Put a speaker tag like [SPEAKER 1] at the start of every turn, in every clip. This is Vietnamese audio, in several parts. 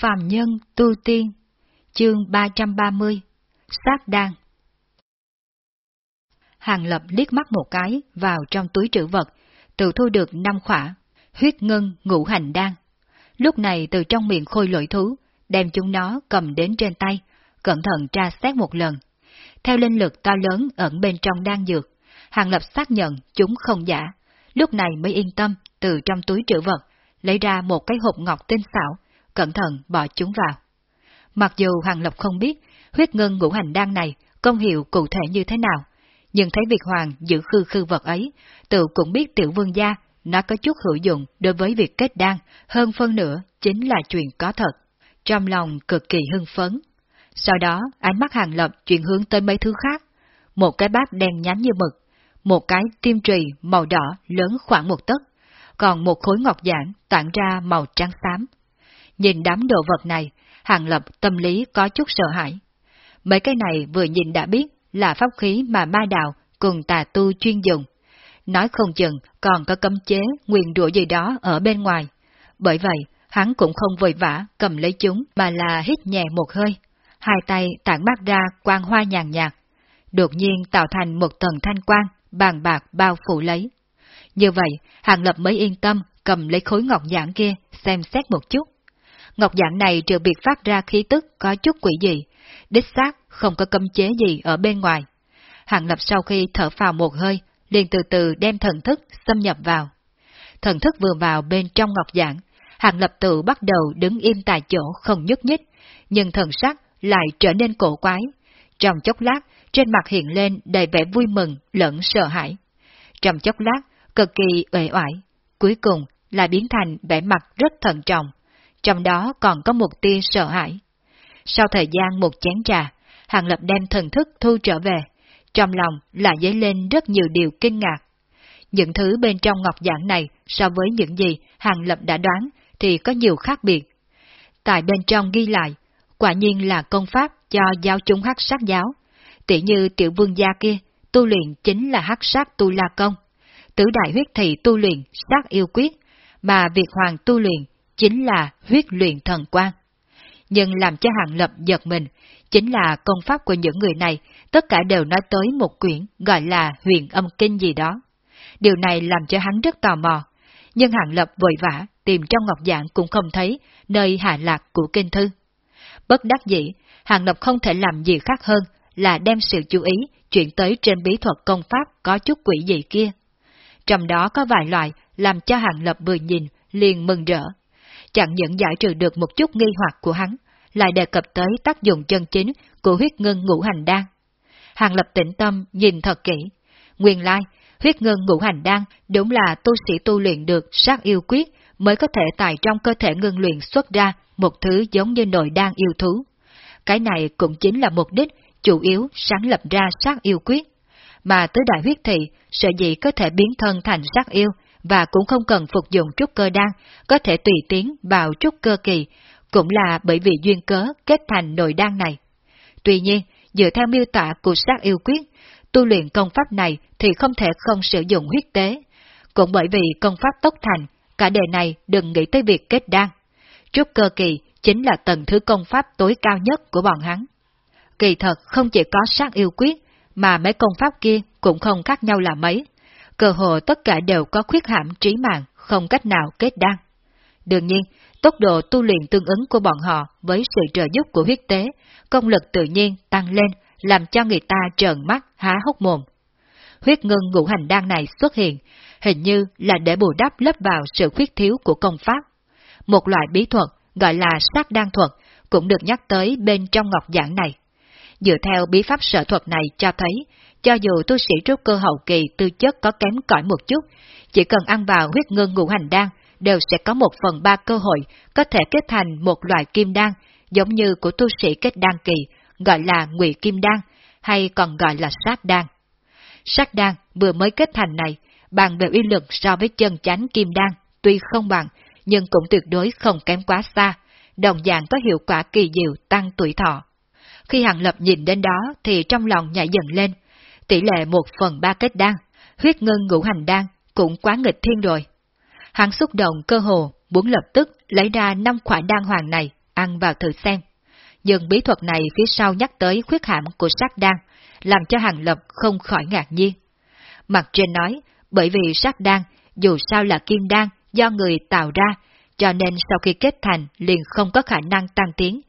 [SPEAKER 1] Phàm Nhân Tu Tiên Chương 330 Sát Đan Hàng Lập liếc mắt một cái vào trong túi trữ vật, tự thu được năm khỏa, huyết ngân ngũ hành đan. Lúc này từ trong miệng khôi lỗi thú, đem chúng nó cầm đến trên tay, cẩn thận tra xét một lần. Theo linh lực to lớn ẩn bên trong đan dược, Hàng Lập xác nhận chúng không giả, lúc này mới yên tâm từ trong túi trữ vật, lấy ra một cái hộp ngọc tinh xảo, cẩn thận bỏ chúng vào. Mặc dù hoàng lộc không biết huyết ngân ngũ hành đan này công hiệu cụ thể như thế nào, nhưng thấy việt Hoàng giữ khư khư vật ấy, tự cũng biết tiểu vương gia nó có chút hữu dụng đối với việc kết đan, hơn phân nữa chính là chuyện có thật. Trong lòng cực kỳ hưng phấn. Sau đó, ánh mắt Hàng Lập chuyển hướng tới mấy thứ khác. Một cái bát đen nhánh như mực, một cái tim trì màu đỏ lớn khoảng một tấc, còn một khối ngọc giản tản ra màu trắng xám. Nhìn đám đồ vật này, Hàng Lập tâm lý có chút sợ hãi. Mấy cái này vừa nhìn đã biết là pháp khí mà ma đạo cùng tà tu chuyên dùng. Nói không chừng còn có cấm chế, nguyên rủa gì đó ở bên ngoài. Bởi vậy, hắn cũng không vội vã cầm lấy chúng mà là hít nhẹ một hơi. Hai tay tản mát ra quang hoa nhàn nhạt. Đột nhiên tạo thành một tầng thanh quang, bàn bạc bao phủ lấy. Như vậy, Hàng Lập mới yên tâm cầm lấy khối ngọc giản kia xem xét một chút. Ngọc dạng này trừ biệt phát ra khí tức có chút quỷ dị, đích xác không có cấm chế gì ở bên ngoài. Hàng Lập sau khi thở vào một hơi, liền từ từ đem thần thức xâm nhập vào. Thần thức vừa vào bên trong ngọc dạng, Hàng Lập tự bắt đầu đứng im tại chỗ không nhúc nhích, nhưng thần sắc lại trở nên cổ quái. Trong chốc lát, trên mặt hiện lên đầy vẻ vui mừng lẫn sợ hãi. Trong chốc lát, cực kỳ uể oải, cuối cùng là biến thành vẻ mặt rất thận trọng, trong đó còn có một tia sợ hãi. Sau thời gian một chén trà, Hàng Lập đem thần thức thu trở về, trong lòng lại dấy lên rất nhiều điều kinh ngạc. Những thứ bên trong ngọc giảng này so với những gì Hàng Lập đã đoán thì có nhiều khác biệt. Tại bên trong ghi lại, quả nhiên là công pháp cho giáo chúng hắc sát giáo. Tỷ như tiểu vương gia kia, tu luyện chính là hắc sát tu la công. Tứ đại huyết thị tu luyện sát yêu quyết, mà việc hoàng tu luyện chính là huyết luyện thần quan. Nhưng làm cho Hàng Lập giật mình, chính là công pháp của những người này, tất cả đều nói tới một quyển gọi là huyền âm kinh gì đó. Điều này làm cho hắn rất tò mò, nhưng Hàng Lập vội vã tìm trong ngọc dạng cũng không thấy nơi hạ lạc của kinh thư. Bất đắc dĩ, Hàng Lập không thể làm gì khác hơn là đem sự chú ý chuyển tới trên bí thuật công pháp có chút quỷ dị kia. Trong đó có vài loại làm cho Hàng Lập vừa nhìn liền mừng rỡ. Chẳng những giải trừ được một chút nghi hoặc của hắn, lại đề cập tới tác dụng chân chính của huyết ngân ngũ hành đan. Hàng Lập tĩnh tâm nhìn thật kỹ. Nguyên lai, huyết ngân ngũ hành đan đúng là tu sĩ tu luyện được sát yêu quyết mới có thể tại trong cơ thể ngân luyện xuất ra một thứ giống như nội đan yêu thú. Cái này cũng chính là mục đích chủ yếu sáng lập ra sát yêu quyết. Mà tứ đại huyết thị sợ dĩ có thể biến thân thành sát yêu và cũng không cần phục dụng trúc cơ đan, có thể tùy tiến vào trúc cơ kỳ, cũng là bởi vì duyên cớ kết thành nội đan này. Tuy nhiên, dựa theo miêu tả của sát yêu quyết, tu luyện công pháp này thì không thể không sử dụng huyết tế. Cũng bởi vì công pháp tốc thành, cả đề này đừng nghĩ tới việc kết đan. Trúc cơ kỳ chính là tầng thứ công pháp tối cao nhất của bọn hắn. Kỳ thật không chỉ có sát yêu quyết, mà mấy công pháp kia cũng không khác nhau là mấy. Cơ hồ tất cả đều có khuyết hãm trí mạng, không cách nào kết đan. Đương nhiên, tốc độ tu luyện tương ứng của bọn họ với sự trợ giúp của huyết tế, công lực tự nhiên tăng lên, làm cho người ta trợn mắt, há hốc mồm. Huyết ngân ngũ hành đan này xuất hiện, hình như là để bù đắp lấp vào sự khuyết thiếu của công pháp. Một loại bí thuật gọi là sát đan thuật cũng được nhắc tới bên trong ngọc giảng này. Dựa theo bí pháp sở thuật này cho thấy, cho dù tu sĩ trúc cơ hậu kỳ tư chất có kém cỏi một chút, chỉ cần ăn vào huyết ngân ngũ hành đan đều sẽ có một phần ba cơ hội có thể kết thành một loại kim đan, giống như của tu sĩ kết đan kỳ, gọi là ngụy kim đan, hay còn gọi là sát đan. Sát đan vừa mới kết thành này, bằng về uy lực so với chân chánh kim đan, tuy không bằng, nhưng cũng tuyệt đối không kém quá xa, đồng dạng có hiệu quả kỳ diệu tăng tuổi thọ. Khi Hàng Lập nhìn đến đó thì trong lòng nhảy dần lên, tỷ lệ một phần ba kết đan, huyết ngân ngũ hành đan cũng quá nghịch thiên rồi. Hắn xúc động cơ hồ, muốn lập tức lấy ra năm quả đan hoàng này, ăn vào thử xem. Nhưng bí thuật này phía sau nhắc tới khuyết hãm của sát đan, làm cho Hàng Lập không khỏi ngạc nhiên. Mặt trên nói, bởi vì sát đan, dù sao là kim đan do người tạo ra, cho nên sau khi kết thành liền không có khả năng tăng tiến.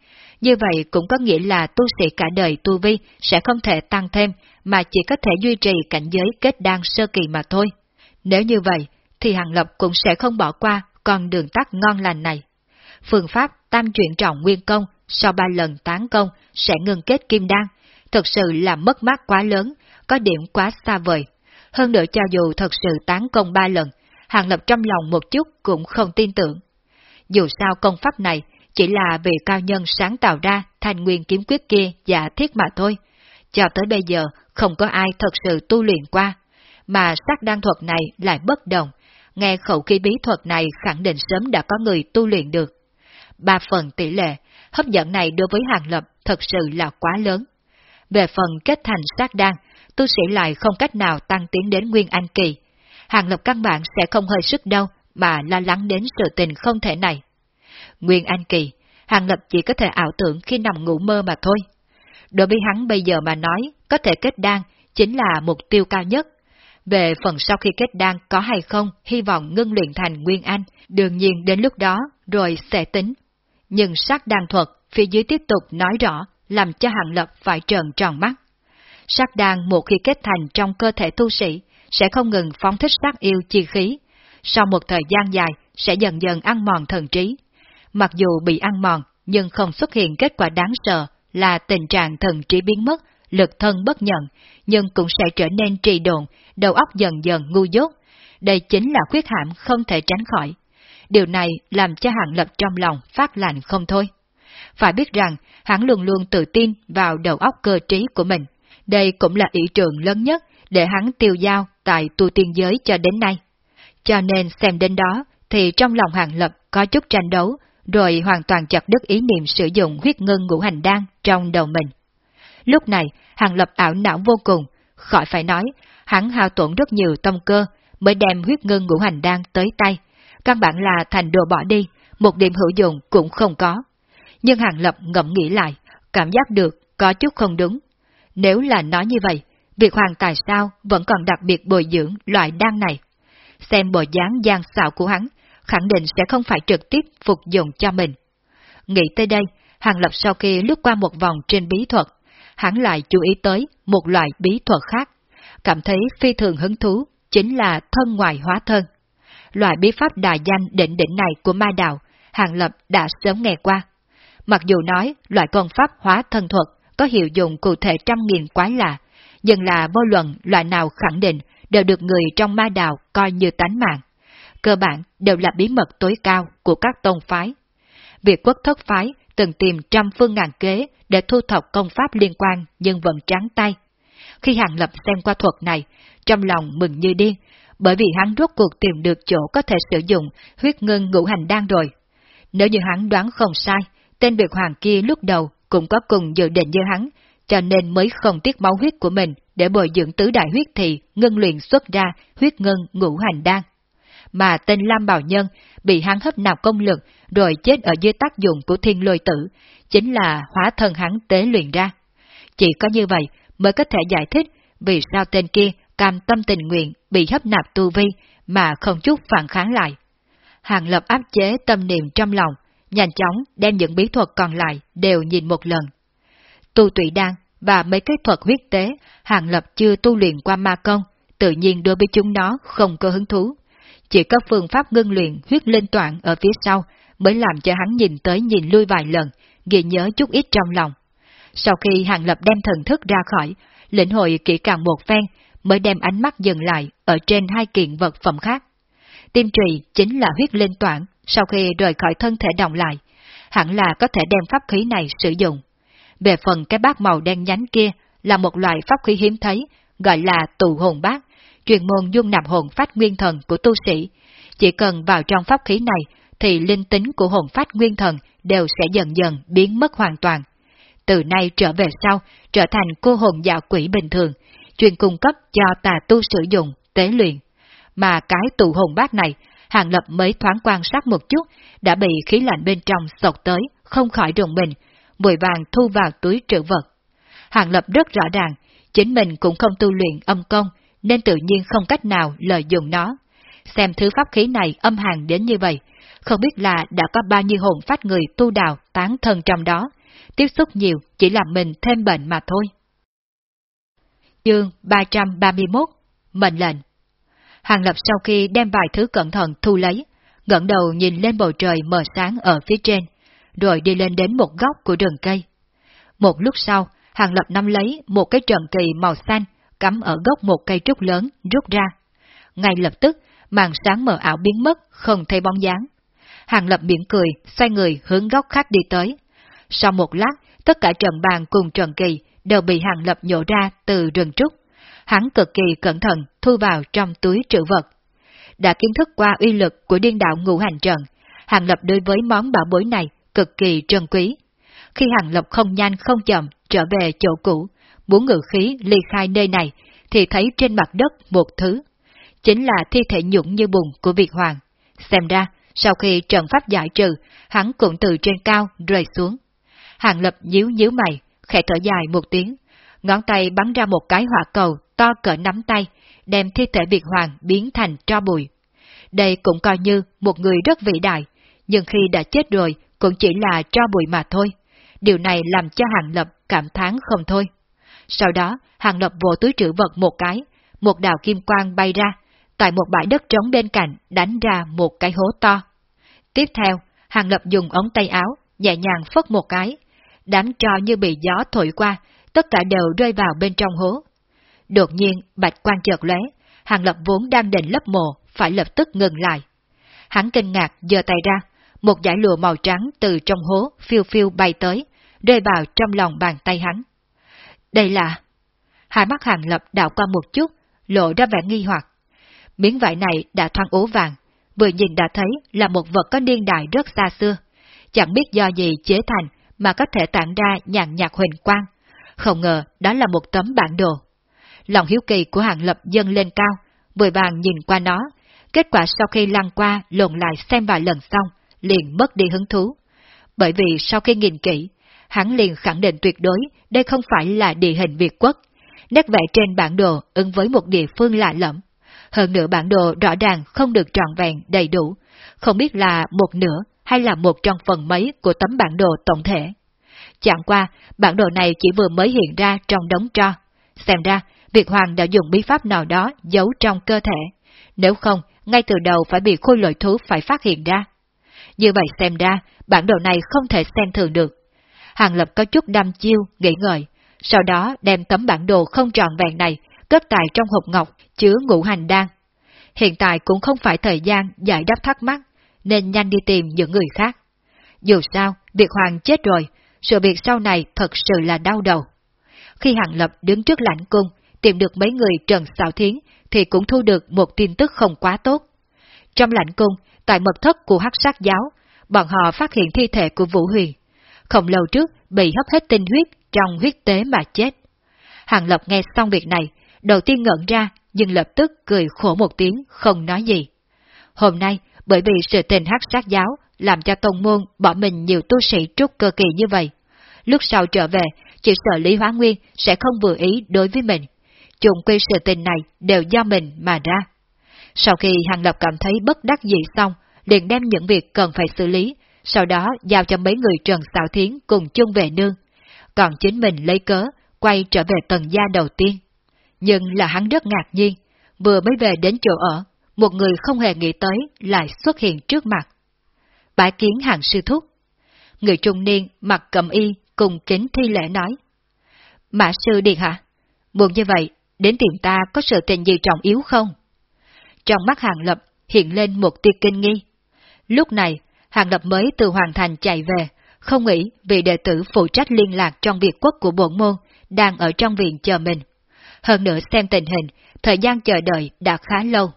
[SPEAKER 1] Như vậy cũng có nghĩa là tu sĩ cả đời tu vi sẽ không thể tăng thêm, mà chỉ có thể duy trì cảnh giới kết đan sơ kỳ mà thôi. Nếu như vậy, thì Hàng Lập cũng sẽ không bỏ qua con đường tắt ngon lành này. Phương pháp tam chuyển trọng nguyên công sau ba lần tán công sẽ ngừng kết kim đan, thực sự là mất mát quá lớn, có điểm quá xa vời. Hơn nữa cho dù thật sự tán công ba lần, Hàng Lập trong lòng một chút cũng không tin tưởng. Dù sao công pháp này chỉ là vì cao nhân sáng tạo ra thành nguyên kiếm quyết kia giả thiết mà thôi. Cho tới bây giờ không có ai thật sự tu luyện qua, mà sát đan thuật này lại bất đồng. Nghe khẩu khí bí thuật này khẳng định sớm đã có người tu luyện được. Ba phần tỷ lệ, hấp dẫn này đối với Hàng Lập thật sự là quá lớn. Về phần kết thành sát đan, tu sĩ lại không cách nào tăng tiến đến Nguyên Anh Kỳ. Hàng Lập căn bản sẽ không hơi sức đâu mà lo lắng đến sự tình không thể này. Nguyên Anh Kỳ, Hàng Lập chỉ có thể ảo tưởng khi nằm ngủ mơ mà thôi. Đối với hắn bây giờ mà nói, có thể kết đan chính là mục tiêu cao nhất. Về phần sau khi kết đan có hay không, hy vọng ngưng luyện thành Nguyên Anh, đương nhiên đến lúc đó rồi sẽ tính. Nhưng sát đan thuật, phía dưới tiếp tục nói rõ, làm cho hạng Lập phải trợn tròn mắt. Sát đan một khi kết thành trong cơ thể tu sĩ, sẽ không ngừng phóng thích sát yêu chi khí. Sau một thời gian dài, sẽ dần dần ăn mòn thần trí. Mặc dù bị ăn mòn, nhưng không xuất hiện kết quả đáng sợ là tình trạng thần trí biến mất, lực thân bất nhận, nhưng cũng sẽ trở nên trì độn, đầu óc dần dần ngu dốt. Đây chính là khuyết hãm không thể tránh khỏi. Điều này làm cho Hạng Lập trong lòng phát lạnh không thôi. Phải biết rằng, hắn luôn luôn tự tin vào đầu óc cơ trí của mình. Đây cũng là ý trường lớn nhất để hắn tiêu giao tại tu tiên giới cho đến nay. Cho nên xem đến đó, thì trong lòng Hàng Lập có chút tranh đấu, rồi hoàn toàn chặt đứt ý niệm sử dụng huyết ngân ngũ hành đan trong đầu mình. Lúc này, Hàng Lập ảo não vô cùng, khỏi phải nói, hắn hao tổn rất nhiều tâm cơ mới đem huyết ngân ngũ hành đan tới tay, căn bản là thành đồ bỏ đi, một điểm hữu dụng cũng không có. Nhưng Hàng Lập ngẫm nghĩ lại, cảm giác được có chút không đúng. Nếu là nói như vậy, việc hoàng tại sao vẫn còn đặc biệt bồi dưỡng loại đan này? Xem bộ dáng gian xạo của hắn, khẳng định sẽ không phải trực tiếp phục dụng cho mình. Nghĩ tới đây, Hàng Lập sau khi lướt qua một vòng trên bí thuật, hắn lại chú ý tới một loại bí thuật khác, cảm thấy phi thường hứng thú, chính là thân ngoài hóa thân. Loại bí pháp đà danh định đỉnh này của ma đạo, Hàng Lập đã sớm nghe qua. Mặc dù nói loại công pháp hóa thân thuật có hiệu dụng cụ thể trăm nghìn quái lạ, nhưng là vô luận loại nào khẳng định đều được người trong ma đạo coi như tánh mạng. Cơ bản đều là bí mật tối cao của các tôn phái. Việc quốc thất phái từng tìm trăm phương ngàn kế để thu thập công pháp liên quan nhưng vẫn trắng tay. Khi Hàng Lập xem qua thuật này, trong lòng mừng như điên, bởi vì hắn rốt cuộc tìm được chỗ có thể sử dụng huyết ngân ngũ hành đan rồi. Nếu như hắn đoán không sai, tên biệt hoàng kia lúc đầu cũng có cùng dự định như hắn, cho nên mới không tiếc máu huyết của mình để bồi dưỡng tứ đại huyết thị ngân luyện xuất ra huyết ngân ngũ hành đan. Mà tên Lam Bảo Nhân bị hắn hấp nạp công lực rồi chết ở dưới tác dụng của thiên lôi tử, chính là hóa thân hắn tế luyện ra. Chỉ có như vậy mới có thể giải thích vì sao tên kia cam tâm tình nguyện bị hấp nạp tu vi mà không chút phản kháng lại. Hàng lập áp chế tâm niệm trong lòng, nhanh chóng đem những bí thuật còn lại đều nhìn một lần. Tu tụy đan và mấy cái thuật huyết tế, Hàng Lập chưa tu luyện qua ma công, tự nhiên đối với chúng nó không có hứng thú. Chỉ có phương pháp ngưng luyện huyết linh toàn ở phía sau mới làm cho hắn nhìn tới nhìn lui vài lần, ghi nhớ chút ít trong lòng. Sau khi Hàng Lập đem thần thức ra khỏi, lĩnh hội kỹ càng một phen, mới đem ánh mắt dừng lại ở trên hai kiện vật phẩm khác. Tim trì chính là huyết linh toản, sau khi rời khỏi thân thể đồng lại, hẳn là có thể đem pháp khí này sử dụng. Về phần cái bát màu đen nhánh kia là một loại pháp khí hiếm thấy, gọi là tù hồn bát, truyền môn dung nạp hồn phát nguyên thần của tu sĩ. Chỉ cần vào trong pháp khí này thì linh tính của hồn phát nguyên thần đều sẽ dần dần biến mất hoàn toàn. Từ nay trở về sau, trở thành cô hồn dạo quỷ bình thường, truyền cung cấp cho tà tu sử dụng, tế luyện. Mà cái tụ hồn bát này, Hàng Lập mới thoáng quan sát một chút, đã bị khí lạnh bên trong sộc tới, không khỏi rùng mình, mùi vàng thu vào túi trữ vật. Hàng Lập rất rõ ràng, chính mình cũng không tu luyện âm công, nên tự nhiên không cách nào lợi dụng nó. Xem thứ pháp khí này âm hàng đến như vậy, không biết là đã có bao nhiêu hồn phách người tu đạo tán thân trong đó, tiếp xúc nhiều chỉ làm mình thêm bệnh mà thôi. Chương 331 Mệnh lệnh Hàng Lập sau khi đem vài thứ cẩn thận thu lấy, ngẩng đầu nhìn lên bầu trời mờ sáng ở phía trên, rồi đi lên đến một góc của rừng cây. Một lúc sau, Hàng Lập nắm lấy một cái trận kỳ màu xanh cắm ở gốc một cây trúc lớn rút ra. Ngay lập tức, màn sáng mờ ảo biến mất, không thấy bóng dáng. Hàng Lập miệng cười, xoay người hướng góc khác đi tới. Sau một lát, tất cả trần bàn cùng trần kỳ đều bị Hàng Lập nhổ ra từ rừng trúc. Hắn cực kỳ cẩn thận thu vào trong túi trữ vật. Đã kiến thức qua uy lực của điên đạo ngũ hành trần, Hàng Lập đối với món bảo bối này cực kỳ trân quý. Khi Hàng Lập không nhanh không chậm trở về chỗ cũ, muốn ngự khí ly khai nơi này, thì thấy trên mặt đất một thứ. Chính là thi thể nhũng như bùn của Việt Hoàng. Xem ra, sau khi trận pháp giải trừ, hắn cũng từ trên cao rơi xuống. Hàng Lập nhíu nhíu mày, khẽ thở dài một tiếng, ngón tay bắn ra một cái hỏa cầu to cỡ nắm tay, đem thi thể Việt Hoàng biến thành tro bụi. Đây cũng coi như một người rất vĩ đại, nhưng khi đã chết rồi cũng chỉ là tro bụi mà thôi. Điều này làm cho Hàng Lập cảm thán không thôi. Sau đó, Hàng Lập vỗ túi trữ vật một cái, một đạo kim quang bay ra, tại một bãi đất trống bên cạnh đánh ra một cái hố to. Tiếp theo, Hàng Lập dùng ống tay áo, nhẹ nhàng phất một cái, đám trò như bị gió thổi qua, tất cả đều rơi vào bên trong hố. Đột nhiên, bạch quan chợt lóe, Hàng Lập vốn đang định lấp mồ, phải lập tức ngừng lại. Hắn kinh ngạc giơ tay ra, một dải lụa màu trắng từ trong hố phiêu phiêu bay tới, rơi vào trong lòng bàn tay hắn. Đây là... Hai mắt Hàng Lập đảo qua một chút, lộ ra vẻ nghi hoặc. Miếng vải này đã thoang ố vàng, vừa nhìn đã thấy là một vật có niên đại rất xa xưa. Chẳng biết do gì chế thành mà có thể tản ra nhàn nhạt huỳnh quang. Không ngờ đó là một tấm bản đồ. Lòng hiếu kỳ của Hàng Lập dâng lên cao, vội vàng nhìn qua nó. Kết quả sau khi lăn qua lộn lại xem vài lần xong, liền mất đi hứng thú. Bởi vì sau khi nhìn kỹ, hắn liền khẳng định tuyệt đối đây không phải là địa hình Việt quốc. Nét vẽ trên bản đồ ứng với một địa phương lạ lẫm. Hơn nữa bản đồ rõ ràng không được trọn vẹn đầy đủ, không biết là một nửa hay là một trong phần mấy của tấm bản đồ tổng thể. Chẳng qua, bản đồ này chỉ vừa mới hiện ra trong đống tro. Xem ra, Việt Hoàng đã dùng bí pháp nào đó giấu trong cơ thể. Nếu không, ngay từ đầu phải bị khôi lội thú phải phát hiện ra. Như vậy xem ra, bản đồ này không thể xem thường được. Hàng Lập có chút đăm chiêu, nghĩ ngợi, sau đó đem tấm bản đồ không tròn vẹn này cất tại trong hộp ngọc chứa ngũ hành đan. Hiện tại cũng không phải thời gian giải đáp thắc mắc, nên nhanh đi tìm những người khác. Dù sao, việc Hoàng chết rồi, sự việc sau này thật sự là đau đầu. Khi Hàng Lập đứng trước lãnh cung, tìm được mấy người Trần Sảo Thiến, thì cũng thu được một tin tức không quá tốt. Trong lãnh cung, tại mật thất của hắc sát giáo, bọn họ phát hiện thi thể của Vũ Huyền. Không lâu trước, bị hấp hết tinh huyết trong huyết tế mà chết. Hàng Lập nghe xong việc này, đầu tiên ngẩn ra, nhưng lập tức cười khổ một tiếng, không nói gì. Hôm nay, bởi vì sự tình hắc sát giáo làm cho tông môn bỏ mình nhiều tu sĩ trúc cơ kỳ như vậy. Lúc sau trở về, chỉ sợ Lý Hóa Nguyên sẽ không vừa ý đối với mình. Trùng quy sự tình này đều do mình mà ra. Sau khi Hàng Lập cảm thấy bất đắc dĩ xong, liền đem những việc cần phải xử lý, sau đó giao cho mấy người Trần Xạo Thiến cùng chung về nương. Còn chính mình lấy cớ, quay trở về tầng gia đầu tiên. Nhưng là hắn rất ngạc nhiên, vừa mới về đến chỗ ở, một người không hề nghĩ tới lại xuất hiện trước mặt. Bãi kiến hàng sư thúc. Người trung niên mặc cầm y cùng kính thi lễ nói. Mã sư điện hả? Buồn như vậy, đến tìm ta có sự tình gì trọng yếu không? Trong mắt hàng lập hiện lên một tia kinh nghi. Lúc này, hàng lập mới từ hoàng thành chạy về, không nghĩ vì đệ tử phụ trách liên lạc trong việc quốc của bộ môn đang ở trong viện chờ mình. Hơn nữa xem tình hình, thời gian chờ đợi đã khá lâu.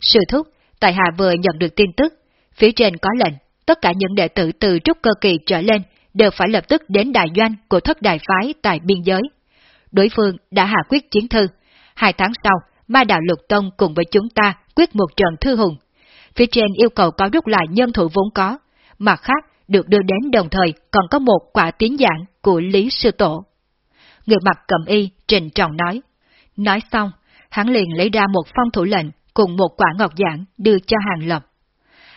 [SPEAKER 1] Sự thúc, tại hạ vừa nhận được tin tức, phía trên có lệnh, tất cả những đệ tử từ trúc cơ kỳ trở lên đều phải lập tức đến đại doanh của thất đại phái tại biên giới. Đối phương đã hạ quyết chiến thư. Hai tháng sau, Ma Đạo Lục Tông cùng với chúng ta quyết một trận thư hùng. Phía trên yêu cầu có rút lại nhân thủ vốn có, mặt khác được đưa đến đồng thời còn có một quả tiến giảng của Lý Sư Tổ. Người mặc cầm y trình trọng nói. Nói xong, hắn liền lấy ra một phong thủ lệnh cùng một quả ngọc giảng đưa cho Hàng Lập.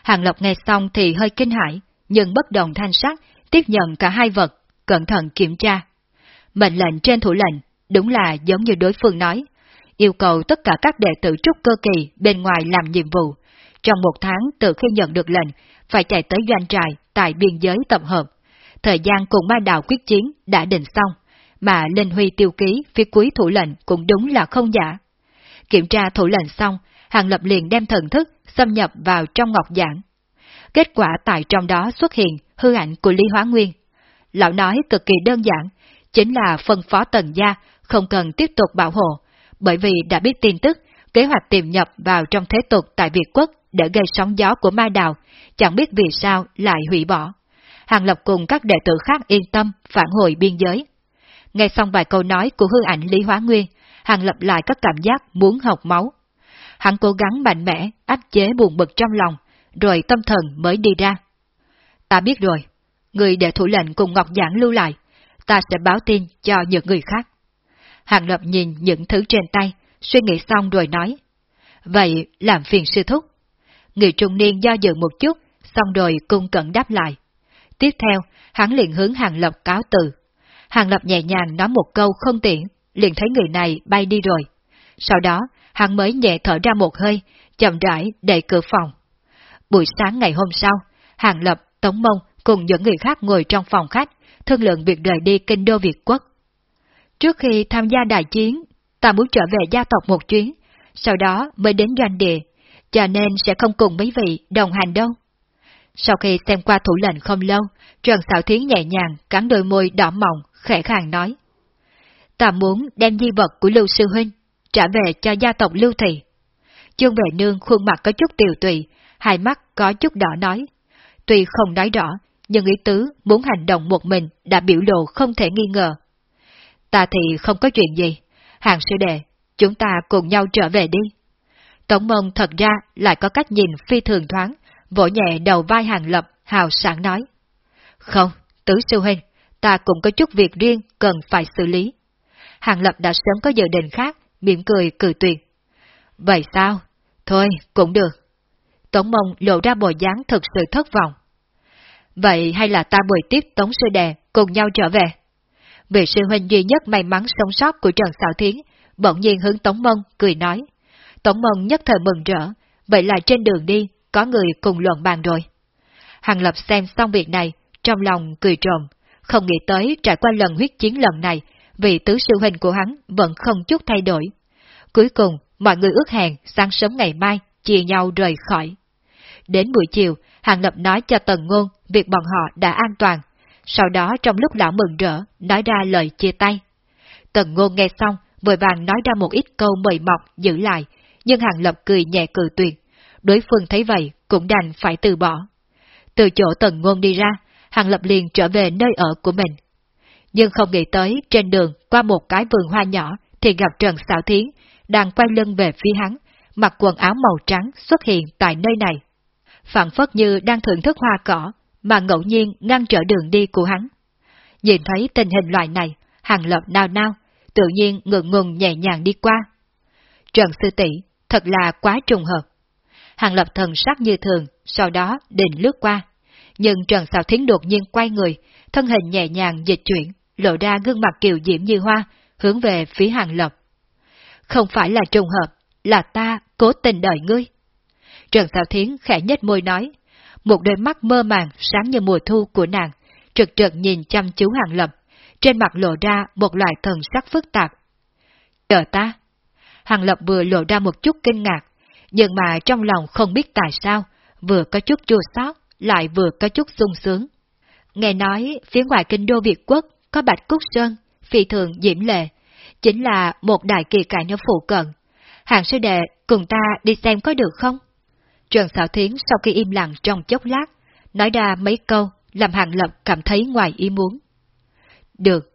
[SPEAKER 1] Hàng Lập nghe xong thì hơi kinh hãi, nhưng bất đồng thanh sắc, tiếp nhận cả hai vật, cẩn thận kiểm tra. Mệnh lệnh trên thủ lệnh, đúng là giống như đối phương nói, yêu cầu tất cả các đệ tử trúc cơ kỳ bên ngoài làm nhiệm vụ. Trong một tháng từ khi nhận được lệnh, phải chạy tới doanh trại tại biên giới tập hợp. Thời gian cùng ma đạo quyết chiến đã định xong, mà Linh Huy tiêu ký phía cuối thủ lệnh cũng đúng là không giả. Kiểm tra thủ lệnh xong, Hàng Lập liền đem thần thức xâm nhập vào trong ngọc giảng. Kết quả tại trong đó xuất hiện hư ảnh của Lý Hóa Nguyên. Lão nói cực kỳ đơn giản, chính là phân phó tần gia không cần tiếp tục bảo hộ, bởi vì đã biết tin tức, kế hoạch tiềm nhập vào trong thế tục tại Việt Quốc để gây sóng gió của ma đào, chẳng biết vì sao lại hủy bỏ. Hàng Lập cùng các đệ tử khác yên tâm phản hồi biên giới. Nghe xong vài câu nói của hư ảnh Lý Hóa Nguyên, Hàng Lập lại có cảm giác muốn học máu. Hắn cố gắng mạnh mẽ, áp chế buồn bực trong lòng, rồi tâm thần mới đi ra. Ta biết rồi, người đệ thủ lệnh cùng Ngọc Giảng lưu lại, ta sẽ báo tin cho những người khác. Hàng Lập nhìn những thứ trên tay, suy nghĩ xong rồi nói. Vậy làm phiền sư thúc. Người trung niên do dự một chút, xong rồi cung cẩn đáp lại. Tiếp theo, hắn liền hướng Hàng Lập cáo từ. Hàng Lập nhẹ nhàng nói một câu không tiện, liền thấy người này bay đi rồi. Sau đó, hắn mới nhẹ thở ra một hơi, chậm rãi đẩy cửa phòng. Buổi sáng ngày hôm sau, Hàng Lập, Tống Mông cùng những người khác ngồi trong phòng khách, thương lượng việc rời đi kinh đô Việt Quốc. Trước khi tham gia đại chiến, ta muốn trở về gia tộc một chuyến, sau đó mới đến doanh địa, cho nên sẽ không cùng mấy vị đồng hành đâu. Sau khi xem qua thủ lệnh không lâu, Trần Sảo Thiến nhẹ nhàng cắn đôi môi đỏ mọng, khẽ khàng nói. Ta muốn đem di vật của Lưu Sư Huynh trả về cho gia tộc Lưu Thị. Chương vệ nương khuôn mặt có chút tiều tụy, hai mắt có chút đỏ nói. Tuy không nói rõ, nhưng ý tứ muốn hành động một mình đã biểu lộ không thể nghi ngờ. Ta thì không có chuyện gì, hàng sư đệ, chúng ta cùng nhau trở về đi. Tống mông thật ra lại có cách nhìn phi thường thoáng, vỗ nhẹ đầu vai hàng lập, hào sảng nói. Không, tứ sư huynh, ta cũng có chút việc riêng cần phải xử lý. Hàng lập đã sớm có dự định khác, mỉm cười cười tuyệt. Vậy sao? Thôi, cũng được. Tống mông lộ ra bộ dáng thật sự thất vọng. Vậy hay là ta bồi tiếp Tống Sư Đệ cùng nhau trở về? Vị sư huynh duy nhất may mắn sống sót của Trần Sảo Thiến, bỗng nhiên hướng Tống Mông, cười nói tổng Mông nhất thời mừng rỡ, vậy là trên đường đi, có người cùng luận bàn rồi. Hàng Lập xem xong việc này, trong lòng cười trộm, không nghĩ tới trải qua lần huyết chiến lần này, vị tứ sư huynh của hắn vẫn không chút thay đổi. Cuối cùng, mọi người ước hẹn sáng sớm ngày mai, chia nhau rời khỏi. Đến buổi chiều, Hàng Lập nói cho Tần Ngôn việc bọn họ đã an toàn, sau đó trong lúc lão mừng rỡ, nói ra lời chia tay. Tần Ngôn nghe xong, vội vàng nói ra một ít câu mời mọc giữ lại, nhưng Hàng Lập cười nhẹ cười tuyệt. Đối phương thấy vậy, cũng đành phải từ bỏ. Từ chỗ Tần Ngôn đi ra, Hàng Lập liền trở về nơi ở của mình. Nhưng không nghĩ tới, trên đường, qua một cái vườn hoa nhỏ, thì gặp Trần Sảo Thiến, đang quay lưng về phía hắn, mặc quần áo màu trắng xuất hiện tại nơi này. Phản phất như đang thưởng thức hoa cỏ, mà ngẫu nhiên ngăn trở đường đi của hắn. Nhìn thấy tình hình loại này, hàng lập nao nao, tự nhiên ngượng ngùng nhẹ nhàng đi qua. Trần Sư tỷ thật là quá trùng hợp. Hàng lập thần sắc như thường, sau đó định lướt qua. Nhưng Trần Sào Thiến đột nhiên quay người, thân hình nhẹ nhàng dịch chuyển, lộ ra gương mặt kiều diễm như hoa, hướng về phía hàng lập. Không phải là trùng hợp, là ta cố tình đợi ngươi. Trần Sào Thiến khẽ nhếch môi nói, một đôi mắt mơ màng sáng như mùa thu của nàng, trực trực nhìn chăm chú hàng lập, trên mặt lộ ra một loại thần sắc phức tạp. Chờ ta. Hàng lập vừa lộ ra một chút kinh ngạc, nhưng mà trong lòng không biết tại sao, vừa có chút chua xót, lại vừa có chút sung sướng. Nghe nói phía ngoài kinh đô Việt Quốc có Bạch Cúc Sơn, phi thường diễm lệ, chính là một đại kỳ cảnh ở phụ cận. Hàng sư đệ cùng ta đi xem có được không? Trần Sảo Thiến sau khi im lặng trong chốc lát, nói ra mấy câu làm Hàng Lập cảm thấy ngoài ý muốn. Được,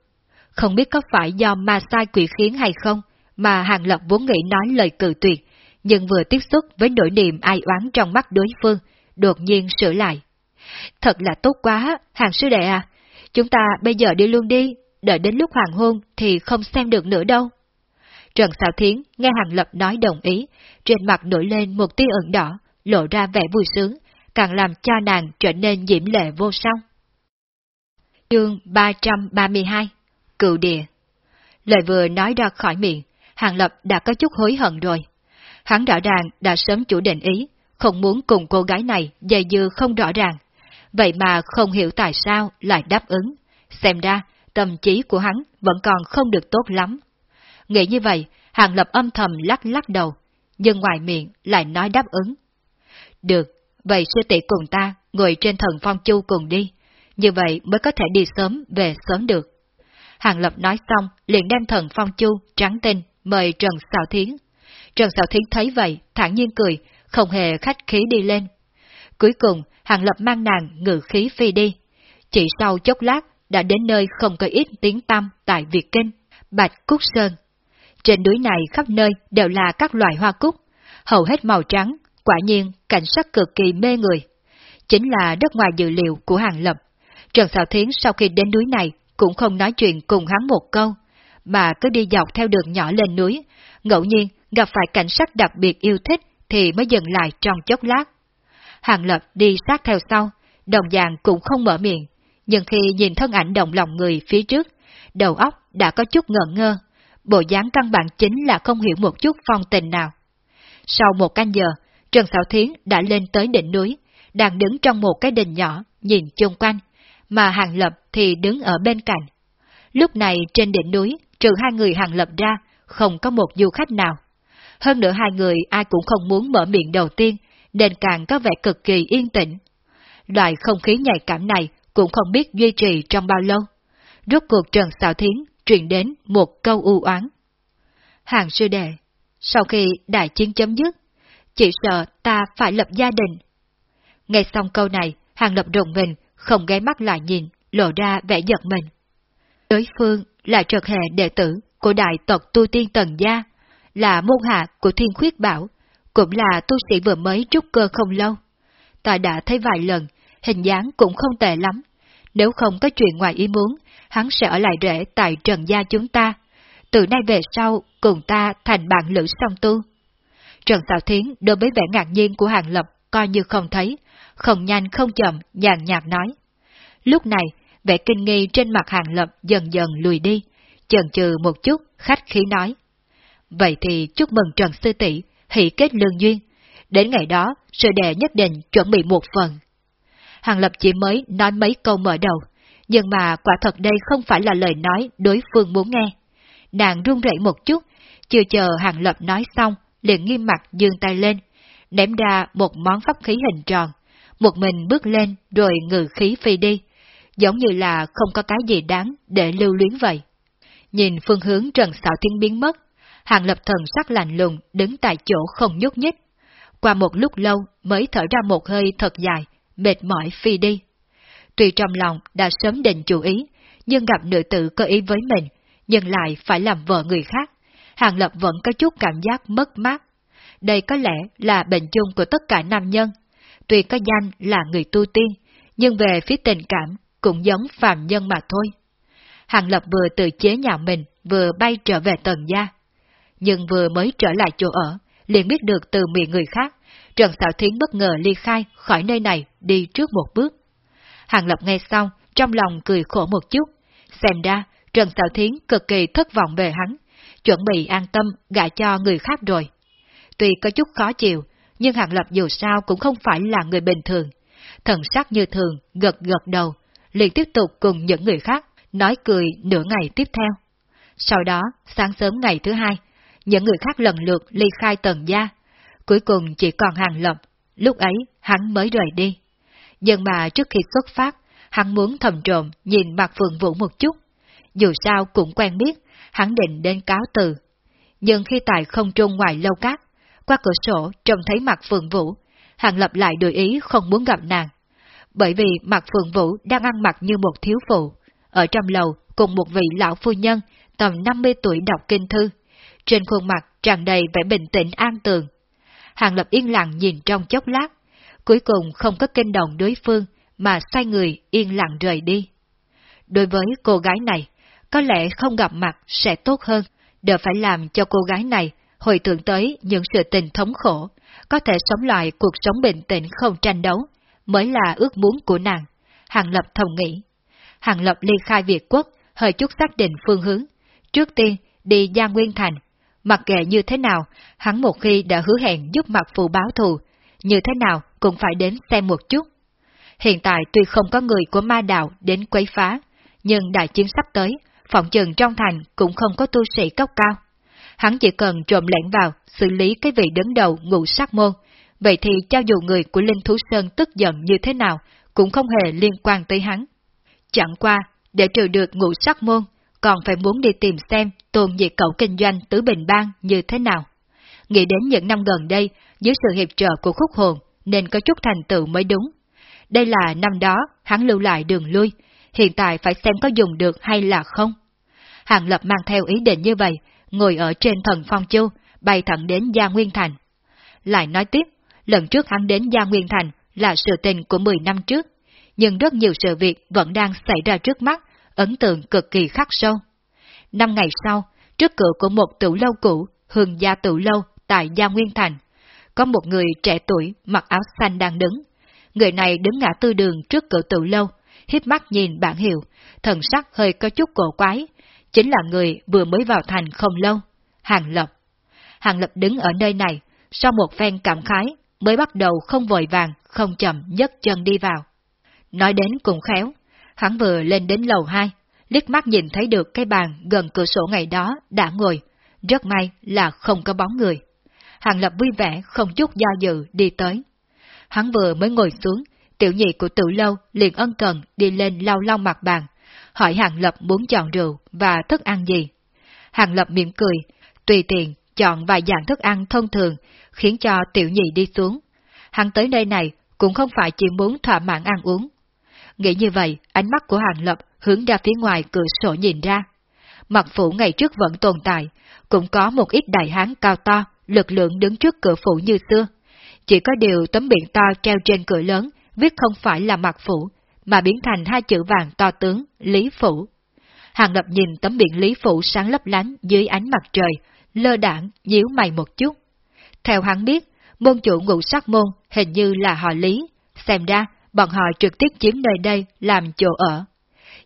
[SPEAKER 1] không biết có phải do ma sai quỷ khiến hay không mà Hàng Lập vốn nghĩ nói lời cự tuyệt, nhưng vừa tiếp xúc với nỗi niềm ai oán trong mắt đối phương, đột nhiên sửa lại. Thật là tốt quá, hàng sư đệ à. Chúng ta bây giờ đi luôn đi, đợi đến lúc hoàng hôn thì không xem được nữa đâu. Trần Sảo Thiến nghe Hàng Lập nói đồng ý, trên mặt nổi lên một tia ửng đỏ, lộ ra vẻ vui sướng, càng làm cho nàng trở nên diễm lệ vô song. Chương 332 Cựu địa Lời vừa nói ra khỏi miệng, Hàng Lập đã có chút hối hận rồi. Hắn rõ ràng đã sớm chủ định ý, không muốn cùng cô gái này dây dưa không rõ ràng. Vậy mà không hiểu tại sao lại đáp ứng. Xem ra, tâm trí của hắn vẫn còn không được tốt lắm. Nghĩ như vậy, Hàng Lập âm thầm lắc lắc đầu, nhưng ngoài miệng lại nói đáp ứng. Được, vậy sư tỷ cùng ta ngồi trên thần phong chu cùng đi, như vậy mới có thể đi sớm về sớm được. Hàng Lập nói xong, liền đem thần phong chu trắng tinh mời Trần Sào Thiến. Trần Sào Thiến thấy vậy, thản nhiên cười, không hề khách khí đi lên. Cuối cùng, Hàng Lập mang nàng ngự khí phi đi. Chỉ sau chốc lát, đã đến nơi không có ít tiếng tăm tại Việt Kinh, Bạch Cúc Sơn. Trên núi này khắp nơi đều là các loại hoa cúc, hầu hết màu trắng, quả nhiên cảnh sắc cực kỳ mê người. Chính là đất ngoài dự liệu của Hàng Lập. Trần Sào Thiến sau khi đến núi này cũng không nói chuyện cùng hắn một câu, mà cứ đi dọc theo đường nhỏ lên núi, ngẫu nhiên gặp phải cảnh sắc đặc biệt yêu thích thì mới dừng lại trong chốc lát. Hàng Lập đi sát theo sau, đồng dạng cũng không mở miệng, nhưng khi nhìn thân ảnh động lòng người phía trước, đầu óc đã có chút ngờ ngơ, bộ dáng căn bản chính là không hiểu một chút phong tình nào. Sau một canh giờ, Trần Sảo Thiến đã lên tới đỉnh núi, đang đứng trong một cái đình nhỏ, nhìn chung quanh, mà Hàng Lập thì đứng ở bên cạnh. Lúc này trên đỉnh núi, trừ hai người Hàng Lập ra, không có một du khách nào. Hơn nữa hai người ai cũng không muốn mở miệng đầu tiên, nên càng có vẻ cực kỳ yên tĩnh. Loại không khí nhạy cảm này cũng không biết duy trì trong bao lâu. Rốt cuộc Trần Sảo Thiến truyền đến một câu u oán. Hàng sư đệ, sau khi đại chiến chấm dứt, chỉ sợ ta phải lập gia đình. Nghe xong câu này, Hàng Lập rùng mình, không ghé mắt lại nhìn, lộ ra vẻ giật mình. Đối phương là trật hệ đệ tử của đại tộc tu tiên tần gia, là môn hạ của thiên khuyết bảo, cũng là tu sĩ vừa mới trúc cơ không lâu. Ta đã thấy vài lần, hình dáng cũng không tệ lắm. Nếu không có chuyện ngoài ý muốn, hắn sẽ ở lại rễ tại trần gia chúng ta. Từ nay về sau, cùng ta thành bạn lữ song tu. Trần Sạo Thiến đối với vẻ ngạc nhiên của Hàng Lập coi như không thấy, không nhanh không chậm, nhàn nhạt nói. Lúc này, vẻ kinh nghi trên mặt Hàng Lập dần dần lùi đi, chần chừ một chút, khách khí nói. Vậy thì chúc mừng Trần Sư tỷ hỷ kết lương duyên. Đến ngày đó, sư đệ nhất định chuẩn bị một phần. Hàng Lập chỉ mới nói mấy câu mở đầu, nhưng mà quả thật đây không phải là lời nói đối phương muốn nghe. Nàng run rẩy một chút, chưa chờ Hàng Lập nói xong, liền nghiêm mặt dương tay lên, ném ra một món pháp khí hình tròn, một mình bước lên rồi ngự khí phi đi, giống như là không có cái gì đáng để lưu luyến vậy. Nhìn phương hướng Trần Sảo Thiên biến mất, Hàng Lập thần sắc lạnh lùng đứng tại chỗ không nhúc nhích. Qua một lúc lâu mới thở ra một hơi thật dài, mệt mỏi phi đi. Tuy trong lòng đã sớm định chủ ý, nhưng gặp nữ tử có ý với mình, nhưng lại phải làm vợ người khác. Hàng Lập vẫn có chút cảm giác mất mát. Đây có lẽ là bệnh chung của tất cả nam nhân. Tuy có danh là người tu tiên, nhưng về phía tình cảm cũng giống phàm nhân mà thôi. Hàng Lập vừa tự chế nhà mình, vừa bay trở về tầng gia. Nhưng vừa mới trở lại chỗ ở, liền biết được từ miệng người khác, Trần Sảo Thiến bất ngờ ly khai khỏi nơi này đi trước một bước. Hàng Lập nghe xong, trong lòng cười khổ một chút, xem ra Trần Sảo Thiến cực kỳ thất vọng về hắn, chuẩn bị an tâm gả cho người khác rồi. Tuy có chút khó chịu, nhưng Hàng Lập dù sao cũng không phải là người bình thường. Thần sắc như thường, gật gật đầu, liền tiếp tục cùng những người khác nói cười nửa ngày tiếp theo. Sau đó, sáng sớm ngày thứ hai, những người khác lần lượt ly khai tầng gia. Cuối cùng chỉ còn Hàng Lập, lúc ấy hắn mới rời đi. Nhưng mà trước khi xuất phát, hắn muốn thầm trộm nhìn mặt Phượng Vũ một chút. Dù sao cũng quen biết, hắn định đến cáo từ. Nhưng khi tại không trung ngoài lâu cát, qua cửa sổ trông thấy mặt Phượng Vũ, Hàng Lập lại đổi ý không muốn gặp nàng. Bởi vì mặt Phượng Vũ đang ăn mặc như một thiếu phụ, ở trong lầu cùng một vị lão phu nhân tầm 50 tuổi đọc kinh thư, trên khuôn mặt tràn đầy vẻ bình tĩnh an tường. Hàng Lập yên lặng nhìn trong chốc lát, cuối cùng không có kinh động đối phương, mà xoay người yên lặng rời đi. Đối với cô gái này, có lẽ không gặp mặt sẽ tốt hơn, đỡ phải làm cho cô gái này hồi tưởng tới những sự tình thống khổ, có thể sống lại cuộc sống bình tĩnh không tranh đấu, mới là ước muốn của nàng. Hàng Lập thầm nghĩ. Hàng Lập ly khai Việt quốc, hơi chút xác định phương hướng. Trước tiên, đi Gia Nguyên Thành. Mặc kệ như thế nào, hắn một khi đã hứa hẹn giúp mặt phụ báo thù, như thế nào cũng phải đến xem một chút. Hiện tại tuy không có người của ma đạo đến quấy phá, nhưng đại chiến sắp tới, phòng trường trong thành cũng không có tu sĩ cấp cao. Hắn chỉ cần trộm lẻn vào, xử lý cái vị đứng đầu ngụ sát môn, vậy thì cho dù người của Linh Thú Sơn tức giận như thế nào, cũng không hề liên quan tới hắn. Chẳng qua, để trừ được ngũ sắc môn, còn phải muốn đi tìm xem tôn diệt cậu kinh doanh tứ bình bang như thế nào. Nghĩ đến những năm gần đây, dưới sự hiệp trợ của khúc hồn, nên có chút thành tựu mới đúng. Đây là năm đó hắn lưu lại đường lui, hiện tại phải xem có dùng được hay là không. Hàng Lập mang theo ý định như vậy, ngồi ở trên thần phong chu, bay thẳng đến Gia Nguyên Thành. Lại nói tiếp, lần trước hắn đến Gia Nguyên Thành là sự tình của 10 năm trước, nhưng rất nhiều sự việc vẫn đang xảy ra trước mắt, ấn tượng cực kỳ khắc sâu. Năm ngày sau, trước cửa của một tủ lâu cũ, hương gia tủ lâu tại Gia Nguyên Thành, có một người trẻ tuổi mặc áo xanh đang đứng. Người này đứng ngã tư đường trước cửa tủ lâu, hiếp mắt nhìn bản hiệu, thần sắc hơi có chút cổ quái, chính là người vừa mới vào thành không lâu, Hàng Lập. Hàng Lập đứng ở nơi này, sau một phen cảm khái, mới bắt đầu không vội vàng, không chậm nhấc chân đi vào. Nói đến cũng khéo, hắn vừa lên đến lầu 2, liếc mắt nhìn thấy được cái bàn gần cửa sổ ngày đó đã ngồi, rất may là không có bóng người. Hàng Lập vui vẻ không chút do dự đi tới. Hắn vừa mới ngồi xuống, tiểu nhị của Tử lâu liền ân cần đi lên lau lau mặt bàn, hỏi Hàng Lập muốn chọn rượu và thức ăn gì. Hàng Lập mỉm cười, tùy tiện chọn vài dạng thức ăn thông thường, khiến cho tiểu nhị đi xuống. Hắn tới nơi này cũng không phải chỉ muốn thỏa mãn ăn uống. Nghĩ như vậy, ánh mắt của Hàng Lập hướng ra phía ngoài cửa sổ nhìn ra. Mặt phủ ngày trước vẫn tồn tại, cũng có một ít đại hán cao to, lực lượng đứng trước cửa phủ như xưa. Chỉ có điều tấm biển to treo trên cửa lớn, viết không phải là mặt phủ, mà biến thành hai chữ vàng to tướng, Lý Phủ. Hàng Lập nhìn tấm biển Lý Phủ sáng lấp lánh dưới ánh mặt trời, lơ đảng, nhíu mày một chút. Theo hắn biết, môn chủ ngụ sắc môn hình như là họ Lý, xem ra bọn họ trực tiếp chiếm nơi đây làm chỗ ở.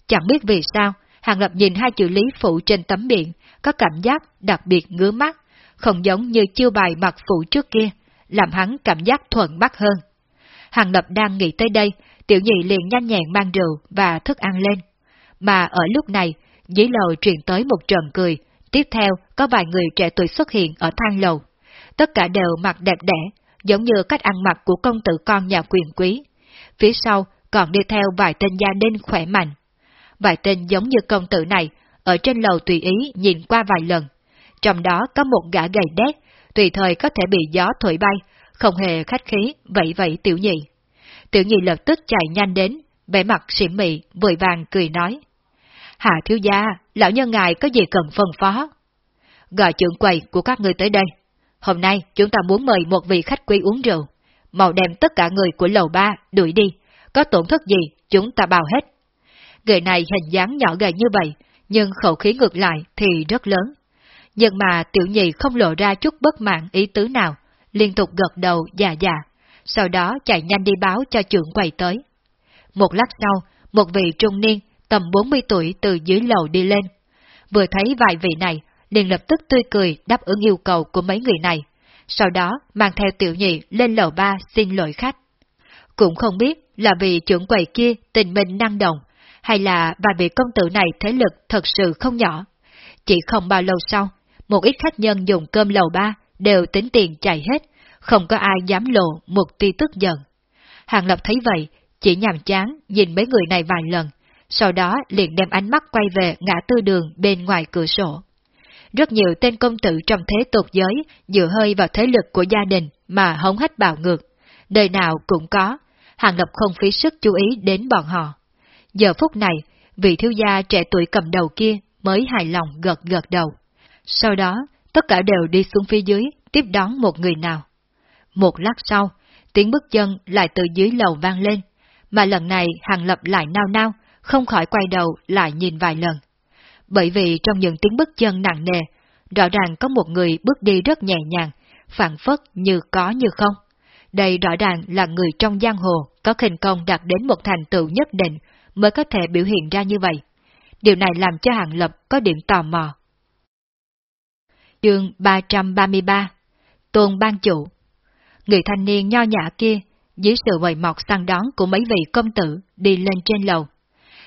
[SPEAKER 1] Chẳng biết vì sao, Hàng Lập nhìn hai chữ Lý phụ trên tấm biển, có cảm giác đặc biệt ngứa mắt, không giống như chiêu bài mặt phụ trước kia, làm hắn cảm giác thuận mắt hơn. Hàng Lập đang nghĩ tới đây, tiểu nhị liền nhanh nhẹn mang rượu và thức ăn lên. Mà ở lúc này, dưới lầu truyền tới một trận cười, tiếp theo có vài người trẻ tuổi xuất hiện ở thang lầu. Tất cả đều mặc đẹp đẽ, giống như cách ăn mặc của công tử con nhà quyền quý. Phía sau còn đi theo vài tên gia đình khỏe mạnh. Vài tên giống như công tử này, ở trên lầu tùy ý nhìn qua vài lần. Trong đó có một gã gầy đét, tùy thời có thể bị gió thổi bay, không hề khách khí, vậy vậy tiểu nhị. Tiểu nhị lập tức chạy nhanh đến, vẻ mặt xỉm mị, vội vàng cười nói. Hạ thiếu gia, lão nhân ngài có gì cần phân phó? Gọi trưởng quầy của các người tới đây. Hôm nay chúng ta muốn mời một vị khách quý uống rượu. Màu đem tất cả người của lầu ba đuổi đi. Có tổn thất gì, chúng ta bao hết. Người này hình dáng nhỏ gầy như vậy, nhưng khẩu khí ngược lại thì rất lớn. Nhưng mà tiểu nhị không lộ ra chút bất mãn ý tứ nào, liên tục gật đầu già già, sau đó chạy nhanh đi báo cho trưởng quầy tới. Một lát sau, một vị trung niên, tầm 40 tuổi từ dưới lầu đi lên. Vừa thấy vài vị này, liền lập tức tươi cười đáp ứng yêu cầu của mấy người này, sau đó mang theo tiểu nhị lên lầu ba xin lỗi khách. Cũng không biết là vì trưởng quầy kia tình mình năng động, hay là bà bị công tử này thế lực thật sự không nhỏ. Chỉ không bao lâu sau, một ít khách nhân dùng cơm lầu ba đều tính tiền chạy hết, không có ai dám lộ một tia tức giận. Hàng Lập thấy vậy, chỉ nhàm chán nhìn mấy người này vài lần, sau đó liền đem ánh mắt quay về ngã tư đường bên ngoài cửa sổ. Rất nhiều tên công tử trong thế tục giới dựa hơi vào thế lực của gia đình mà hống hách bạo ngược, đời nào cũng có, Hàng Lập không phí sức chú ý đến bọn họ. Giờ phút này, vị thiếu gia trẻ tuổi cầm đầu kia mới hài lòng gật gật đầu. Sau đó, tất cả đều đi xuống phía dưới, tiếp đón một người nào. Một lát sau, tiếng bước chân lại từ dưới lầu vang lên, mà lần này Hàng Lập lại nao nao, không khỏi quay đầu lại nhìn vài lần. Bởi vì trong những tiếng bước chân nặng nề, rõ ràng có một người bước đi rất nhẹ nhàng, phản phất như có như không. Đây rõ ràng là người trong giang hồ có khinh công đạt đến một thành tựu nhất định mới có thể biểu hiện ra như vậy. Điều này làm cho Hàng Lập có điểm tò mò. Chương 333 Tôn Ban Chủ Người thanh niên nho nhã kia, dưới sự mời mọc săn đón của mấy vị công tử, đi lên trên lầu.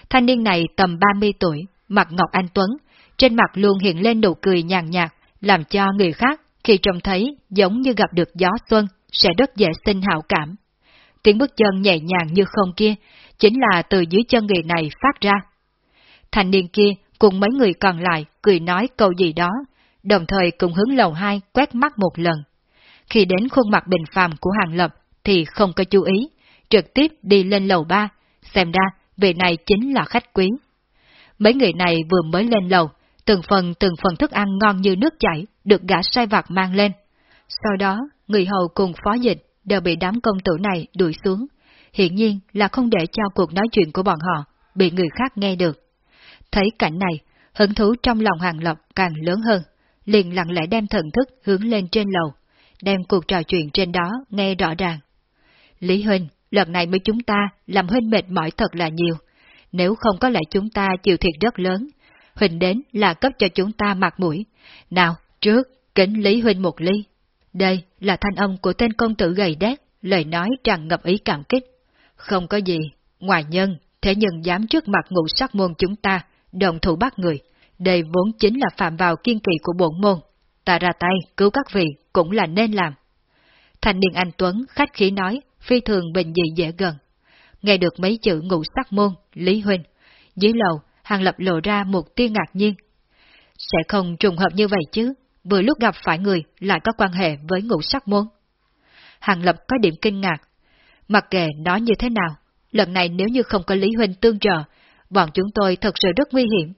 [SPEAKER 1] Thanh niên này tầm 30 tuổi, mặt ngọc anh tuấn, trên mặt luôn hiện lên nụ cười nhàn nhạt, làm cho người khác khi trông thấy giống như gặp được gió xuân, sẽ rất dễ sinh hảo cảm. Tiếng bước chân nhẹ nhàng như không kia, chính là từ dưới chân người này phát ra. Thanh niên kia cùng mấy người còn lại cười nói câu gì đó, đồng thời cùng hướng lầu hai quét mắt một lần. Khi đến khuôn mặt bình phàm của Hàng Lập thì không có chú ý, trực tiếp đi lên lầu ba, xem ra vị này chính là khách quý. Mấy người này vừa mới lên lầu, từng phần từng phần thức ăn ngon như nước chảy được gã sai vặt mang lên. Sau đó, người hầu cùng phó dịch đều bị đám công tử này đuổi xuống. Hiện nhiên là không để cho cuộc nói chuyện của bọn họ bị người khác nghe được. Thấy cảnh này, hứng thú trong lòng Hàng Lập càng lớn hơn, liền lặng lẽ đem thần thức hướng lên trên lầu, đem cuộc trò chuyện trên đó nghe rõ ràng. Lý Huynh, lần này mới chúng ta làm Huynh mệt mỏi thật là nhiều, nếu không có lẽ chúng ta chịu thiệt rất lớn. Huynh đến là cấp cho chúng ta mặt mũi. Nào, trước, kính Lý Huynh một ly. Đây là thanh âm của tên công tử gầy đét, lời nói tràn ngập ý cảm kích. Không có gì, ngoài nhân, thế nhưng dám trước mặt ngũ sắc môn chúng ta, đồng thủ bắt người. Đây vốn chính là phạm vào kiên kỳ của bổn môn. Ta ra tay cứu các vị cũng là nên làm. Thành niên anh Tuấn khách khí nói, phi thường bình dị dễ gần. Nghe được mấy chữ Ngụ sắc môn, Lý Huynh. Dưới lầu, Hàng Lập lộ ra một tia ngạc nhiên. Sẽ không trùng hợp như vậy chứ, vừa lúc gặp phải người lại có quan hệ với Ngụ sắc môn. Hàng Lập có điểm kinh ngạc. Mặc kệ nói như thế nào, lần này nếu như không có Lý Huynh tương trợ, bọn chúng tôi thật sự rất nguy hiểm.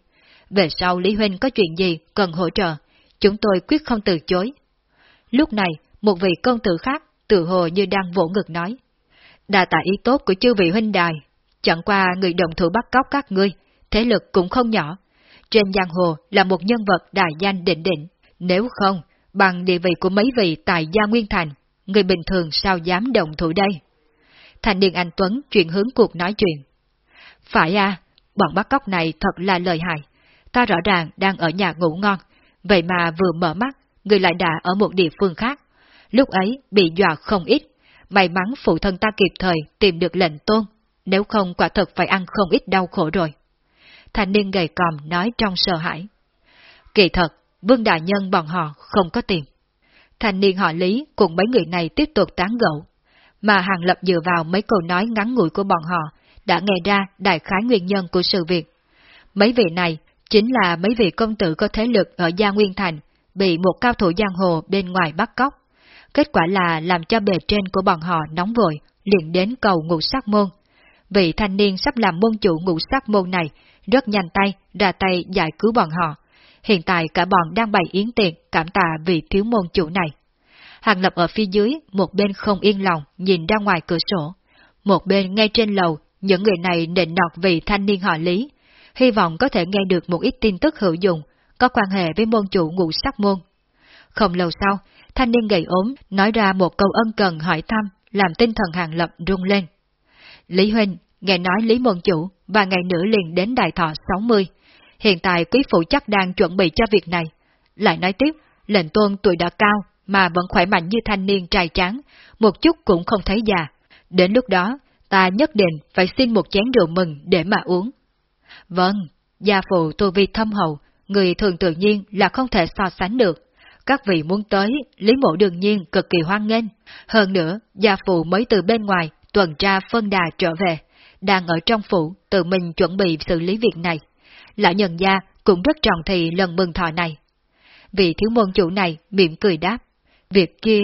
[SPEAKER 1] Về sau Lý Huynh có chuyện gì cần hỗ trợ, chúng tôi quyết không từ chối. Lúc này, một vị công tử khác, tự hồ như đang vỗ ngực nói. Đa tạ ý tốt của chư vị huynh đài, chẳng qua người đồng thủ bắt cóc các ngươi, thế lực cũng không nhỏ. Trên giang hồ là một nhân vật đại danh định định, nếu không, bằng địa vị của mấy vị tại gia Nguyên Thành, người bình thường sao dám đồng thủ đây? Thành niên anh Tuấn chuyển hướng cuộc nói chuyện. Phải à, bọn bắt cóc này thật là lời hại. Ta rõ ràng đang ở nhà ngủ ngon, vậy mà vừa mở mắt, người lại đã ở một địa phương khác. Lúc ấy bị dọa không ít, may mắn phụ thân ta kịp thời tìm được lệnh tôn, nếu không quả thật phải ăn không ít đau khổ rồi. Thành niên gầy còm nói trong sợ hãi. Kỳ thật, Vương Đại Nhân bọn họ không có tiền. Thành niên họ Lý cùng mấy người này tiếp tục tán gẫu, mà Hàng Lập dựa vào mấy câu nói ngắn ngủi của bọn họ, đã nghe ra đại khái nguyên nhân của sự việc. Mấy vị này chính là mấy vị công tử có thế lực ở Gia Nguyên Thành, bị một cao thủ giang hồ bên ngoài bắt cóc. Kết quả là làm cho bề trên của bọn họ nóng vội, liền đến cầu ngũ sắc môn. Vị thanh niên sắp làm môn chủ ngũ sắc môn này, rất nhanh tay, ra tay giải cứu bọn họ. Hiện tại cả bọn đang bày yến tiệc cảm tạ vị thiếu môn chủ này. Hàng Lập ở phía dưới, một bên không yên lòng, nhìn ra ngoài cửa sổ. Một bên ngay trên lầu, những người này nịnh nọt vị thanh niên họ Lý, hy vọng có thể nghe được một ít tin tức hữu dụng, có quan hệ với môn chủ ngũ sắc môn. Không lâu sau, thanh niên gầy ốm nói ra một câu ân cần hỏi thăm, làm tinh thần hàng lập rung lên. Lý Huynh, nghe nói Lý Môn Chủ, và ngày nữa liền đến đại thọ 60. Hiện tại quý phụ chắc đang chuẩn bị cho việc này. Lại nói tiếp, lệnh tôn tuổi đã cao, mà vẫn khỏe mạnh như thanh niên trai tráng, một chút cũng không thấy già. Đến lúc đó, ta nhất định phải xin một chén rượu mừng để mà uống. Vâng, gia phụ tu vi thâm hậu, người thường tự nhiên là không thể so sánh được. Các vị muốn tới, Lý Mộ đương nhiên cực kỳ hoan nghênh. Hơn nữa, gia phụ mới từ bên ngoài tuần tra phân đà trở về, đang ở trong phủ tự mình chuẩn bị xử lý việc này. Lão nhân gia cũng rất trọng thị lần mừng thọ này. Vị thiếu môn chủ này mỉm cười đáp. Việc kia...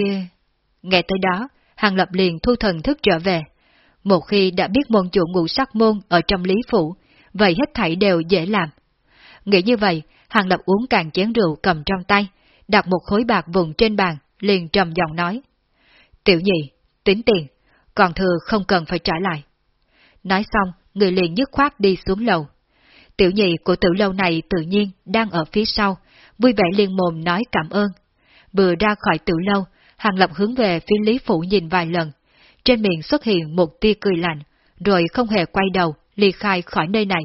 [SPEAKER 1] Nghe tới đó, Hàng Lập liền thu thần thức trở về. Một khi đã biết môn chủ ngũ sắc môn ở trong lý phủ, vậy hết thảy đều dễ làm. Nghĩ như vậy, Hàng Lập uống càng chén rượu cầm trong tay, đặt một khối bạc vùng trên bàn, liền trầm giọng nói. Tiểu nhị, tính tiền, còn thừa không cần phải trả lại. Nói xong, người liền dứt khoát đi xuống lầu. Tiểu nhị của tử lâu này tự nhiên đang ở phía sau, vui vẻ liên mồm nói cảm ơn. Vừa ra khỏi tử lâu, Hàng Lập hướng về phía Lý Phủ nhìn vài lần. Trên miệng xuất hiện một tia cười lạnh, rồi không hề quay đầu, ly khai khỏi nơi này.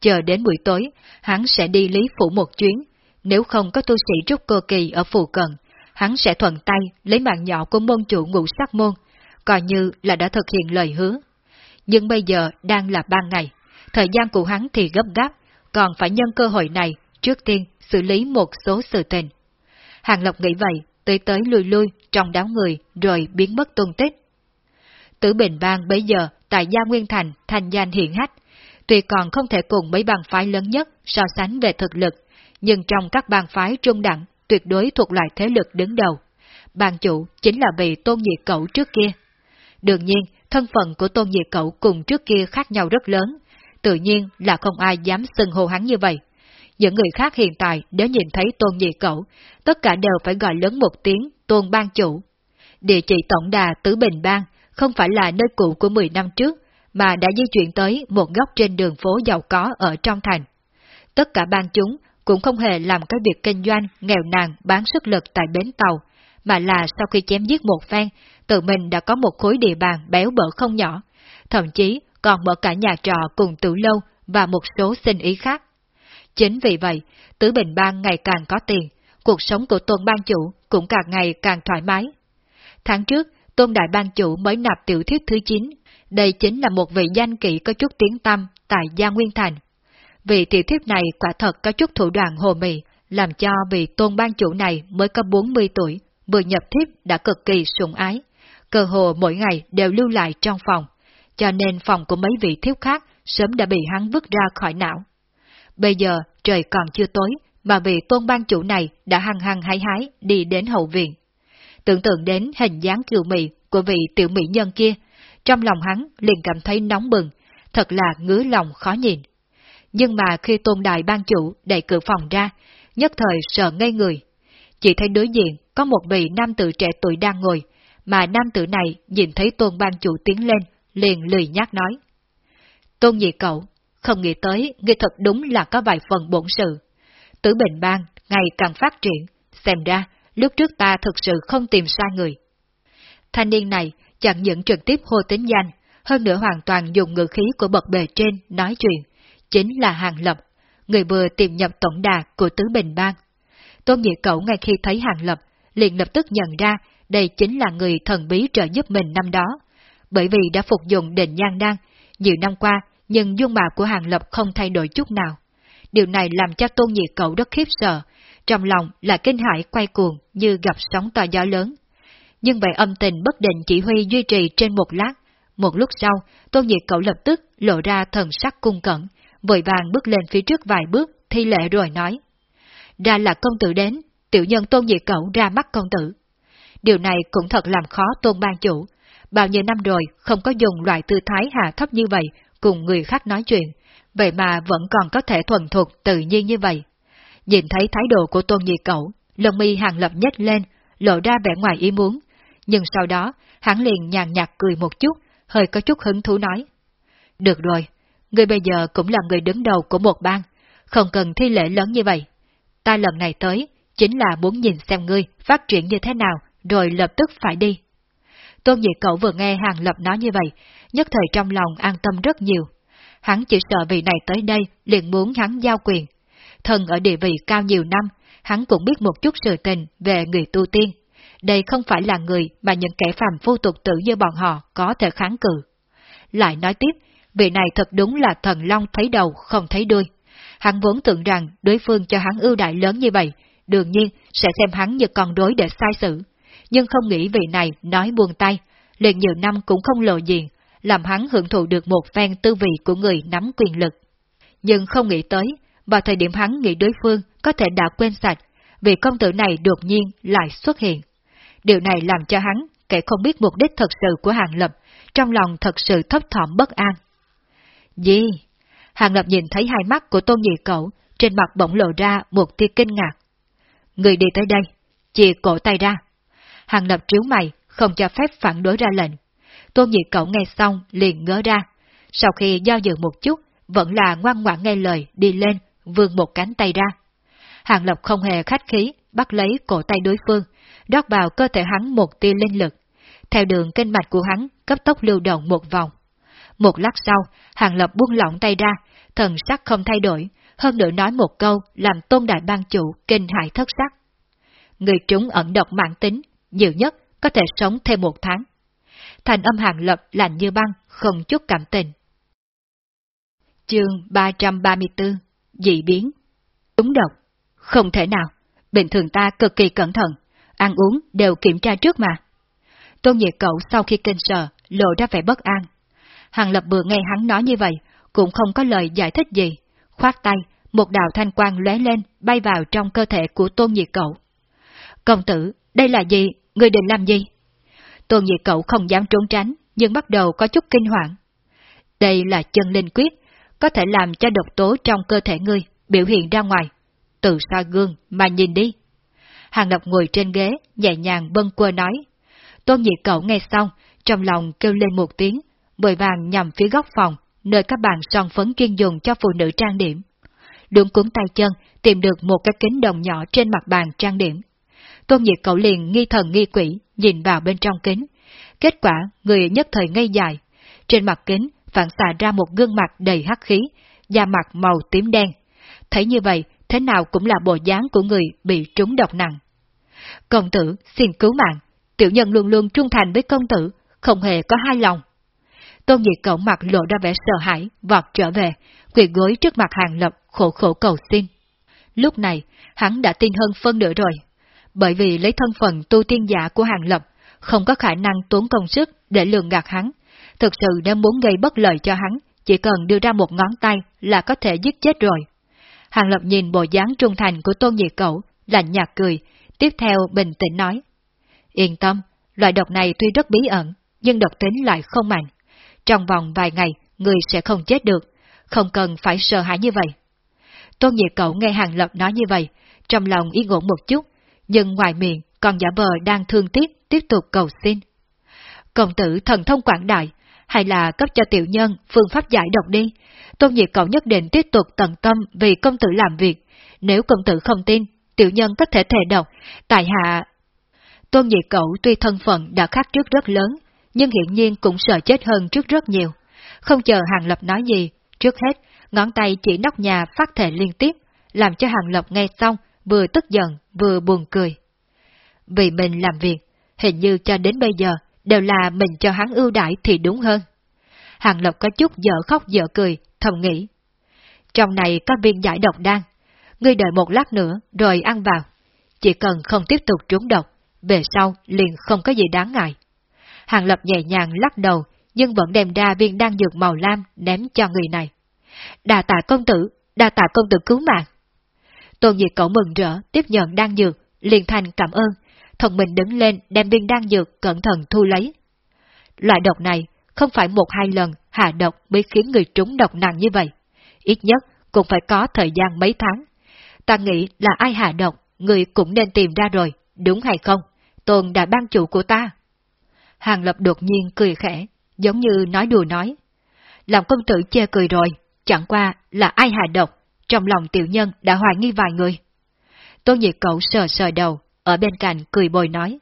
[SPEAKER 1] Chờ đến buổi tối, hắn sẽ đi Lý Phủ một chuyến. Nếu không có tu sĩ trúc cơ kỳ ở phù cận, hắn sẽ thuận tay lấy mạng nhỏ của môn chủ ngũ sắc môn, coi như là đã thực hiện lời hứa. Nhưng bây giờ đang là ban ngày, thời gian của hắn thì gấp gáp, còn phải nhân cơ hội này trước tiên xử lý một số sự tình. Hàng Lộc nghĩ vậy, tới tới lui lui trong đám người rồi biến mất tung tích. Tử Bình Bang bây giờ tại Gia Nguyên Thành thành danh hiện hách, tuy còn không thể cùng mấy bang phái lớn nhất so sánh về thực lực, nhưng trong các bang phái trung đẳng tuyệt đối thuộc loại thế lực đứng đầu. Bang chủ chính là vị tôn nhiệt cậu trước kia. Đương nhiên, thân phận của tôn nhiệt cậu cùng trước kia khác nhau rất lớn, tự nhiên là không ai dám xưng hô hắn như vậy. Những người khác hiện tại nếu nhìn thấy tôn nhị cậu, tất cả đều phải gọi lớn một tiếng tôn ban chủ. Địa chỉ tổng đà Tứ Bình Bang không phải là nơi cũ của 10 năm trước, mà đã di chuyển tới một góc trên đường phố giàu có ở trong thành. Tất cả bang chúng cũng không hề làm cái việc kinh doanh nghèo nàn bán sức lực tại bến tàu, mà là sau khi chém giết một phen, tự mình đã có một khối địa bàn béo bở không nhỏ, thậm chí còn mở cả nhà trọ cùng tử lâu và một số sinh ý khác. Chính vì vậy, Tứ Bình Bang ngày càng có tiền, cuộc sống của Tôn Ban Chủ cũng càng ngày càng thoải mái. Tháng trước, Tôn Đại Ban Chủ mới nạp tiểu thuyết thứ 9, đây chính là một vị danh kỹ có chút tiếng tâm tại Gia Nguyên Thành. Vị tiểu thiếp này quả thật có chút thủ đoạn hồ mị, làm cho vị Tôn Ban Chủ này mới có 40 tuổi, vừa nhập thiếp đã cực kỳ sủng ái, cơ hồ mỗi ngày đều lưu lại trong phòng, cho nên phòng của mấy vị thiếp khác sớm đã bị hắn vứt ra khỏi não. Bây giờ trời còn chưa tối, mà vị tôn ban chủ này đã hăng hăng hái hái đi đến hậu viện. Tưởng tượng đến hình dáng kiều mị của vị tiểu mỹ nhân kia, trong lòng hắn liền cảm thấy nóng bừng, thật là ngứa lòng khó nhìn. Nhưng mà khi tôn đại ban chủ đẩy cửa phòng ra, nhất thời sợ ngây người. Chỉ thấy đối diện có một vị nam tử trẻ tuổi đang ngồi, mà nam tử này nhìn thấy tôn ban chủ tiến lên, liền lười nhắc nói. Tôn nhị cậu, không nghĩ tới, ngươi thật đúng là có vài phần bổn sự. Tử Bình Bang ngày càng phát triển, xem ra, lúc trước ta thực sự không tìm sai người. Thanh niên này chẳng những trực tiếp hô tính danh, hơn nữa hoàn toàn dùng ngữ khí của bậc bề trên nói chuyện, chính là Hàng Lập, người vừa tìm nhập tổng đà của Tứ Bình Bang. Tôn Nhị Cẩu ngay khi thấy Hàng Lập, liền lập tức nhận ra đây chính là người thần bí trợ giúp mình năm đó, bởi vì đã phục dụng định nhan đan, nhiều năm qua nhưng dung mạo của Hàng Lập không thay đổi chút nào. Điều này làm cho tôn nhị cậu rất khiếp sợ, trong lòng là kinh hãi quay cuồng như gặp sóng to gió lớn. Nhưng vậy âm tình bất định chỉ huy duy trì trên một lát, một lúc sau, tôn nhị cậu lập tức lộ ra thần sắc cung cẩn, vội vàng bước lên phía trước vài bước, thi lệ rồi nói. Ra là công tử đến, tiểu nhân tôn nhị cậu ra mắt công tử. Điều này cũng thật làm khó tôn ban chủ, bao nhiêu năm rồi không có dùng loại tư thái hạ thấp như vậy cùng người khác nói chuyện, vậy mà vẫn còn có thể thuần thuộc tự nhiên như vậy. Nhìn thấy thái độ của tôn nhị cậu, lông mi hàng lập nhếch lên, lộ ra vẻ ngoài ý muốn, nhưng sau đó, hắn liền nhàn nhạt cười một chút, hơi có chút hứng thú nói. Được rồi, ngươi bây giờ cũng là người đứng đầu của một bang, không cần thi lễ lớn như vậy. Ta lần này tới, chính là muốn nhìn xem ngươi phát triển như thế nào, rồi lập tức phải đi. Tôn Nhị Cậu vừa nghe Hàng Lập nói như vậy, nhất thời trong lòng an tâm rất nhiều. Hắn chỉ sợ vị này tới đây liền muốn hắn giao quyền. Thần ở địa vị cao nhiều năm, hắn cũng biết một chút sự tình về người tu tiên. Đây không phải là người mà những kẻ phàm phu tục tử như bọn họ có thể kháng cự. Lại nói tiếp, vị này thật đúng là thần long thấy đầu không thấy đuôi. Hắn vốn tưởng rằng đối phương cho hắn ưu đại lớn như vậy, đương nhiên sẽ xem hắn như con đối để sai sự. Nhưng không nghĩ vị này nói buông tay, liền nhiều năm cũng không lộ diện, làm hắn hưởng thụ được một phen tư vị của người nắm quyền lực. Nhưng không nghĩ tới, vào thời điểm hắn nghĩ đối phương có thể đã quên sạch, vì công tử này đột nhiên lại xuất hiện. Điều này làm cho hắn, kẻ không biết mục đích thật sự của Hàng Lập, trong lòng thật sự thấp thỏm bất an. Gì? Hàng Lập nhìn thấy hai mắt của tôn nhị cậu, trên mặt bỗng lộ ra một tia kinh ngạc. Người đi tới đây, chỉ cổ tay ra. Hàng Lập triếu mày, không cho phép phản đối ra lệnh. Tôn Nhị Cậu nghe xong liền ngớ ra, sau khi do dự một chút, vẫn là ngoan ngoãn nghe lời đi lên, vươn một cánh tay ra. Hàng Lập không hề khách khí, bắt lấy cổ tay đối phương, đót vào cơ thể hắn một tia linh lực. Theo đường kinh mạch của hắn, cấp tốc lưu động một vòng. Một lát sau, Hàng Lập buông lỏng tay ra, thần sắc không thay đổi, hơn nữa nói một câu làm tôn đại ban chủ kinh hại thất sắc. Người trúng ẩn độc mạng tính, nhiều nhất có thể sống thêm một tháng. Thành âm Hàng Lập lạnh như băng, không chút cảm tình. Chương 334 Dị biến Đúng độc Không thể nào, bình thường ta cực kỳ cẩn thận, ăn uống đều kiểm tra trước mà. Tôn Nhiệt Cậu sau khi kinh sợ, lộ ra vẻ bất an. Hàng Lập vừa nghe hắn nói như vậy, cũng không có lời giải thích gì, khoát tay, một đạo thanh quang lóe lên, bay vào trong cơ thể của Tôn Nhiệt Cậu. Công tử, đây là gì? Người định làm gì? Tôn Nhiệt Cậu không dám trốn tránh, nhưng bắt đầu có chút kinh hoàng. Đây là chân linh quyết, có thể làm cho độc tố trong cơ thể ngươi biểu hiện ra ngoài. Từ xa gương mà nhìn đi. Hàng Lập ngồi trên ghế, nhẹ nhàng bâng quơ nói. Tôn Nhiệt Cậu nghe xong, trong lòng kêu lên một tiếng, vội vàng nhằm phía góc phòng, nơi các bàn son phấn chuyên dùng cho phụ nữ trang điểm. Đường cuốn tay chân, tìm được một cái kính đồng nhỏ trên mặt bàn trang điểm. Tôn Nhiệt Cậu liền nghi thần nghi quỷ, nhìn vào bên trong kính. Kết quả, người nhất thời ngây dài. Trên mặt kính phản xạ ra một gương mặt đầy hắc khí, da mặt màu tím đen. Thấy như vậy, thế nào cũng là bộ dáng của người bị trúng độc nặng. Công tử, xin cứu mạng, tiểu nhân luôn luôn trung thành với công tử, không hề có hai lòng. Tôn Diệt Cẩu mặt lộ ra vẻ sợ hãi, vọt trở về, quỳ gối trước mặt hàng lập, khổ khổ cầu xin. Lúc này, hắn đã tin hơn phân nửa rồi, bởi vì lấy thân phận tu tiên giả của hàng lập, không có khả năng tốn công sức để lường gạt hắn. Thực sự nếu muốn gây bất lợi cho hắn, chỉ cần đưa ra một ngón tay là có thể giết chết rồi. Hàng Lập nhìn bộ dáng trung thành của Tôn Nhị Cẩu, lạnh nhạt cười, tiếp theo bình tĩnh nói. Yên tâm, loại độc này tuy rất bí ẩn, nhưng độc tính lại không mạnh. Trong vòng vài ngày, người sẽ không chết được, không cần phải sợ hãi như vậy. Tôn Nhị Cẩu nghe Hàng Lập nói như vậy, trong lòng yên ổn một chút, nhưng ngoài miệng còn giả vờ đang thương tiếc tiếp tục cầu xin. Công tử thần thông quảng đại, hay là cấp cho tiểu nhân phương pháp giải độc đi. Tôn nhiệt cậu nhất định tiếp tục tận tâm vì công tử làm việc. Nếu công tử không tin, tiểu nhân có thể thề độc, tại hạ... Tôn nhiệt cậu tuy thân phận đã khác trước rất lớn, nhưng hiển nhiên cũng sợ chết hơn trước rất nhiều. Không chờ Hàng Lập nói gì, trước hết, ngón tay chỉ nóc nhà phát thể liên tiếp, làm cho Hàng Lập nghe xong, vừa tức giận, vừa buồn cười. Vì mình làm việc, hình như cho đến bây giờ, đều là mình cho hắn ưu đãi thì đúng hơn. Hàng Lập có chút dở khóc dở cười, thầm nghĩ. Trong này có viên giải độc đan, ngươi đợi một lát nữa rồi ăn vào. Chỉ cần không tiếp tục trúng độc, về sau liền không có gì đáng ngại. Hàng Lập nhẹ nhàng lắc đầu, nhưng vẫn đem ra viên đan dược màu lam ném cho người này. Đà tạ công tử, đà tạ công tử cứu mạng. Tôn Diệt cậu mừng rỡ tiếp nhận đan dược, liền thành cảm ơn, thần mình đứng lên đem viên đan dược cẩn thận thu lấy. Loại độc này không phải một hai lần hạ độc mới khiến người trúng độc nặng như vậy. Ít nhất cũng phải có thời gian mấy tháng. Ta nghĩ là ai hạ độc, người cũng nên tìm ra rồi, đúng hay không? Tôn đã ban chủ của ta. Hàng Lập đột nhiên cười khẽ, giống như nói đùa nói. Làm công tử chê cười rồi, chẳng qua là ai hạ độc, trong lòng tiểu nhân đã hoài nghi vài người. Tôn nhiệt cậu sờ sờ đầu, ở bên cạnh cười bồi nói.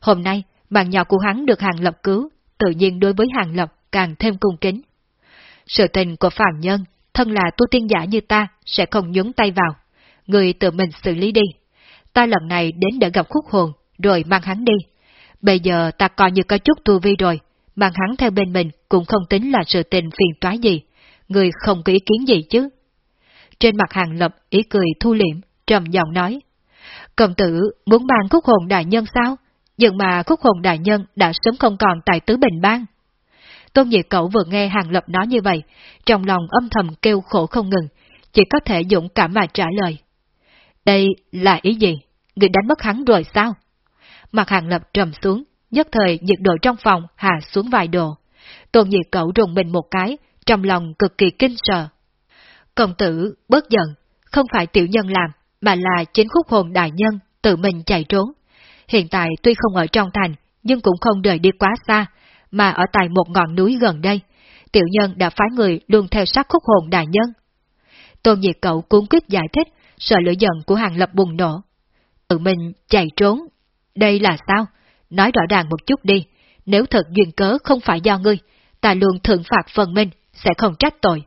[SPEAKER 1] Hôm nay, bạn nhỏ của hắn được Hàng Lập cứu, tự nhiên đối với Hàng Lập càng thêm cung kính. Sự tình của phạm nhân, thân là tu tiên giả như ta, sẽ không nhúng tay vào. Người tự mình xử lý đi. Ta lần này đến để gặp khúc hồn, rồi mang hắn đi. Bây giờ ta coi như có chút tu vi rồi, mang hắn theo bên mình cũng không tính là sự tình phiền toái gì. Người không có ý kiến gì chứ? Trên mặt Hàng Lập ý cười thu liễm, trầm giọng nói. Công tử muốn mang khúc hồn đại nhân sao? Nhưng mà khúc hồn đại nhân đã sớm không còn tại tứ bình bang. Tôn nhị Cẩu vừa nghe Hàng Lập nói như vậy, trong lòng âm thầm kêu khổ không ngừng, chỉ có thể dũng cảm mà trả lời. Đây là ý gì? Người đánh mất hắn rồi sao? Mặt Hàng Lập trầm xuống, nhất thời nhiệt độ trong phòng hạ xuống vài độ. Tôn Nhiệt cậu rùng mình một cái, trong lòng cực kỳ kinh sợ. Công tử, bớt giận, không phải tiểu nhân làm, mà là chính khúc hồn đại nhân tự mình chạy trốn. Hiện tại tuy không ở trong thành, nhưng cũng không rời đi quá xa, mà ở tại một ngọn núi gần đây. tiểu nhân đã phái người luôn theo sát khúc hồn đại nhân. Tôn nhiệt Cậu cuốn quyết giải thích, sợ lửa giận của Hàng Lập bùng nổ. Tự mình chạy trốn. Đây là sao? Nói rõ ràng một chút đi. Nếu thật duyên cớ không phải do ngươi, ta luôn thượng phạt phần mình, sẽ không trách tội.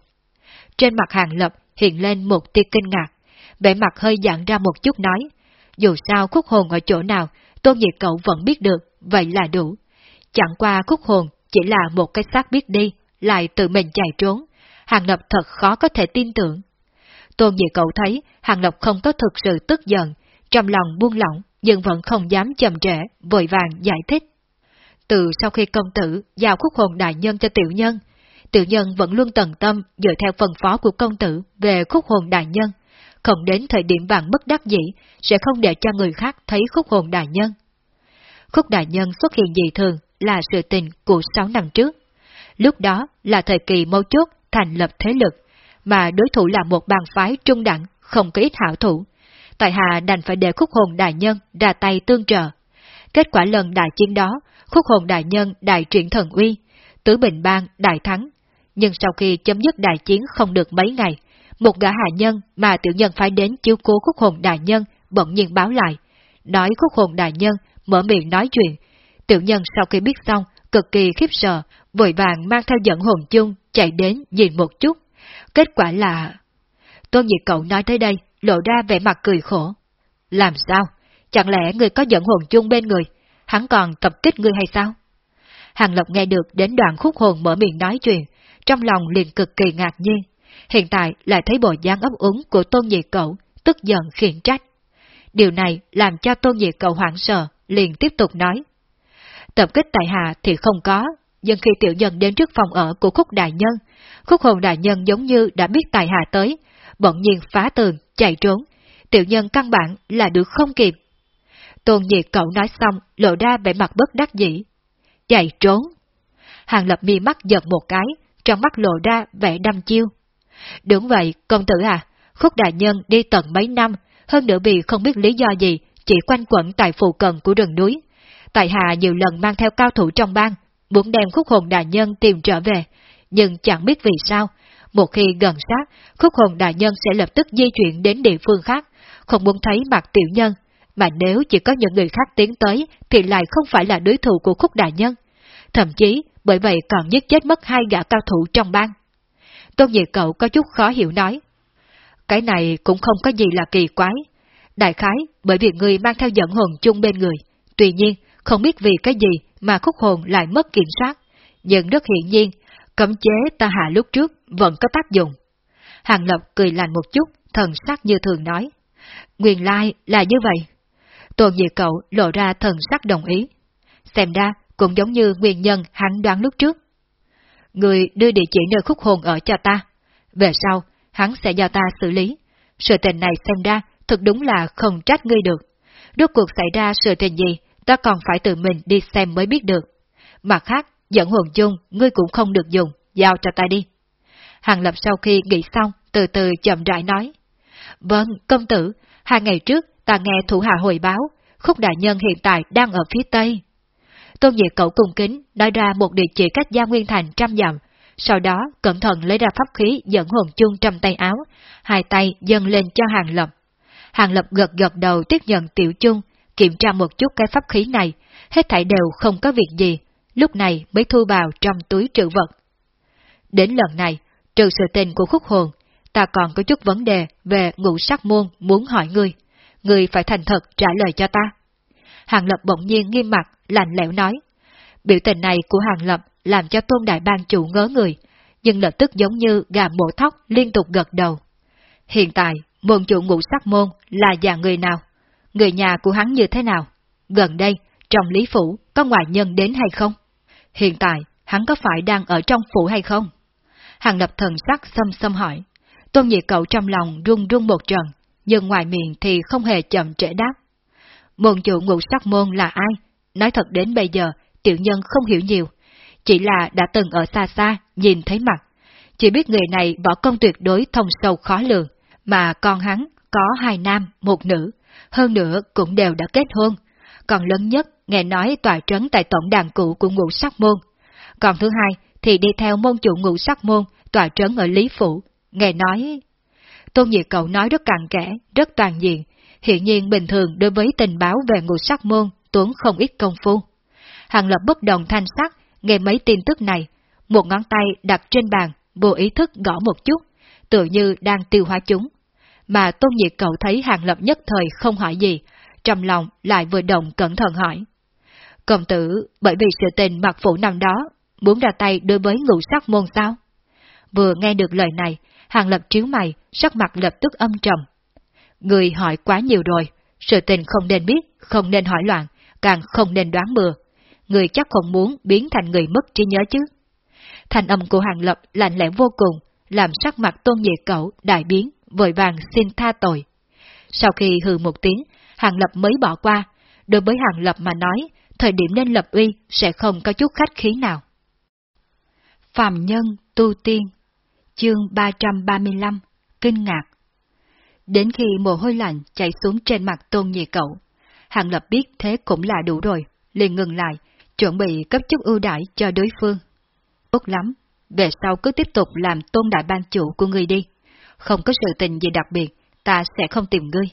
[SPEAKER 1] Trên mặt Hàng Lập hiện lên một tia kinh ngạc, vẻ mặt hơi giãn ra một chút nói. Dù sao khúc hồn ở chỗ nào, Tôn nhiệt Cậu vẫn biết được, vậy là đủ. Chẳng qua khúc hồn chỉ là một cái xác biết đi, lại tự mình chạy trốn. Hàng Lập thật khó có thể tin tưởng. Tôn nhiệt Cậu thấy Hàng Lập không có thực sự tức giận, trong lòng buông lỏng, nhưng vẫn không dám chậm trễ, vội vàng giải thích. Từ sau khi công tử giao khúc hồn đại nhân cho tiểu nhân, tiểu nhân vẫn luôn tận tâm dựa theo phần phó của công tử về khúc hồn đại nhân, không đến thời điểm vàng bất đắc dĩ, sẽ không để cho người khác thấy khúc hồn đại nhân. Khúc đại nhân xuất hiện dị thường là sự tình của 6 năm trước. Lúc đó là thời kỳ mâu chốt thành lập thế lực, mà đối thủ là một bang phái trung đẳng, không có ít hảo thủ. Tại hạ đành phải để khúc hồn đại nhân ra tay tương trợ. Kết quả lần đại chiến đó, khúc hồn đại nhân đại triển thần uy, tứ bình bang đại thắng. Nhưng sau khi chấm dứt đại chiến không được mấy ngày, một gã hạ nhân mà tiểu nhân phải đến chiếu cố khúc hồn đại nhân bỗng nhiên báo lại, nói khúc hồn đại nhân mở miệng nói chuyện. Tiểu nhân sau khi biết xong, cực kỳ khiếp sợ, vội vàng mang theo dẫn hồn chung chạy đến nhìn một chút. Kết quả là... Tôn Nhiệt Cậu nói tới đây, lộ ra vẻ mặt cười khổ. Làm sao? Chẳng lẽ người có dẫn hồn chung bên người, hắn còn tập kích ngươi hay sao? Hàng Lộc nghe được đến đoạn khúc hồn mở miệng nói chuyện, trong lòng liền cực kỳ ngạc nhiên. Hiện tại lại thấy bộ dáng ấp úng của Tôn nhị Cậu, tức giận khiển trách. Điều này làm cho Tôn nhị Cậu hoảng sợ, liền tiếp tục nói. Tập kích tại hạ thì không có, nhưng khi tiểu nhân đến trước phòng ở của khúc đại nhân, khúc hồn đại nhân giống như đã biết tài hạ tới, bỗng nhiên phá tường, chạy trốn. Tiểu nhân căn bản là được không kịp. Tôn nhiệt cậu nói xong, lộ ra vẻ mặt bất đắc dĩ. Chạy trốn. Hàng lập mi mắt giật một cái, trong mắt lộ ra vẻ đăm chiêu. Đúng vậy, công tử à, khúc đại nhân đi tận mấy năm, hơn nữa vì không biết lý do gì, chỉ quanh quẩn tại phụ cận của rừng núi. Tại hạ nhiều lần mang theo cao thủ trong bang, muốn đem khúc hồn đại nhân tìm trở về, nhưng chẳng biết vì sao, một khi gần sát, khúc hồn đại nhân sẽ lập tức di chuyển đến địa phương khác, không muốn thấy mặt tiểu nhân, mà nếu chỉ có những người khác tiến tới thì lại không phải là đối thủ của khúc đại nhân. Thậm chí, bởi vậy còn giết chết mất hai gã cao thủ trong bang. Tôn Nhị Cậu có chút khó hiểu nói. Cái này cũng không có gì là kỳ quái. Đại khái, bởi vì người mang theo dẫn hồn chung bên người. Tuy nhiên, không biết vì cái gì mà khúc hồn lại mất kiểm soát. Nhưng rất hiển nhiên, cấm chế ta hạ lúc trước vẫn có tác dụng. Hàng Lập cười lành một chút, thần sắc như thường nói. Nguyên lai là như vậy. Tôn Dị Cậu lộ ra thần sắc đồng ý. Xem ra cũng giống như nguyên nhân hắn đoán lúc trước. Người đưa địa chỉ nơi khúc hồn ở cho ta. Về sau, hắn sẽ do ta xử lý. Sự tình này xem ra thực đúng là không trách ngươi được. Rốt cuộc xảy ra sự tình gì, ta còn phải tự mình đi xem mới biết được. Mặt khác, dẫn hồn chung, ngươi cũng không được dùng, giao cho ta đi. Hàng Lập sau khi nghĩ xong, từ từ chậm rãi nói. Vâng, công tử, hai ngày trước ta nghe thủ hạ hồi báo, khúc đại nhân hiện tại đang ở phía tây. Tôn Diệt cậu cung kính nói ra một địa chỉ cách Gia Nguyên Thành trăm dặm, sau đó cẩn thận lấy ra pháp khí dẫn hồn chung trong tay áo, hai tay dâng lên cho Hàng Lập. Hàng Lập gật gật đầu tiếp nhận tiểu chung, kiểm tra một chút cái pháp khí này, hết thảy đều không có việc gì, lúc này mới thu vào trong túi trữ vật. Đến lần này, trừ sự tình của khúc hồn, ta còn có chút vấn đề về ngũ sắc môn muốn hỏi ngươi. Ngươi phải thành thật trả lời cho ta. Hàng Lập bỗng nhiên nghiêm mặt, lạnh lẽo nói. Biểu tình này của Hàng Lập làm cho tôn đại bang chủ ngớ người, nhưng lập tức giống như gà mổ thóc liên tục gật đầu. Hiện tại, môn chủ ngũ sắc môn là dạng người nào? Người nhà của hắn như thế nào? Gần đây, trong lý phủ, có ngoại nhân đến hay không? Hiện tại, hắn có phải đang ở trong phủ hay không? Hàng lập thần sắc xâm xâm hỏi. Tôn nhị cậu trong lòng run run một trận, nhưng ngoài miệng thì không hề chậm trễ đáp. Môn chủ ngũ sắc môn là ai? Nói thật đến bây giờ, tiểu nhân không hiểu nhiều. Chỉ là đã từng ở xa xa, nhìn thấy mặt. Chỉ biết người này võ công tuyệt đối thông sâu khó lường, mà con hắn có hai nam, một nữ, hơn nữa cũng đều đã kết hôn. Còn lớn nhất, nghe nói tòa trấn tại tổng đàn cũ của ngũ sắc môn. Còn thứ hai thì đi theo môn chủ ngũ sắc môn, tòa trấn ở Lý Phủ, nghe nói... Tôn Nhiệt Cậu nói rất cặn kẽ, rất toàn diện, hiện nhiên bình thường đối với tình báo về ngũ sắc môn, tốn không ít công phu. Hàng lập bất đồng thanh sắc, nghe mấy tin tức này, một ngón tay đặt trên bàn, vô ý thức gõ một chút, tự như đang tiêu hóa chúng. Mà Tôn Nhiệt Cậu thấy Hàng Lập nhất thời không hỏi gì, trong lòng lại vừa động cẩn thận hỏi. Công tử, bởi vì sự tình mặc phủ năm đó, muốn ra tay đối với ngũ sắc môn sao? Vừa nghe được lời này, Hàng Lập chiếu mày, sắc mặt lập tức âm trầm. Người hỏi quá nhiều rồi, sự tình không nên biết, không nên hỏi loạn, càng không nên đoán bừa. Người chắc không muốn biến thành người mất trí nhớ chứ. Thành âm của Hàng Lập lạnh lẽo vô cùng, làm sắc mặt tôn nhiệt cậu đại biến, vội vàng xin tha tội. Sau khi hừ một tiếng, Hàng Lập mới bỏ qua, đối với Hàng Lập mà nói, thời điểm nên lập uy sẽ không có chút khách khí nào. Phạm Nhân Tu Tiên Chương 335 Kinh ngạc Đến khi mồ hôi lạnh chảy xuống trên mặt tôn nhị cậu, Hàng Lập biết thế cũng là đủ rồi, liền ngừng lại, chuẩn bị cấp chút ưu đãi cho đối phương. Tốt lắm, về sau cứ tiếp tục làm tôn đại ban chủ của ngươi đi. Không có sự tình gì đặc biệt, ta sẽ không tìm ngươi.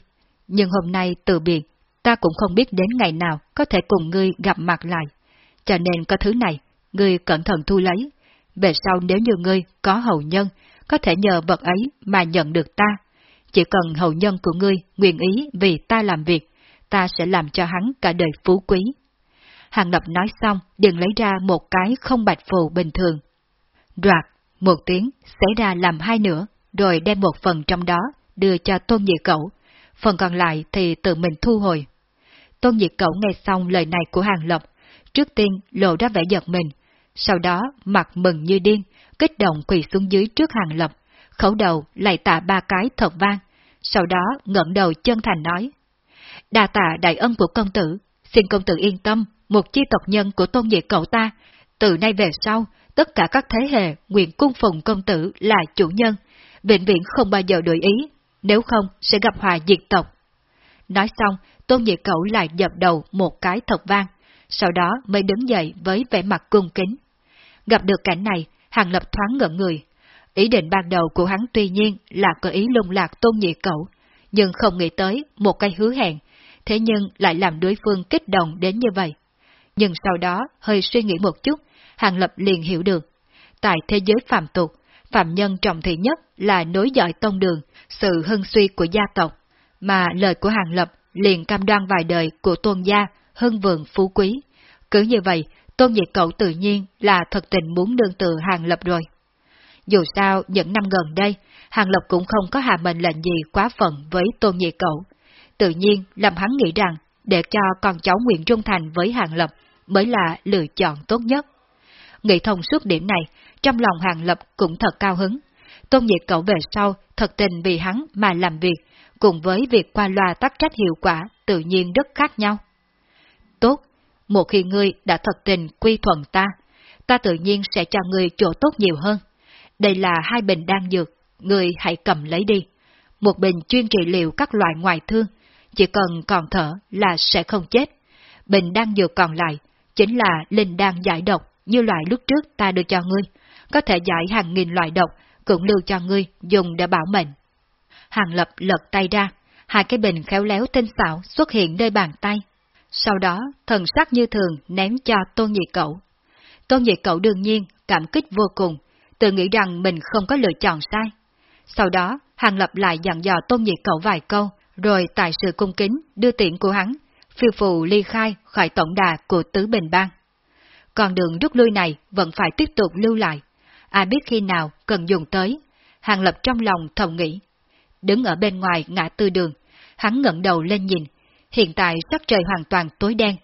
[SPEAKER 1] Nhưng hôm nay từ biệt, ta cũng không biết đến ngày nào có thể cùng ngươi gặp mặt lại. Cho nên có thứ này, ngươi cẩn thận thu lấy. Về sau nếu như ngươi có hậu nhân, có thể nhờ vật ấy mà nhận được ta. Chỉ cần hậu nhân của ngươi nguyện ý vì ta làm việc, ta sẽ làm cho hắn cả đời phú quý. Hàng Lập nói xong, liền lấy ra một cái không bạch phù bình thường. Đoạt, một tiếng, xảy ra làm hai nửa, rồi đem một phần trong đó đưa cho Tôn Nhị Cẩu, phần còn lại thì tự mình thu hồi. Tôn Nhị Cẩu nghe xong lời này của Hàng Lập, trước tiên lộ ra vẻ giật mình, sau đó mặt mừng như điên, kích động quỳ xuống dưới trước Hàng Lập, khẩu đầu lại tạ ba cái thật vang, sau đó ngẩng đầu chân thành nói. Đa tạ đại ân của công tử, xin công tử yên tâm, một chi tộc nhân của tôn diệt cậu ta, từ nay về sau, tất cả các thế hệ nguyện cung phụng công tử là chủ nhân, vĩnh viện không bao giờ đổi ý, nếu không sẽ gặp hòa diệt tộc. Nói xong, tôn diệt cậu lại dập đầu một cái thật vang, sau đó mới đứng dậy với vẻ mặt cung kính. Gặp được cảnh này, Hàng Lập thoáng ngẩn người. Ý định ban đầu của hắn tuy nhiên là có ý lung lạc tôn nhị cậu, nhưng không nghĩ tới một cái hứa hẹn, thế nhưng lại làm đối phương kích động đến như vậy. Nhưng sau đó hơi suy nghĩ một chút, Hàng Lập liền hiểu được. Tại thế giới phạm tục, phạm nhân trọng thị nhất là nối dõi tông đường, sự hưng suy của gia tộc, mà lời của Hàng Lập liền cam đoan vài đời của tôn gia, hưng vượng phú quý. Cứ như vậy, tôn nhị cậu tự nhiên là thật tình muốn đương tự Hàng Lập rồi. Dù sao, những năm gần đây, Hàng Lập cũng không có hạ mệnh lệnh gì quá phận với tôn nhị cậu. Tự nhiên, làm hắn nghĩ rằng, để cho con cháu nguyện trung thành với Hàng Lập mới là lựa chọn tốt nhất. Nghĩ thông suốt điểm này, trong lòng Hàng Lập cũng thật cao hứng. Tôn nhị cậu về sau thật tình vì hắn mà làm việc, cùng với việc qua loa tắc trách hiệu quả tự nhiên rất khác nhau. Tốt, một khi ngươi đã thật tình quy thuận ta, ta tự nhiên sẽ cho ngươi chỗ tốt nhiều hơn. Đây là hai bình đan dược, ngươi hãy cầm lấy đi. Một bình chuyên trị liệu các loại ngoại thương, chỉ cần còn thở là sẽ không chết. Bình đan dược còn lại chính là linh đan giải độc như loại lúc trước ta đưa cho ngươi, có thể giải hàng nghìn loại độc, cũng lưu cho ngươi dùng để bảo mệnh. Hàng lập lật tay ra, hai cái bình khéo léo tinh xảo xuất hiện nơi bàn tay. Sau đó, thần sắc như thường ném cho tôn nhị cậu. Tôn nhị cậu đương nhiên cảm kích vô cùng, tự nghĩ rằng mình không có lựa chọn sai. Sau đó, Hàng Lập lại dặn dò tôn nhị cậu vài câu, rồi tại sự cung kính đưa tiện của hắn, phiêu phù ly khai khỏi tổng đà của Tứ Bình Bang. Còn đường rút lui này vẫn phải tiếp tục lưu lại, ai biết khi nào cần dùng tới, Hàng Lập trong lòng thầm nghĩ. Đứng ở bên ngoài ngã tư đường, hắn ngẩng đầu lên nhìn, hiện tại sắp trời hoàn toàn tối đen,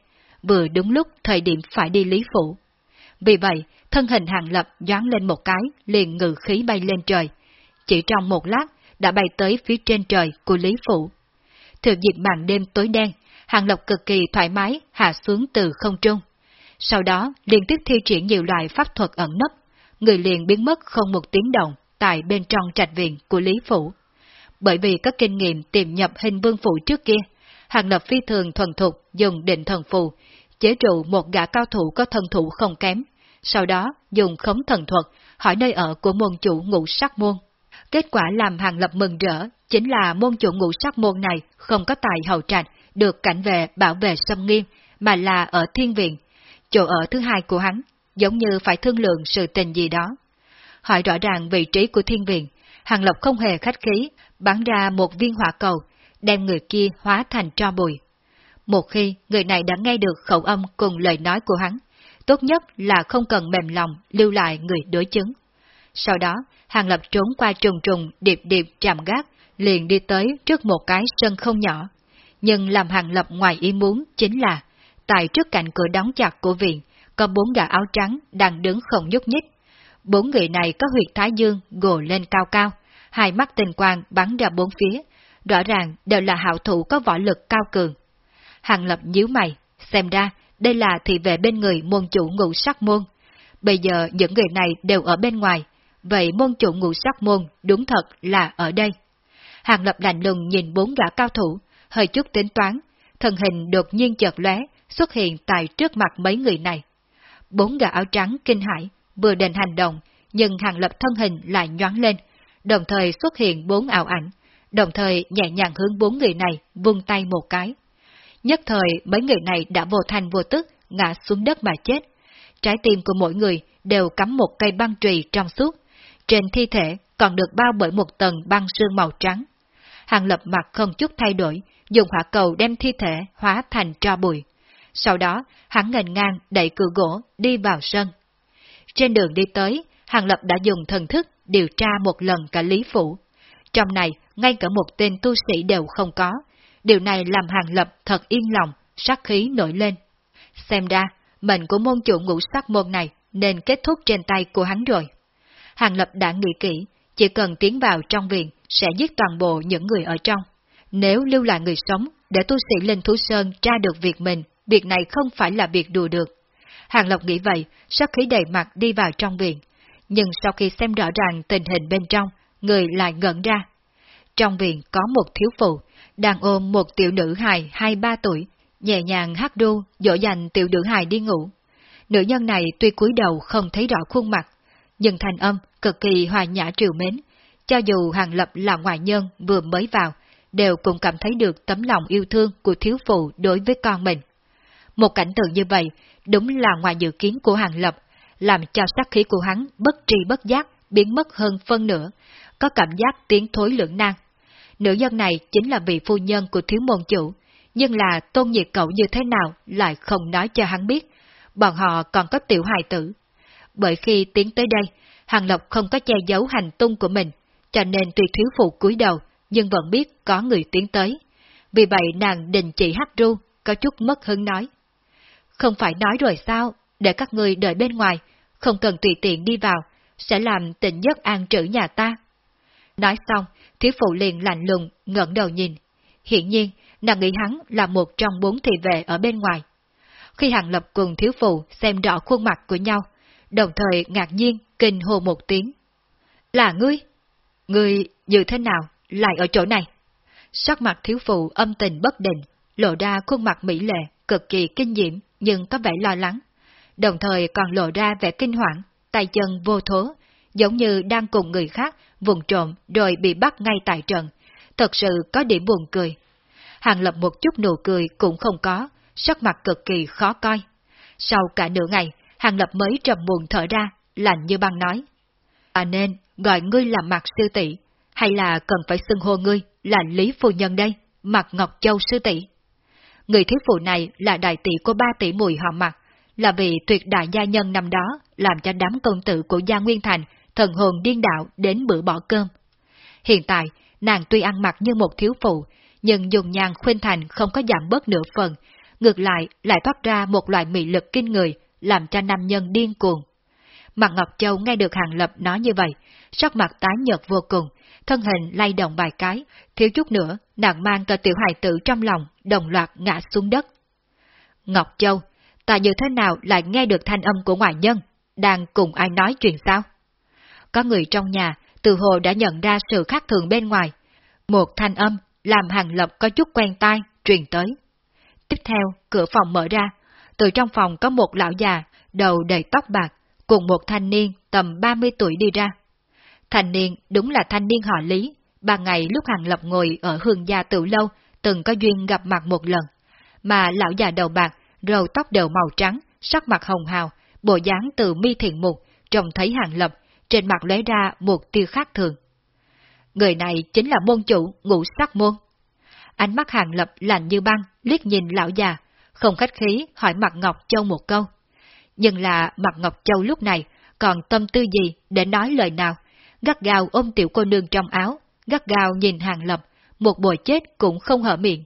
[SPEAKER 1] vừa đúng lúc thời điểm phải đi Lý Phủ. Vì vậy, thân hình Hàng Lập doán lên một cái, liền ngự khí bay lên trời. Chỉ trong một lát, đã bay tới phía trên trời của Lý Phủ. Thừa dịp màn đêm tối đen, Hàng Lập cực kỳ thoải mái hạ xuống từ không trung. Sau đó, liên tiếp thi triển nhiều loại pháp thuật ẩn nấp, người liền biến mất không một tiếng động tại bên trong trạch viện của Lý Phủ. Bởi vì các kinh nghiệm tìm nhập hình vương phủ trước kia, Hàng Lập phi thường thuần thục dùng định thần phù, chế trụ một gã cao thủ có thân thủ không kém, sau đó dùng khống thần thuật hỏi nơi ở của môn chủ ngũ sắc môn. Kết quả làm Hàng Lập mừng rỡ chính là môn chủ ngũ sắc môn này không có tài hậu trạch, được cảnh vệ bảo vệ xâm nghiêm, mà là ở thiên viện. Chỗ ở thứ hai của hắn, giống như phải thương lượng sự tình gì đó. Hỏi rõ ràng vị trí của thiên viện, Hàng Lập không hề khách khí, bắn ra một viên hỏa cầu, đem người kia hóa thành tro bụi. Một khi người này đã nghe được khẩu âm cùng lời nói của hắn, tốt nhất là không cần mềm lòng lưu lại người đối chứng. Sau đó, Hàng Lập trốn qua trùng trùng điệp điệp chạm gác, liền đi tới trước một cái sân không nhỏ. Nhưng làm Hàng Lập ngoài ý muốn chính là, tại trước cạnh cửa đóng chặt của viện, có bốn gã áo trắng đang đứng không nhúc nhích. Bốn người này có huyệt thái dương gồ lên cao cao, hai mắt tình quang bắn ra bốn phía, rõ ràng đều là hạo thủ có võ lực cao cường. Hàng Lập nhíu mày, xem ra đây là thị vệ bên người môn chủ ngũ sắc môn. Bây giờ những người này đều ở bên ngoài, vậy môn chủ ngũ sắc môn đúng thật là ở đây. Hàng Lập lạnh lùng nhìn bốn gã cao thủ, hơi chút tính toán, thân hình đột nhiên chợt lóe xuất hiện tại trước mặt mấy người này. Bốn gã áo trắng kinh hãi, vừa định hành động, nhưng Hàng Lập thân hình lại nhoáng lên, đồng thời xuất hiện bốn ảo ảnh, đồng thời nhẹ nhàng hướng bốn người này vung tay một cái. Nhất thời mấy người này đã vô thành vô tức, ngã xuống đất mà chết. Trái tim của mỗi người đều cắm một cây băng trùy trong suốt. Trên thi thể còn được bao bởi một tầng băng sương màu trắng. Hàng lập mặt không chút thay đổi, dùng hỏa cầu đem thi thể hóa thành tro bụi. Sau đó, hắn ngành ngang đẩy cửa gỗ đi vào sân. Trên đường đi tới, Hàng Lập đã dùng thần thức điều tra một lần cả Lý Phủ. Trong này, ngay cả một tên tu sĩ đều không có, Điều này làm Hàng Lập thật yên lòng, sát khí nổi lên. Xem ra, mệnh của môn chủ ngũ sắc môn này nên kết thúc trên tay của hắn rồi. Hàng Lập đã nghĩ kỹ, chỉ cần tiến vào trong viện sẽ giết toàn bộ những người ở trong. Nếu lưu lại người sống, để tu sĩ lên Thú Sơn tra được việc mình, việc này không phải là việc đùa được. Hàng Lộc nghĩ vậy, sát khí đầy mặt đi vào trong viện. Nhưng sau khi xem rõ ràng tình hình bên trong, người lại ngẩn ra. Trong viện có một thiếu phụ, đang ôm một tiểu nữ hài hai ba tuổi, nhẹ nhàng hát đu, dỗ dành tiểu nữ hài đi ngủ. Nữ nhân này tuy cúi đầu không thấy rõ khuôn mặt, nhưng thanh âm cực kỳ hòa nhã triều mến, cho dù Hàng Lập là ngoại nhân vừa mới vào, đều cũng cảm thấy được tấm lòng yêu thương của thiếu phụ đối với con mình. Một cảnh tượng như vậy, đúng là ngoài dự kiến của Hàng Lập, làm cho sắc khí của hắn bất tri bất giác, biến mất hơn phân nửa, có cảm giác tiếng thối lưỡng nan, Nữ nhân này chính là vị phu nhân của thiếu môn chủ, nhưng là tôn nhiệt cậu như thế nào lại không nói cho hắn biết, bọn họ còn có tiểu hài tử. Bởi khi tiến tới đây, Hàng Lộc không có che giấu hành tung của mình, cho nên tuy thiếu phụ cúi đầu, nhưng vẫn biết có người tiến tới. Vì vậy nàng đình chỉ hát ru, có chút mất hứng nói. Không phải nói rồi sao, để các người đợi bên ngoài, không cần tùy tiện đi vào, sẽ làm tình giấc an trữ nhà ta. Nói xong, thiếu phụ liền lạnh lùng, ngẩng đầu nhìn. Hiện nhiên, nàng nghĩ hắn là một trong bốn thị vệ ở bên ngoài. Khi Hàng Lập cùng thiếu phụ xem rõ khuôn mặt của nhau, đồng thời ngạc nhiên, kinh hô một tiếng. Là ngươi? Ngươi như thế nào, lại ở chỗ này? Sắc mặt thiếu phụ âm tình bất định, lộ ra khuôn mặt mỹ lệ, cực kỳ kinh diễm, nhưng có vẻ lo lắng. Đồng thời còn lộ ra vẻ kinh hoảng, tay chân vô thố, giống như đang cùng người khác vùng trộm rồi bị bắt ngay tại trận. Thật sự có điểm buồn cười. Hàng lập một chút nụ cười cũng không có, sắc mặt cực kỳ khó coi. Sau cả nửa ngày, Hàng lập mới trầm buồn thở ra, lạnh như băng nói. À nên, gọi ngươi là mặt sư tỷ hay là cần phải xưng hô ngươi là Lý Phu Nhân đây, mặt Ngọc Châu sư tỷ Người thiếu phụ này là đại tỷ của ba tỷ mùi họ mặt, là vị tuyệt đại gia nhân năm đó làm cho đám công tử của Gia Nguyên Thành thần hồn điên đạo đến bữa bỏ cơm. Hiện tại, nàng tuy ăn mặc như một thiếu phụ, nhưng dùng nhàn khuyên thành không có giảm bớt nửa phần, ngược lại lại thoát ra một loại mị lực kinh người, làm cho nam nhân điên cuồng. Mặt Ngọc Châu nghe được Hàng Lập nói như vậy, sắc mặt tái nhợt vô cùng, thân hình lay động vài cái, thiếu chút nữa, nàng mang cả tiểu hài tử trong lòng, đồng loạt ngã xuống đất. Ngọc Châu, ta như thế nào lại nghe được thanh âm của ngoại nhân, đang cùng ai nói chuyện sao? Có người trong nhà từ hồ đã nhận ra sự khác thường bên ngoài. Một thanh âm làm Hàng Lập có chút quen tai, truyền tới. Tiếp theo, cửa phòng mở ra. Từ trong phòng có một lão già, đầu đầy tóc bạc, cùng một thanh niên tầm 30 tuổi đi ra. Thanh niên đúng là thanh niên họ Lý, ba ngày lúc Hàng Lập ngồi ở hương gia tự lâu, từng có duyên gặp mặt một lần. Mà lão già đầu bạc, râu tóc đều màu trắng, sắc mặt hồng hào, bộ dáng từ mi thiện mục, trông thấy Hàng Lập, trên mặt lóe ra một tia khác thường. Người này chính là môn chủ ngũ sắc môn. Ánh mắt Hàng Lập lạnh như băng, liếc nhìn lão già, không khách khí hỏi mặt Ngọc Châu một câu. Nhưng là mặt Ngọc Châu lúc này còn tâm tư gì để nói lời nào, gắt gao ôm tiểu cô nương trong áo, gắt gao nhìn Hàng Lập, một bồi chết cũng không hở miệng.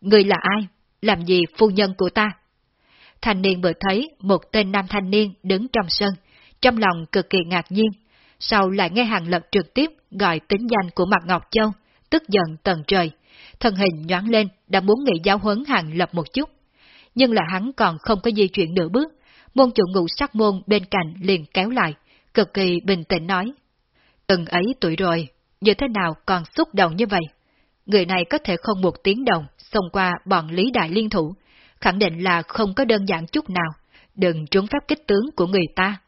[SPEAKER 1] Người là ai? Làm gì phu nhân của ta? Thanh niên vừa thấy một tên nam thanh niên đứng trong sân, trong lòng cực kỳ ngạc nhiên, sau lại nghe Hàng Lập trực tiếp gọi tính danh của Mạc Ngọc Châu, tức giận tầng trời, thân hình nhoáng lên đã muốn nghỉ giáo huấn Hàng Lập một chút. Nhưng là hắn còn không có di chuyển nửa bước, môn chủ ngụ sắc môn bên cạnh liền kéo lại, cực kỳ bình tĩnh nói. Từng ấy tuổi rồi, như thế nào còn xúc động như vậy? Người này có thể không một tiếng đồng xông qua bọn lý đại liên thủ, khẳng định là không có đơn giản chút nào, đừng trúng phép kích tướng của người ta.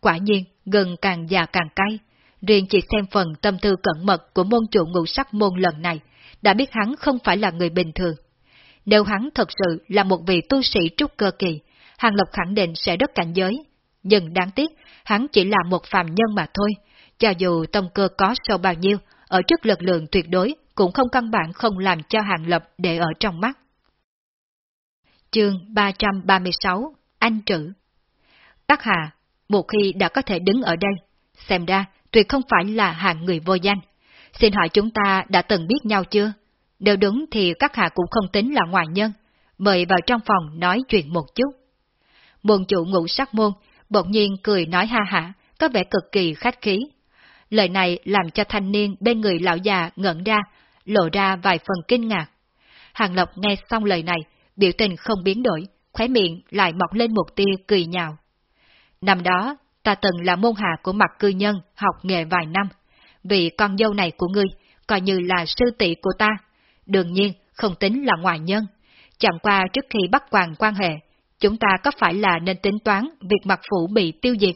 [SPEAKER 1] Quả nhiên, gần càng già càng cay, riêng chỉ xem phần tâm tư cẩn mật của môn chủ ngũ sắc môn lần này, đã biết hắn không phải là người bình thường. Nếu hắn thật sự là một vị tu sĩ trúc cơ kỳ, Hàng Lập khẳng định sẽ rất cảnh giới. Nhưng đáng tiếc, hắn chỉ là một phàm nhân mà thôi, cho dù tâm cơ có sâu bao nhiêu, ở trước lực lượng tuyệt đối cũng không căn bản không làm cho Hàng Lập để ở trong mắt. Chương 336 Anh Trữ Các hạ, một khi đã có thể đứng ở đây, xem ra tuyệt không phải là hạng người vô danh. Xin hỏi chúng ta đã từng biết nhau chưa? Nếu đúng thì các hạ cũng không tính là ngoại nhân. Mời vào trong phòng nói chuyện một chút. Môn chủ ngũ sắc môn, bỗng nhiên cười nói ha hả, có vẻ cực kỳ khách khí. Lời này làm cho thanh niên bên người lão già ngẩn ra, lộ ra vài phần kinh ngạc. Hàng Lộc nghe xong lời này, biểu tình không biến đổi, khóe miệng lại mọc lên một tia cười nhạo. Năm đó, ta từng là môn hạ của mặt cư nhân học nghề vài năm, vì con dâu này của ngươi coi như là sư tỷ của ta, đương nhiên không tính là ngoại nhân. Chẳng qua trước khi bắt quan quan hệ, chúng ta có phải là nên tính toán việc mặt phủ bị tiêu diệt?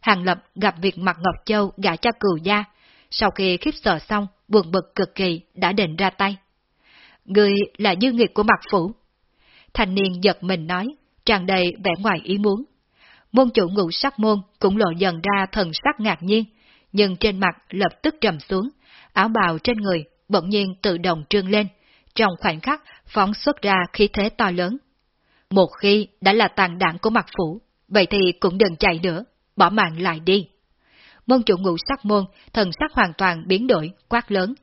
[SPEAKER 1] Hàng Lập gặp việc mặt Ngọc Châu gả cho cửu gia, sau khi khiếp sợ xong, buồn bực cực kỳ đã định ra tay. Người là dư nghiệt của mặt phủ. Thành niên giật mình nói, tràn đầy vẻ ngoài ý muốn. Môn chủ ngũ sắc môn cũng lộ dần ra thần sắc ngạc nhiên, nhưng trên mặt lập tức trầm xuống, áo bào trên người bỗng nhiên tự động trương lên, trong khoảnh khắc phóng xuất ra khí thế to lớn. Một khi đã là tàn đảng của mặt phủ, vậy thì cũng đừng chạy nữa, bỏ mạng lại đi. Môn chủ ngũ sắc môn, thần sắc hoàn toàn biến đổi, quát lớn.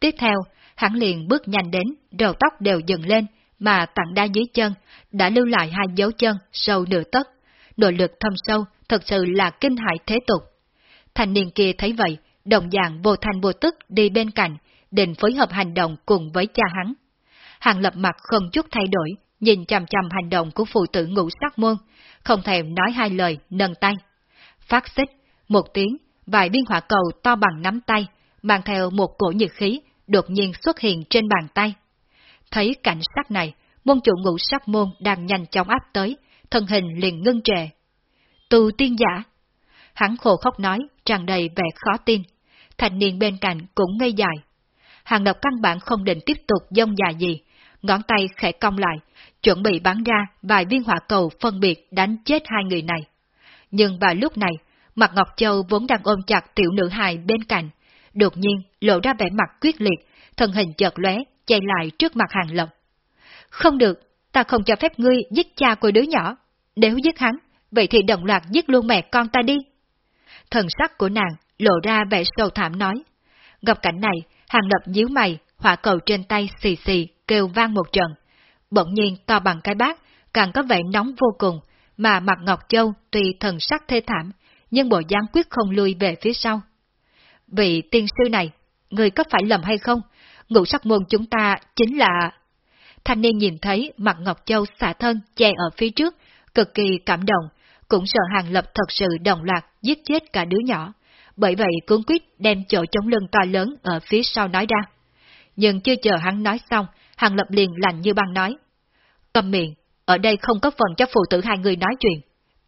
[SPEAKER 1] Tiếp theo, hắn liền bước nhanh đến, đầu tóc đều dừng lên, mà tặng đa dưới chân, đã lưu lại hai dấu chân sâu nửa tấc độ lực thâm sâu, thật sự là kinh hại thế tục. Thành niên kia thấy vậy, đồng dạng vô thành vô tức đi bên cạnh, định phối hợp hành động cùng với cha hắn. Hàng lập mặt không chút thay đổi, nhìn chằm chằm hành động của phụ tử ngũ sắc môn, không thèm nói hai lời, nâng tay. Phát xích, một tiếng, vài viên hỏa cầu to bằng nắm tay, mang theo một cổ nhiệt khí, đột nhiên xuất hiện trên bàn tay. Thấy cảnh sắc này, môn chủ ngũ sắc môn đang nhanh chóng áp tới, thân hình liền ngưng trệ. Tù tiên giả! Hắn khổ khóc nói, tràn đầy vẻ khó tin. Thành niên bên cạnh cũng ngây dài. Hàng độc căn bản không định tiếp tục dông dài gì, ngón tay khẽ cong lại, chuẩn bị bắn ra vài viên hỏa cầu phân biệt đánh chết hai người này. Nhưng vào lúc này, mặt Ngọc Châu vốn đang ôm chặt tiểu nữ hài bên cạnh, đột nhiên lộ ra vẻ mặt quyết liệt, thân hình chợt lóe, chạy lại trước mặt hàng lộc. Không được, ta không cho phép ngươi giết cha của đứa nhỏ. Nếu giết hắn, vậy thì đồng loạt giết luôn mẹ con ta đi. Thần sắc của nàng lộ ra vẻ sâu thảm nói. Gặp cảnh này, hàng lập nhíu mày, hỏa cầu trên tay xì xì, kêu vang một trận. Bỗng nhiên to bằng cái bát, càng có vẻ nóng vô cùng, mà mặt Ngọc Châu tuy thần sắc thê thảm, nhưng bộ dáng quyết không lui về phía sau. Vị tiên sư này, người có phải lầm hay không? Ngũ sắc môn chúng ta chính là... Thanh niên nhìn thấy mặt Ngọc Châu xả thân che ở phía trước, cực kỳ cảm động, cũng sợ Hàng Lập thật sự đồng loạt giết chết cả đứa nhỏ. Bởi vậy cuốn quyết đem chỗ chống lưng to lớn ở phía sau nói ra. Nhưng chưa chờ hắn nói xong, Hàng Lập liền lạnh như băng nói. Cầm miệng, ở đây không có phần cho phụ tử hai người nói chuyện.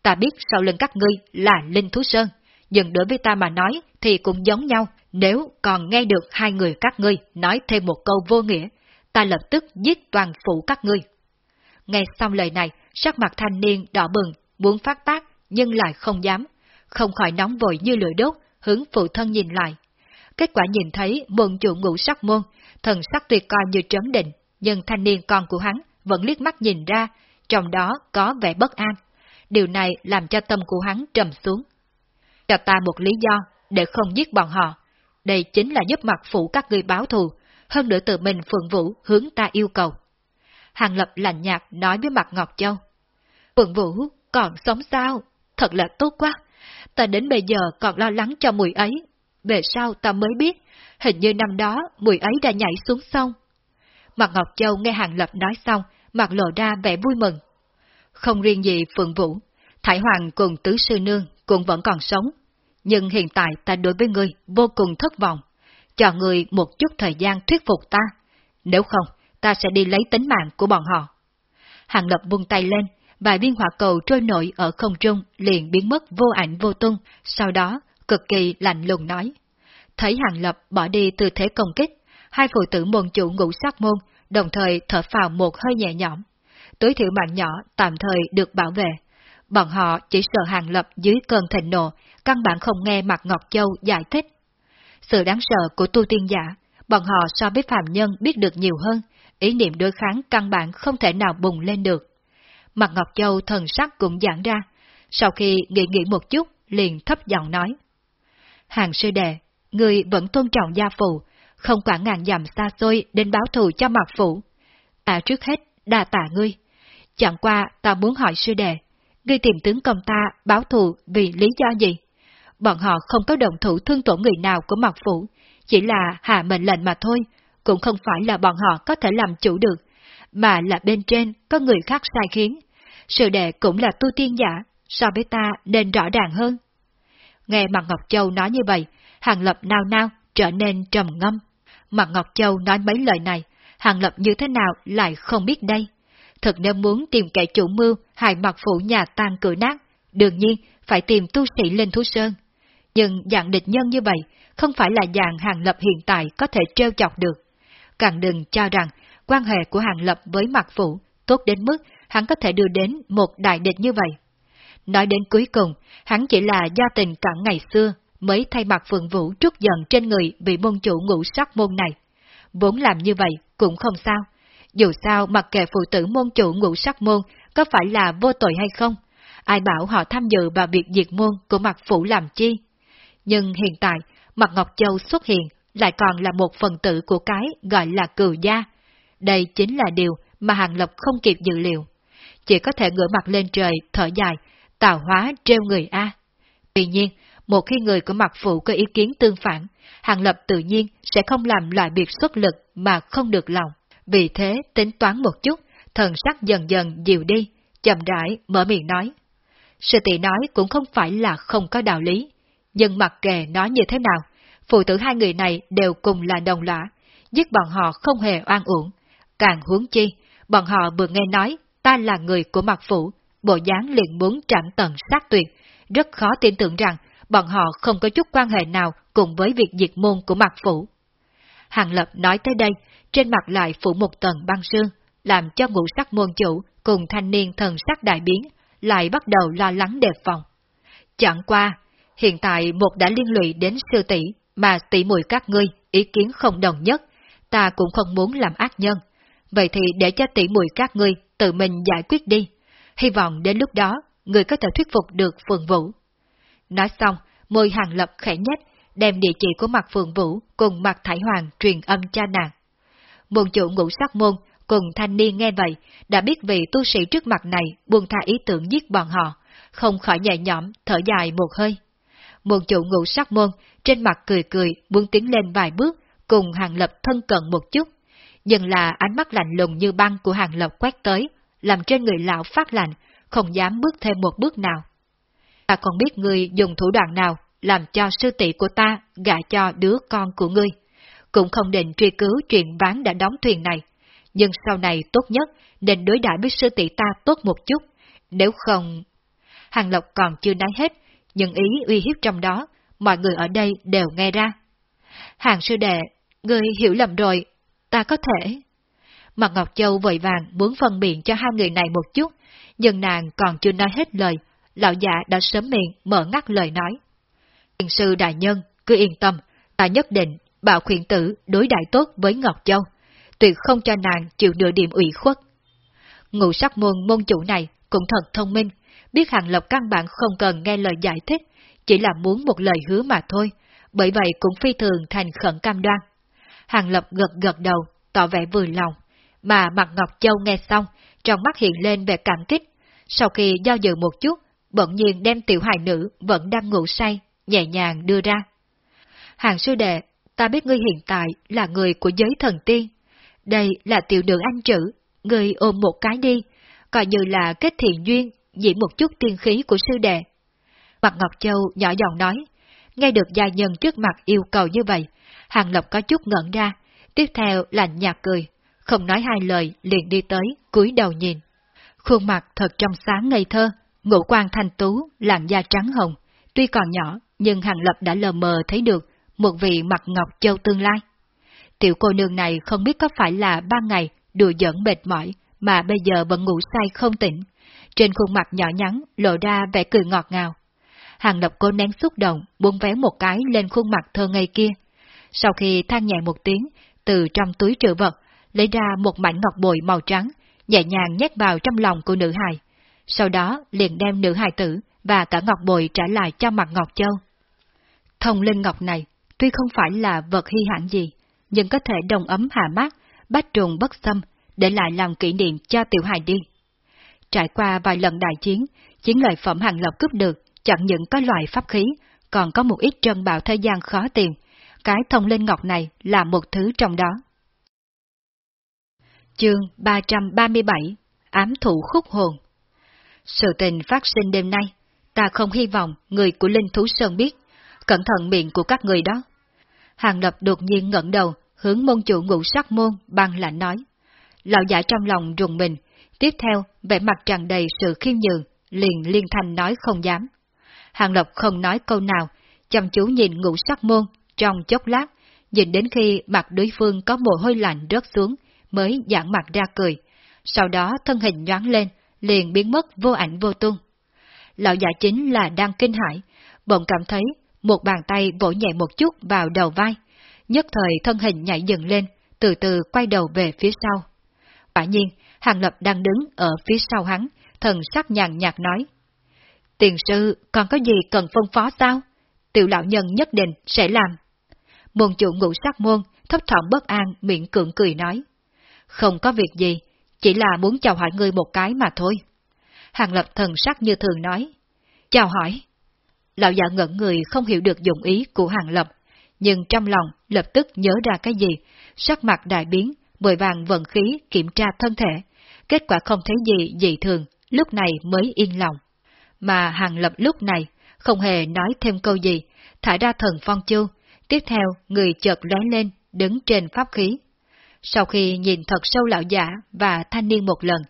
[SPEAKER 1] ta biết sau lưng các ngươi là Linh Thú Sơn, nhưng đối với ta mà nói thì cũng giống nhau, nếu còn nghe được hai người các ngươi nói thêm một câu vô nghĩa, ta lập tức giết toàn phủ các ngươi. Nghe xong lời này, sắc mặt thanh niên đỏ bừng, muốn phát tác, nhưng lại không dám, không khỏi nóng vội như lửa đốt, hướng phụ thân nhìn lại. Kết quả nhìn thấy môn chủ ngũ sắc môn, thần sắc tuyệt coi như trấn định, nhưng thanh niên con của hắn vẫn liếc mắt nhìn ra, trong đó có vẻ bất an. Điều này làm cho tâm của hắn trầm xuống. Cho ta một lý do để không giết bọn họ. Đây chính là giúp mặt phụ các người báo thù, hơn nữa tự mình Phượng Vũ hướng ta yêu cầu. Hàng Lập lạnh nhạt nói với mặt Ngọc Châu. Phượng Vũ còn sống sao? Thật là tốt quá. Ta đến bây giờ còn lo lắng cho mùi ấy. Về sau ta mới biết, hình như năm đó mùi ấy đã nhảy xuống sông. Mặt Ngọc Châu nghe Hàng Lập nói xong, mặt lộ ra vẻ vui mừng. Không riêng gì Phượng Vũ, Thải Hoàng cùng Tứ Sư Nương cũng vẫn còn sống. Nhưng hiện tại ta đối với ngươi vô cùng thất vọng. Cho ngươi một chút thời gian thuyết phục ta. Nếu không, ta sẽ đi lấy tính mạng của bọn họ. Hàng Lập vung tay lên, vài viên hỏa cầu trôi nổi ở không trung liền biến mất vô ảnh vô tung, sau đó cực kỳ lạnh lùng nói. Thấy Hàng Lập bỏ đi tư thế công kích, hai phụ tử môn chủ ngũ sát môn đồng thời thở phào một hơi nhẹ nhõm. Tối thiểu mạng nhỏ tạm thời được bảo vệ. Bọn họ chỉ sợ Hàng Lập dưới cơn thịnh nộ, căn bản không nghe mặt Ngọc Châu giải thích. Sự đáng sợ của tu tiên giả, bọn họ so với phàm nhân biết được nhiều hơn, ý niệm đối kháng căn bản không thể nào bùng lên được. Mặt Ngọc Châu thần sắc cũng giãn ra, sau khi nghĩ nghĩ một chút, liền thấp giọng nói. Hàng sư đệ, người vẫn tôn trọng gia phụ, không quản ngàn dặm xa xôi đến báo thù cho mặt phụ. Ta à, trước hết, đa tạ ngươi. Chẳng qua ta muốn hỏi sư đệ, ngươi tìm tướng công ta báo thù vì lý do gì? Bọn họ không có động thủ thương tổn người nào của mặt phủ, chỉ là hạ mệnh lệnh mà thôi, cũng không phải là bọn họ có thể làm chủ được, mà là bên trên có người khác sai khiến. sự đệ cũng là tu tiên giả, so với ta nên rõ ràng hơn. Nghe Mạc Ngọc Châu nói như vậy, Hàng Lập nao nao trở nên trầm ngâm. Mạc Ngọc Châu nói mấy lời này, Hàng Lập như thế nào lại không biết đây. Thật nếu muốn tìm kẻ chủ mưu hại mặt phủ nhà tan cửa nát, đương nhiên phải tìm tu sĩ lên thú sơn. Nhưng dạng địch nhân như vậy không phải là dạng Hàng Lập hiện tại có thể treo chọc được. Càng đừng cho rằng quan hệ của Hàng Lập với Mạc phủ tốt đến mức hắn có thể đưa đến một đại địch như vậy. Nói đến cuối cùng, hắn chỉ là do tình cảm ngày xưa mới thay mặt Phượng Vũ trút giận trên người vị môn chủ ngũ sắc môn này. Vốn làm như vậy cũng không sao. Dù sao mặc kệ phụ tử môn chủ ngũ sắc môn có phải là vô tội hay không, ai bảo họ tham dự vào việc diệt môn của mặt phủ làm chi. Nhưng hiện tại, mặt Ngọc Châu xuất hiện lại còn là một phần tử của cái gọi là cừu gia. Đây chính là điều mà Hàng Lập không kịp dự liệu. Chỉ có thể ngửa mặt lên trời, thở dài, tạo hóa treo người A. Tuy nhiên, một khi người của mặt phụ có ý kiến tương phản, Hàng Lập tự nhiên sẽ không làm loại biệt xuất lực mà không được lòng. Vì thế, tính toán một chút, thần sắc dần dần dịu đi, chậm rãi mở miệng nói. Sư tỷ nói cũng không phải là không có đạo lý, nhưng mặc kệ nói như thế nào, phụ tử hai người này đều cùng là đồng lõa, giết bọn họ không hề oan uổng. Càng huống chi, bọn họ vừa nghe nói ta là người của mặt phủ, bộ dáng liền muốn trảm tận sát tuyệt, rất khó tin tưởng rằng bọn họ không có chút quan hệ nào cùng với việc diệt môn của mặt phủ. Hàng Lập nói tới đây, trên mặt lại phủ một tầng băng sương, làm cho ngũ sắc môn chủ cùng thanh niên thần sắc đại biến, lại bắt đầu lo lắng đề phòng. Chẳng qua, hiện tại một đã liên lụy đến sư tỷ mà tỷ muội các ngươi ý kiến không đồng nhất, ta cũng không muốn làm ác nhân. Vậy thì để cho tỷ muội các ngươi tự mình giải quyết đi. Hy vọng đến lúc đó, người có thể thuyết phục được Phượng Vũ. Nói xong, môi hàng lập khẽ nhất, đem địa chỉ của mặt Phượng Vũ cùng mặt Thải Hoàng truyền âm cho nàng. Môn chủ ngũ sắc môn cùng thanh niên nghe vậy, đã biết vị tu sĩ trước mặt này buông tha ý tưởng giết bọn họ, không khỏi nhẹ nhõm, thở dài một hơi. Môn chủ ngũ sắc môn, trên mặt cười cười, muốn tiến lên vài bước, cùng hàng lập thân cận một chút. Nhưng là ánh mắt lạnh lùng như băng của hàng lập quét tới, làm trên người lão phát lạnh, không dám bước thêm một bước nào. Ta còn biết ngươi dùng thủ đoạn nào làm cho sư tỷ của ta gả cho đứa con của ngươi. Cũng không định truy cứu chuyện ván đã đóng thuyền này. Nhưng sau này tốt nhất nên đối đãi với sư tỷ ta tốt một chút. Nếu không... Hàng Lộc còn chưa nói hết, những ý uy hiếp trong đó, mọi người ở đây đều nghe ra. Hàng sư đệ, người hiểu lầm rồi, ta có thể... Mặt Ngọc Châu vội vàng muốn phân biện cho hai người này một chút, nhưng nàng còn chưa nói hết lời, lão già đã sớm miệng mở ngắt lời nói. Thiền sư đại nhân, cứ yên tâm, ta nhất định bảo khuyển tử đối đại tốt với Ngọc Châu, tuyệt không cho nàng chịu nửa điểm ủy khuất. Ngụ sắc môn môn chủ này cũng thật thông minh, biết Hàng Lập căn bản không cần nghe lời giải thích, chỉ là muốn một lời hứa mà thôi, bởi vậy cũng phi thường thành khẩn cam đoan. Hàng Lập gật gật đầu, tỏ vẻ vừa lòng, mà mặt Ngọc Châu nghe xong, trong mắt hiện lên vẻ cảm kích. Sau khi do dự một chút, bỗng nhiên đem tiểu hài nữ vẫn đang ngủ say, nhẹ nhàng đưa ra. Hàng sư đệ, ta biết ngươi hiện tại là người của giới thần tiên. Đây là tiểu nữ anh chữ, ngươi ôm một cái đi, coi như là kết thiện duyên, diễn một chút tiên khí của sư đệ. Mặt Ngọc Châu nhỏ giọng nói, nghe được gia nhân trước mặt yêu cầu như vậy, Hàng Lập có chút ngẩn ra, tiếp theo là nhạt cười, không nói hai lời liền đi tới, cúi đầu nhìn. Khuôn mặt thật trong sáng ngây thơ, ngũ quan thanh tú, làn da trắng hồng, tuy còn nhỏ, nhưng Hàng Lập đã lờ mờ thấy được một vị mặt ngọc châu tương lai. Tiểu cô nương này không biết có phải là ba ngày đùa giỡn mệt mỏi mà bây giờ vẫn ngủ say không tỉnh. Trên khuôn mặt nhỏ nhắn lộ ra vẻ cười ngọt ngào. Hàng Lập cố nén xúc động, buông véo một cái lên khuôn mặt thơ ngây kia. Sau khi than nhẹ một tiếng, từ trong túi trữ vật, lấy ra một mảnh ngọc bội màu trắng, nhẹ nhàng nhét vào trong lòng của nữ hài. Sau đó liền đem nữ hài tử và cả ngọc bội trả lại cho mặt Ngọc Châu. Thông linh ngọc này tuy không phải là vật hy hãn gì, nhưng có thể đồng ấm hạ mát, bách trùng bất xâm, để lại làm kỷ niệm cho tiểu hài đi. Trải qua vài lần đại chiến, chiến lợi phẩm hàng lập cướp được chẳng những có loại pháp khí, còn có một ít trân bảo thời gian khó tìm. Cái thông linh ngọc này là một thứ trong đó. Chương 337 Ám thủ khúc hồn Sự tình phát sinh đêm nay, ta không hy vọng người của Linh Thú Sơn biết, cẩn thận miệng của các người đó. Hàng Lập đột nhiên ngẩng đầu, hướng môn chủ ngũ sắc môn, băng lạnh nói. Lão giả trong lòng rùng mình, tiếp theo, vẻ mặt tràn đầy sự khiêm nhường, liền liên thanh nói không dám. Hàng Lập không nói câu nào, chăm chú nhìn ngũ sắc môn, trong chốc lát, nhìn đến khi mặt đối phương có mồ hôi lạnh rớt xuống, mới giãn mặt ra cười, sau đó thân hình nhoáng lên, liền biến mất vô ảnh vô tung. Lão giả chính là đang kinh hãi, bỗng cảm thấy một bàn tay vỗ nhẹ một chút vào đầu vai, nhất thời thân hình nhảy dựng lên, từ từ quay đầu về phía sau. Quả nhiên, Hàng Lập đang đứng ở phía sau hắn, thần sắc nhàn nhạt nói. Tiền sư, còn có gì cần phân phó sao? Tiểu lão nhân nhất định sẽ làm. Môn chủ ngũ sắc môn, thấp thỏm bất an, miệng cưỡng cười nói. Không có việc gì, chỉ là muốn chào hỏi ngươi một cái mà thôi. Hàng lập thần sắc như thường nói. Chào hỏi. Lão già ngẩn người không hiểu được dụng ý của hàng lập, nhưng trong lòng lập tức nhớ ra cái gì, sắc mặt đại biến, bồi vàng vận khí kiểm tra thân thể. Kết quả không thấy gì dị thường, lúc này mới yên lòng. Mà hàng lập lúc này không hề nói thêm câu gì, thả ra thần phong chu, tiếp theo người chợt lóe lên, đứng trên pháp khí, sau khi nhìn thật sâu lão giả và thanh niên một lần,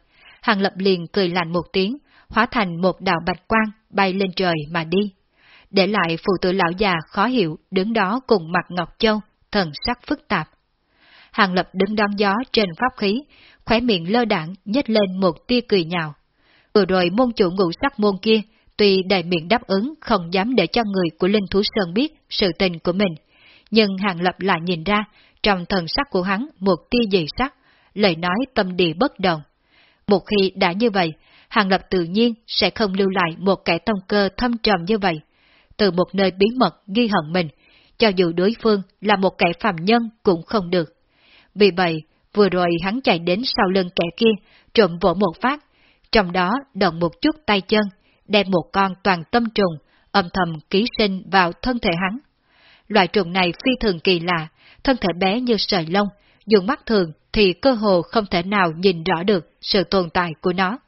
[SPEAKER 1] Hàng Lập liền cười lạnh một tiếng, hóa thành một đạo bạch quang bay lên trời mà đi. Để lại phụ tử lão già khó hiểu đứng đó cùng mặt Ngọc Châu, thần sắc phức tạp. Hàng Lập đứng đón gió trên pháp khí, khóe miệng lơ đảng nhếch lên một tia cười nhạo. Vừa rồi môn chủ ngũ sắc môn kia, tuy đầy miệng đáp ứng không dám để cho người của Linh Thú Sơn biết sự tình của mình, nhưng Hàng Lập lại nhìn ra trong thần sắc của hắn một tia dị sắc, lời nói tâm địa bất đồng. Một khi đã như vậy, Hàng Lập tự nhiên sẽ không lưu lại một kẻ tông cơ thâm trầm như vậy. Từ một nơi bí mật ghi hận mình, cho dù đối phương là một kẻ phàm nhân cũng không được. Vì vậy, vừa rồi hắn chạy đến sau lưng kẻ kia, trộm vỗ một phát, trong đó động một chút tay chân, đem một con toàn tâm trùng, âm thầm ký sinh vào thân thể hắn. Loại trùng này phi thường kỳ lạ, thân thể bé như sợi lông, dùng mắt thường thì cơ hồ không thể nào nhìn rõ được sự tồn tại của nó.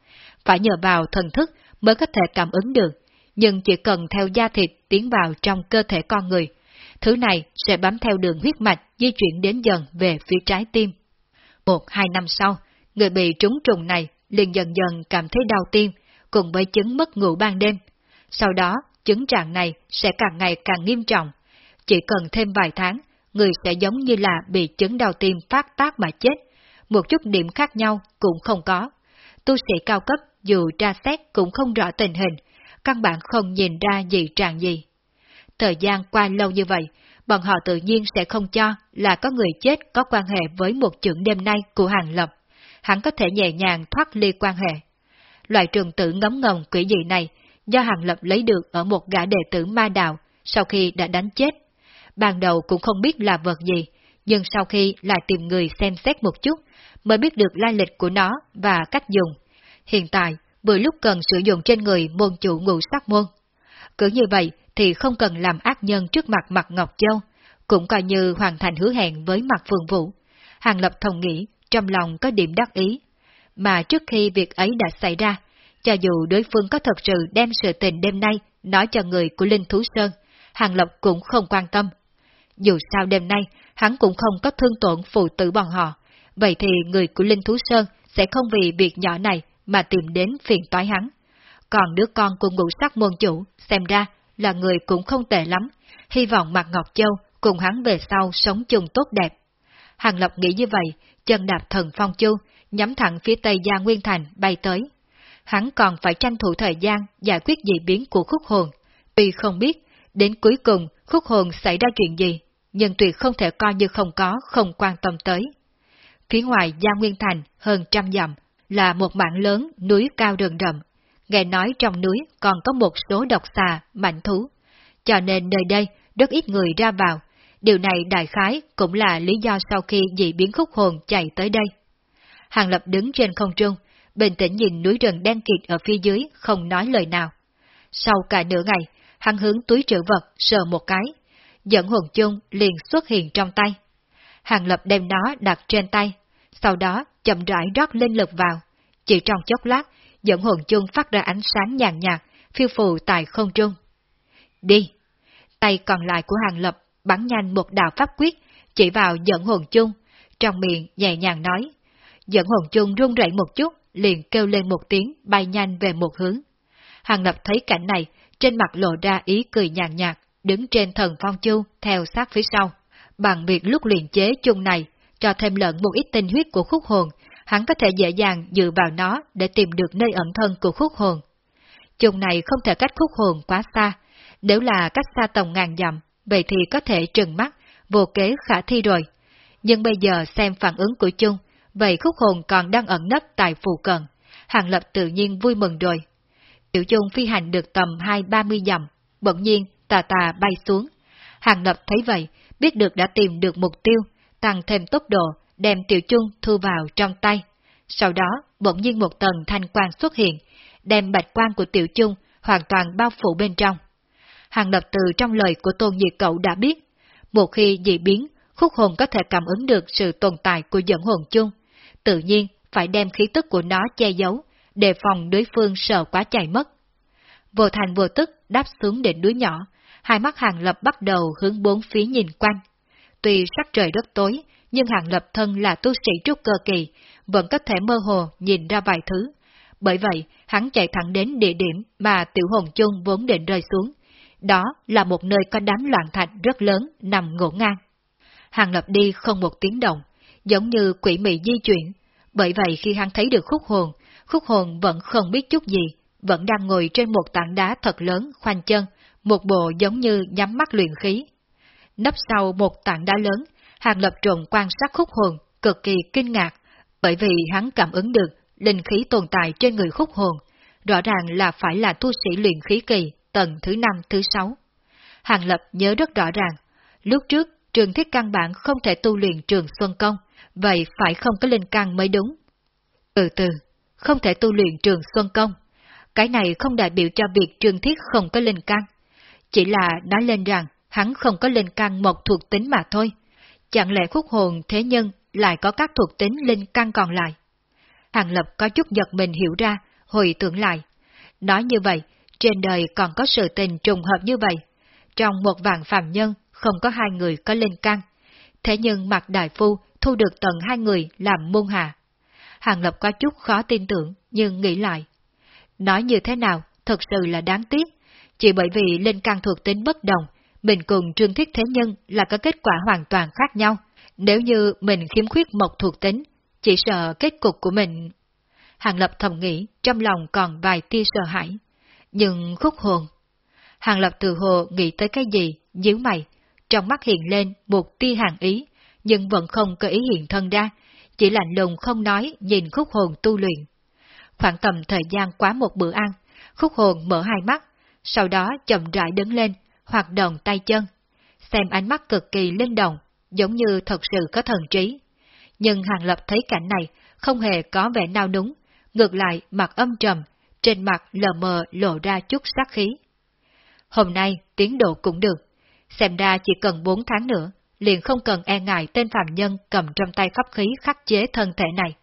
[SPEAKER 1] Phải nhờ vào thần thức mới có thể cảm ứng được, nhưng chỉ cần theo da thịt tiến vào trong cơ thể con người. Thứ này sẽ bám theo đường huyết mạch di chuyển đến dần về phía trái tim. Một hai năm sau, người bị trúng trùng này liền dần dần cảm thấy đau tim, cùng với chứng mất ngủ ban đêm. Sau đó, chứng trạng này sẽ càng ngày càng nghiêm trọng. Chỉ cần thêm vài tháng, người sẽ giống như là bị chứng đau tim phát tác mà chết. Một chút điểm khác nhau cũng không có. Tu sĩ cao cấp dù tra xét cũng không rõ tình hình, căn bản không nhìn ra gì trạng gì. Thời gian qua lâu như vậy, bọn họ tự nhiên sẽ không cho là có người chết có quan hệ với một trưởng đêm nay của Hàng Lập. Hắn có thể nhẹ nhàng thoát ly quan hệ. Loại trường tử ngấm ngầm quỷ dị này do Hàng Lập lấy được ở một gã đệ tử ma đạo sau khi đã đánh chết. Ban đầu cũng không biết là vật gì, nhưng sau khi lại tìm người xem xét một chút, mới biết được lai lịch của nó và cách dùng. Hiện tại, vừa lúc cần sử dụng trên người môn chủ ngũ sắc môn. Cứ như vậy thì không cần làm ác nhân trước mặt mặt Ngọc Châu, cũng coi như hoàn thành hứa hẹn với mặt Phương Vũ. Hàng Lập thông nghĩ, trong lòng có điểm đắc ý. Mà trước khi việc ấy đã xảy ra, cho dù đối phương có thật sự đem sự tình đêm nay nói cho người của Linh Thú Sơn, Hàng Lập cũng không quan tâm. Dù sao đêm nay, hắn cũng không có thương tổn phụ tử bọn họ, vậy thì người của Linh Thú Sơn sẽ không vì việc nhỏ này mà tìm đến phiền toái hắn. Còn đứa con của ngũ sắc môn chủ, xem ra là người cũng không tệ lắm, hy vọng Mạc Ngọc Châu cùng hắn về sau sống chung tốt đẹp. Hàng Lập nghĩ như vậy, chân đạp thần phong chu, nhắm thẳng phía tây Gia Nguyên Thành bay tới. Hắn còn phải tranh thủ thời gian giải quyết dị biến của khúc hồn. Tuy không biết, đến cuối cùng khúc hồn xảy ra chuyện gì, nhưng tuyệt không thể coi như không có, không quan tâm tới. Phía ngoài Gia Nguyên Thành hơn trăm dặm là một mảng lớn núi cao rừng rậm. Nghe nói trong núi còn có một số độc xà, mạnh thú. Cho nên nơi đây rất ít người ra vào. Điều này đại khái cũng là lý do sau khi dị biến khúc hồn chạy tới đây. Hàng Lập đứng trên không trung, bình tĩnh nhìn núi rừng đen kịt ở phía dưới, không nói lời nào. Sau cả nửa ngày, hắn hướng túi trữ vật sờ một cái, dẫn hồn chung liền xuất hiện trong tay. Hàng Lập đem nó đặt trên tay, sau đó chậm rãi rót linh lực vào. Chỉ trong chốc lát, dẫn hồn chung phát ra ánh sáng nhàn nhạt, phiêu phù tại không trung. Đi! Tay còn lại của Hàng Lập bắn nhanh một đạo pháp quyết, chỉ vào dẫn hồn chung, trong miệng nhẹ nhàng nói. Dẫn hồn chung run rẩy một chút, liền kêu lên một tiếng bay nhanh về một hướng. Hàng Lập thấy cảnh này, trên mặt lộ ra ý cười nhàn nhạt, đứng trên thần phong chu theo sát phía sau. Bằng việc lúc luyện chế chung này, cho thêm lẫn một ít tinh huyết của khúc hồn, hắn có thể dễ dàng dựa vào nó để tìm được nơi ẩn thân của khúc hồn. Chung này không thể cách khúc hồn quá xa, nếu là cách xa tầm ngàn dặm, vậy thì có thể trừng mắt, vô kế khả thi rồi. Nhưng bây giờ xem phản ứng của chung, vậy khúc hồn còn đang ẩn nấp tại phù cận, Hàng Lập tự nhiên vui mừng rồi. Tiểu chung phi hành được tầm hai ba mươi dặm, bỗng nhiên tà tà bay xuống. Hàng Lập thấy vậy, biết được đã tìm được mục tiêu, tăng thêm tốc độ, đem tiểu chung thu vào trong tay. Sau đó, bỗng nhiên một tầng thanh quang xuất hiện, đem bạch quang của tiểu chung hoàn toàn bao phủ bên trong. Hàng lập từ trong lời của tôn diệt cậu đã biết, một khi dị biến, khúc hồn có thể cảm ứng được sự tồn tại của dẫn hồn chung, tự nhiên phải đem khí tức của nó che giấu, đề phòng đối phương sợ quá chạy mất. Vô thành vô tức đáp xuống đỉnh núi nhỏ, hai mắt hàng lập bắt đầu hướng bốn phía nhìn quanh. Tuy sắc trời rất tối, nhưng hàng lập thân là tu sĩ trúc cơ kỳ, vẫn có thể mơ hồ nhìn ra vài thứ. Bởi vậy, hắn chạy thẳng đến địa điểm mà tiểu hồn chung vốn định rơi xuống. Đó là một nơi có đám loạn thạch rất lớn nằm ngổn ngang. Hàng lập đi không một tiếng động, giống như quỷ mị di chuyển. Bởi vậy khi hắn thấy được khúc hồn, khúc hồn vẫn không biết chút gì, vẫn đang ngồi trên một tảng đá thật lớn khoanh chân, một bộ giống như nhắm mắt luyện khí. Nấp sau một tảng đá lớn, Hàng Lập trộn quan sát khúc hồn, cực kỳ kinh ngạc, bởi vì hắn cảm ứng được linh khí tồn tại trên người khúc hồn, rõ ràng là phải là tu sĩ luyện khí kỳ, tầng thứ năm thứ sáu. Hàng Lập nhớ rất rõ ràng, lúc trước trường thiết căn bản không thể tu luyện trường Xuân Công, vậy phải không có linh căn mới đúng. Từ từ, không thể tu luyện trường Xuân Công. Cái này không đại biểu cho việc trường thiết không có linh căn, chỉ là nói lên rằng hắn không có linh căn một thuộc tính mà thôi. Chẳng lẽ khúc hồn thế nhân lại có các thuộc tính linh căn còn lại? Hàng Lập có chút giật mình hiểu ra, hồi tưởng lại. Nói như vậy, trên đời còn có sự tình trùng hợp như vậy. Trong một vạn phàm nhân, không có hai người có linh căn. Thế nhưng mặt đại phu thu được tận hai người làm môn hạ. Hàng Lập có chút khó tin tưởng, nhưng nghĩ lại. Nói như thế nào, thật sự là đáng tiếc. Chỉ bởi vì linh căn thuộc tính bất đồng, mình cùng trương thiết thế nhân là có kết quả hoàn toàn khác nhau. Nếu như mình khiếm khuyết một thuộc tính, chỉ sợ kết cục của mình... Hàng Lập thầm nghĩ, trong lòng còn vài tia sợ hãi. Nhưng khúc hồn... Hàng Lập từ hồ nghĩ tới cái gì, díu mày, trong mắt hiện lên một tia hàng ý, nhưng vẫn không có ý hiện thân ra, chỉ lạnh lùng không nói nhìn khúc hồn tu luyện. Khoảng tầm thời gian quá một bữa ăn, khúc hồn mở hai mắt, sau đó chậm rãi đứng lên, hoạt động tay chân, xem ánh mắt cực kỳ linh động, giống như thật sự có thần trí. Nhưng Hàng Lập thấy cảnh này không hề có vẻ nao núng, ngược lại mặt âm trầm, trên mặt lờ mờ lộ ra chút sát khí. Hôm nay tiến độ cũng được, xem ra chỉ cần 4 tháng nữa, liền không cần e ngại tên phạm nhân cầm trong tay pháp khí khắc chế thân thể này.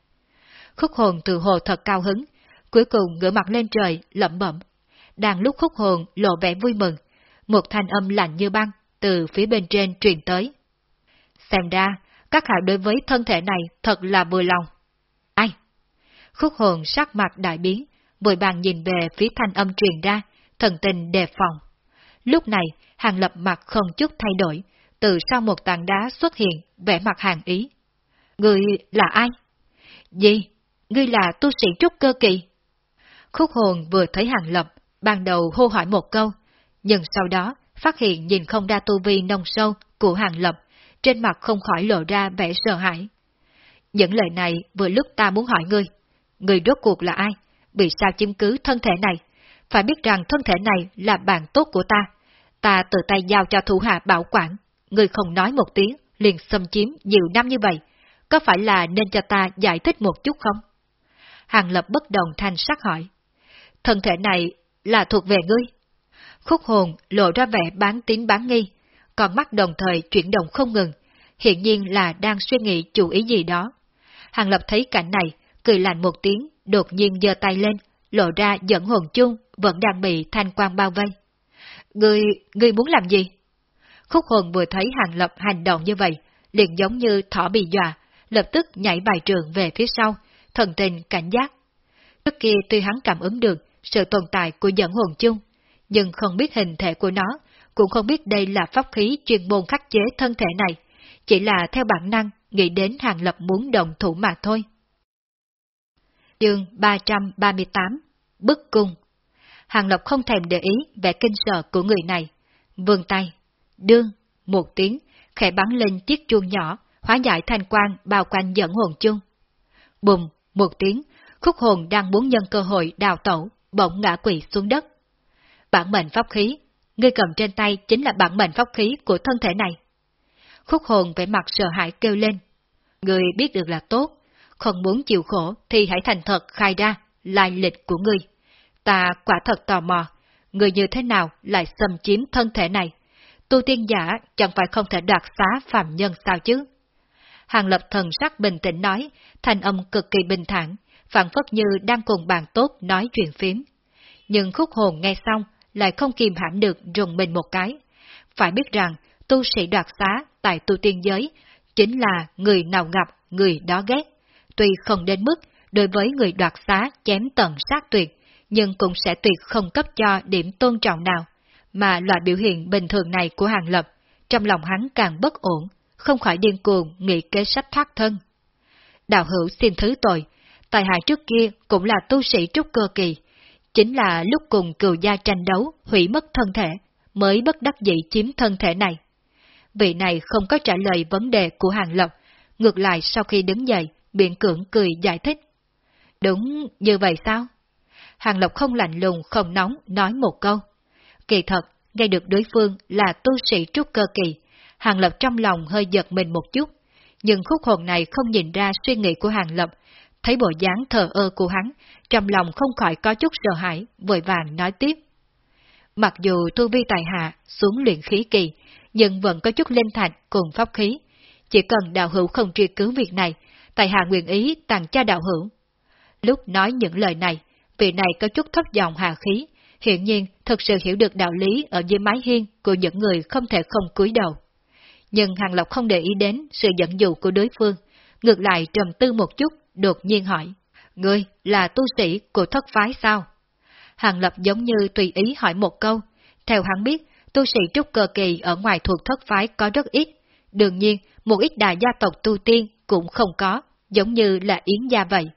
[SPEAKER 1] Khúc hồn từ hồ thật cao hứng, cuối cùng ngửa mặt lên trời, lẩm bẩm. Đang lúc khúc hồn lộ vẻ vui mừng, một thanh âm lạnh như băng từ phía bên trên truyền tới. Xem ra, các hạ đối với thân thể này thật là vừa lòng. Ai? Khúc hồn sắc mặt đại biến, vội bàn nhìn về phía thanh âm truyền ra, thần tình đề phòng. Lúc này, hàng lập mặt không chút thay đổi, từ sau một tảng đá xuất hiện, vẻ mặt hàng ý. Người là ai? Gì? Ngươi là tu sĩ trúc cơ kỳ? Khúc hồn vừa thấy hàng lập, ban đầu hô hỏi một câu, nhưng sau đó phát hiện nhìn không ra tu vi nông sâu của hàng lập, trên mặt không khỏi lộ ra vẻ sợ hãi. Những lời này vừa lúc ta muốn hỏi ngươi, ngươi rốt cuộc là ai, vì sao chiếm cứ thân thể này, phải biết rằng thân thể này là bạn tốt của ta, ta tự tay giao cho thủ hạ bảo quản, ngươi không nói một tiếng, liền xâm chiếm nhiều năm như vậy, có phải là nên cho ta giải thích một chút không? Hàng lập bất đồng thanh sắc hỏi. Thân thể này là thuộc về ngươi. Khúc hồn lộ ra vẻ bán tín bán nghi, còn mắt đồng thời chuyển động không ngừng, hiện nhiên là đang suy nghĩ chủ ý gì đó. Hàng Lập thấy cảnh này, cười lạnh một tiếng, đột nhiên giơ tay lên, lộ ra dẫn hồn chung, vẫn đang bị thanh quang bao vây. Ngươi, ngươi muốn làm gì? Khúc hồn vừa thấy Hàng Lập hành động như vậy, liền giống như thỏ bị dọa, lập tức nhảy bài trường về phía sau, thần tình cảnh giác. Trước kia tuy hắn cảm ứng được sự tồn tại của dẫn hồn chung, nhưng không biết hình thể của nó, cũng không biết đây là pháp khí chuyên môn khắc chế thân thể này, chỉ là theo bản năng nghĩ đến Hàng Lập muốn động thủ mà thôi. Chương 338 Bức cung Hàng Lập không thèm để ý vẻ kinh sợ của người này. Vươn tay, đương, một tiếng, khẽ bắn lên chiếc chuông nhỏ, hóa giải thanh quan bao quanh dẫn hồn chung. Bùm, một tiếng, khúc hồn đang muốn nhân cơ hội đào tẩu, bỗng ngã quỵ xuống đất. Bản mệnh pháp khí, ngươi cầm trên tay chính là bản mệnh pháp khí của thân thể này. Khúc hồn vẻ mặt sợ hãi kêu lên. Ngươi biết được là tốt, không muốn chịu khổ thì hãy thành thật khai ra lai lịch của ngươi. Ta quả thật tò mò, người như thế nào lại xâm chiếm thân thể này? Tu tiên giả chẳng phải không thể đoạt xá phạm nhân sao chứ? Hàng lập thần sắc bình tĩnh nói, thành âm cực kỳ bình thản, phản phất như đang cùng bàn tốt nói chuyện phím. Nhưng khúc hồn nghe xong, lại không kìm hãm được rùng mình một cái. Phải biết rằng, tu sĩ đoạt xá tại tu tiên giới, chính là người nào gặp, người đó ghét. Tuy không đến mức đối với người đoạt xá chém tận sát tuyệt, nhưng cũng sẽ tuyệt không cấp cho điểm tôn trọng nào. Mà loại biểu hiện bình thường này của Hàng Lập, trong lòng hắn càng bất ổn, không khỏi điên cuồng nghĩ kế sách thoát thân. Đạo hữu xin thứ tội, tài hạ trước kia cũng là tu sĩ trúc cơ kỳ, chính là lúc cùng cừu gia tranh đấu hủy mất thân thể, mới bất đắc dĩ chiếm thân thể này. Vị này không có trả lời vấn đề của Hàng lộc ngược lại sau khi đứng dậy, biện cưỡng cười giải thích. Đúng như vậy sao? Hàng Lộc không lạnh lùng, không nóng, nói một câu. Kỳ thật, nghe được đối phương là tu sĩ trúc cơ kỳ, Hàng Lập trong lòng hơi giật mình một chút, nhưng khúc hồn này không nhìn ra suy nghĩ của Hàng Lập, thấy bộ dáng thờ ơ của hắn, trong lòng không khỏi có chút sợ hãi, vội vàng nói tiếp. Mặc dù tu vi tài hạ xuống luyện khí kỳ, nhưng vẫn có chút linh thạch cùng pháp khí. Chỉ cần đạo hữu không truy cứu việc này, tài hạ nguyện ý tặng cho đạo hữu. Lúc nói những lời này, vị này có chút thấp giọng hà khí, hiện nhiên thật sự hiểu được đạo lý ở dưới mái hiên của những người không thể không cúi đầu. Nhưng Hàng Lộc không để ý đến sự dẫn dụ của đối phương, ngược lại trầm tư một chút, đột nhiên hỏi, Ngươi là tu sĩ của thất phái sao? Hàng Lập giống như tùy ý hỏi một câu. Theo hắn biết, tu sĩ trúc cơ kỳ ở ngoài thuộc thất phái có rất ít. Đương nhiên, một ít đại gia tộc tu tiên cũng không có, giống như là Yến gia vậy.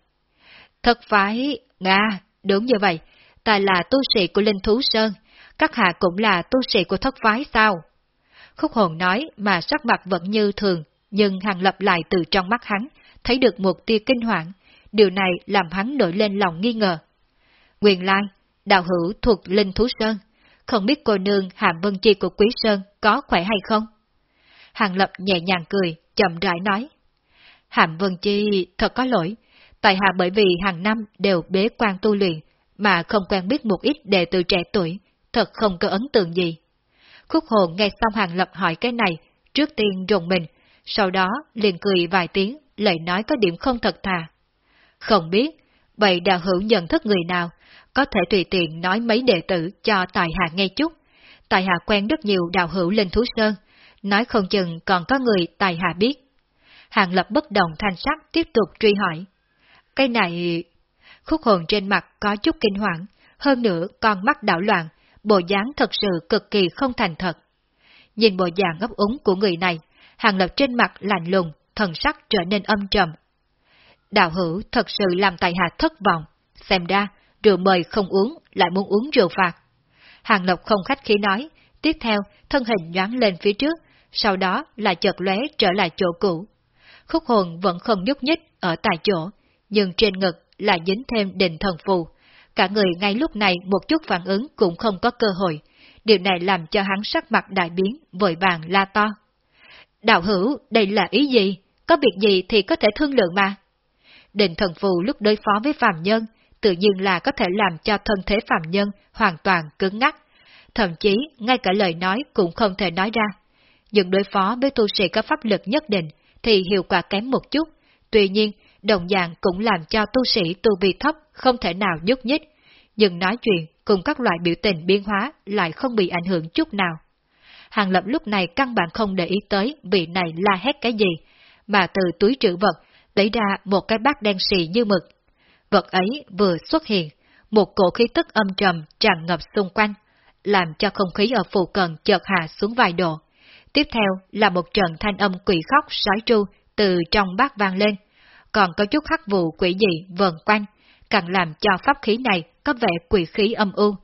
[SPEAKER 1] Thất phái, Nga, đúng như vậy, ta là tu sĩ của Linh Thú Sơn, các hạ cũng là tu sĩ của thất phái sao? Khúc hồn nói mà sắc mặt vẫn như thường, nhưng hàng lập lại từ trong mắt hắn, thấy được một tia kinh hoàng, điều này làm hắn nổi lên lòng nghi ngờ. Nguyên lai, đạo hữu thuộc Linh Thú Sơn, không biết cô nương Hàm Vân Chi của Quý Sơn có khỏe hay không? Hàng Lập nhẹ nhàng cười, chậm rãi nói. Hàm Vân Chi thật có lỗi, tại hạ bởi vì hàng năm đều bế quan tu luyện, mà không quen biết một ít đệ tử trẻ tuổi, thật không có ấn tượng gì. Khúc hồn nghe xong Hàng Lập hỏi cái này, trước tiên rùng mình, sau đó liền cười vài tiếng, lời nói có điểm không thật thà. Không biết, vậy đạo hữu nhận thức người nào, có thể tùy tiện nói mấy đệ tử cho Tài Hạ nghe chút. Tài Hạ quen rất nhiều đạo hữu lên thú sơn, nói không chừng còn có người Tài Hạ biết. Hàng lập bất động thanh sắc tiếp tục truy hỏi. Cái này... Khúc hồn trên mặt có chút kinh hoàng, hơn nữa con mắt đảo loạn, bộ dáng thật sự cực kỳ không thành thật. Nhìn bộ dạng ấp úng của người này, hàng lập trên mặt lạnh lùng, thần sắc trở nên âm trầm. Đạo hữu thật sự làm tài hạ thất vọng, xem ra rượu mời không uống, lại muốn uống rượu phạt. Hàng Lộc không khách khí nói, tiếp theo thân hình nhoáng lên phía trước, sau đó là chợt lóe trở lại chỗ cũ. Khúc hồn vẫn không nhúc nhích ở tại chỗ, nhưng trên ngực là dính thêm định thần phù. Cả người ngay lúc này một chút phản ứng cũng không có cơ hội, điều này làm cho hắn sắc mặt đại biến, vội vàng la to. Đạo hữu, đây là ý gì? Có việc gì thì có thể thương lượng mà. Định thần phù lúc đối phó với phàm nhân, tự nhiên là có thể làm cho thân thế phàm nhân hoàn toàn cứng ngắc. Thậm chí, ngay cả lời nói cũng không thể nói ra. Nhưng đối phó với tu sĩ có pháp lực nhất định thì hiệu quả kém một chút. Tuy nhiên, đồng dạng cũng làm cho tu sĩ tu vi thấp không thể nào nhúc nhích. Nhưng nói chuyện cùng các loại biểu tình biến hóa lại không bị ảnh hưởng chút nào. Hàng Lập lúc này căn bản không để ý tới vị này la hét cái gì, mà từ túi trữ vật lấy ra một cái bát đen xì như mực. Vật ấy vừa xuất hiện, một cổ khí tức âm trầm tràn ngập xung quanh, làm cho không khí ở phụ cận chợt hạ xuống vài độ. Tiếp theo là một trận thanh âm quỷ khóc sói tru từ trong bát vang lên, còn có chút hắc vụ quỷ dị vần quanh, càng làm cho pháp khí này có vẻ quỷ khí âm u.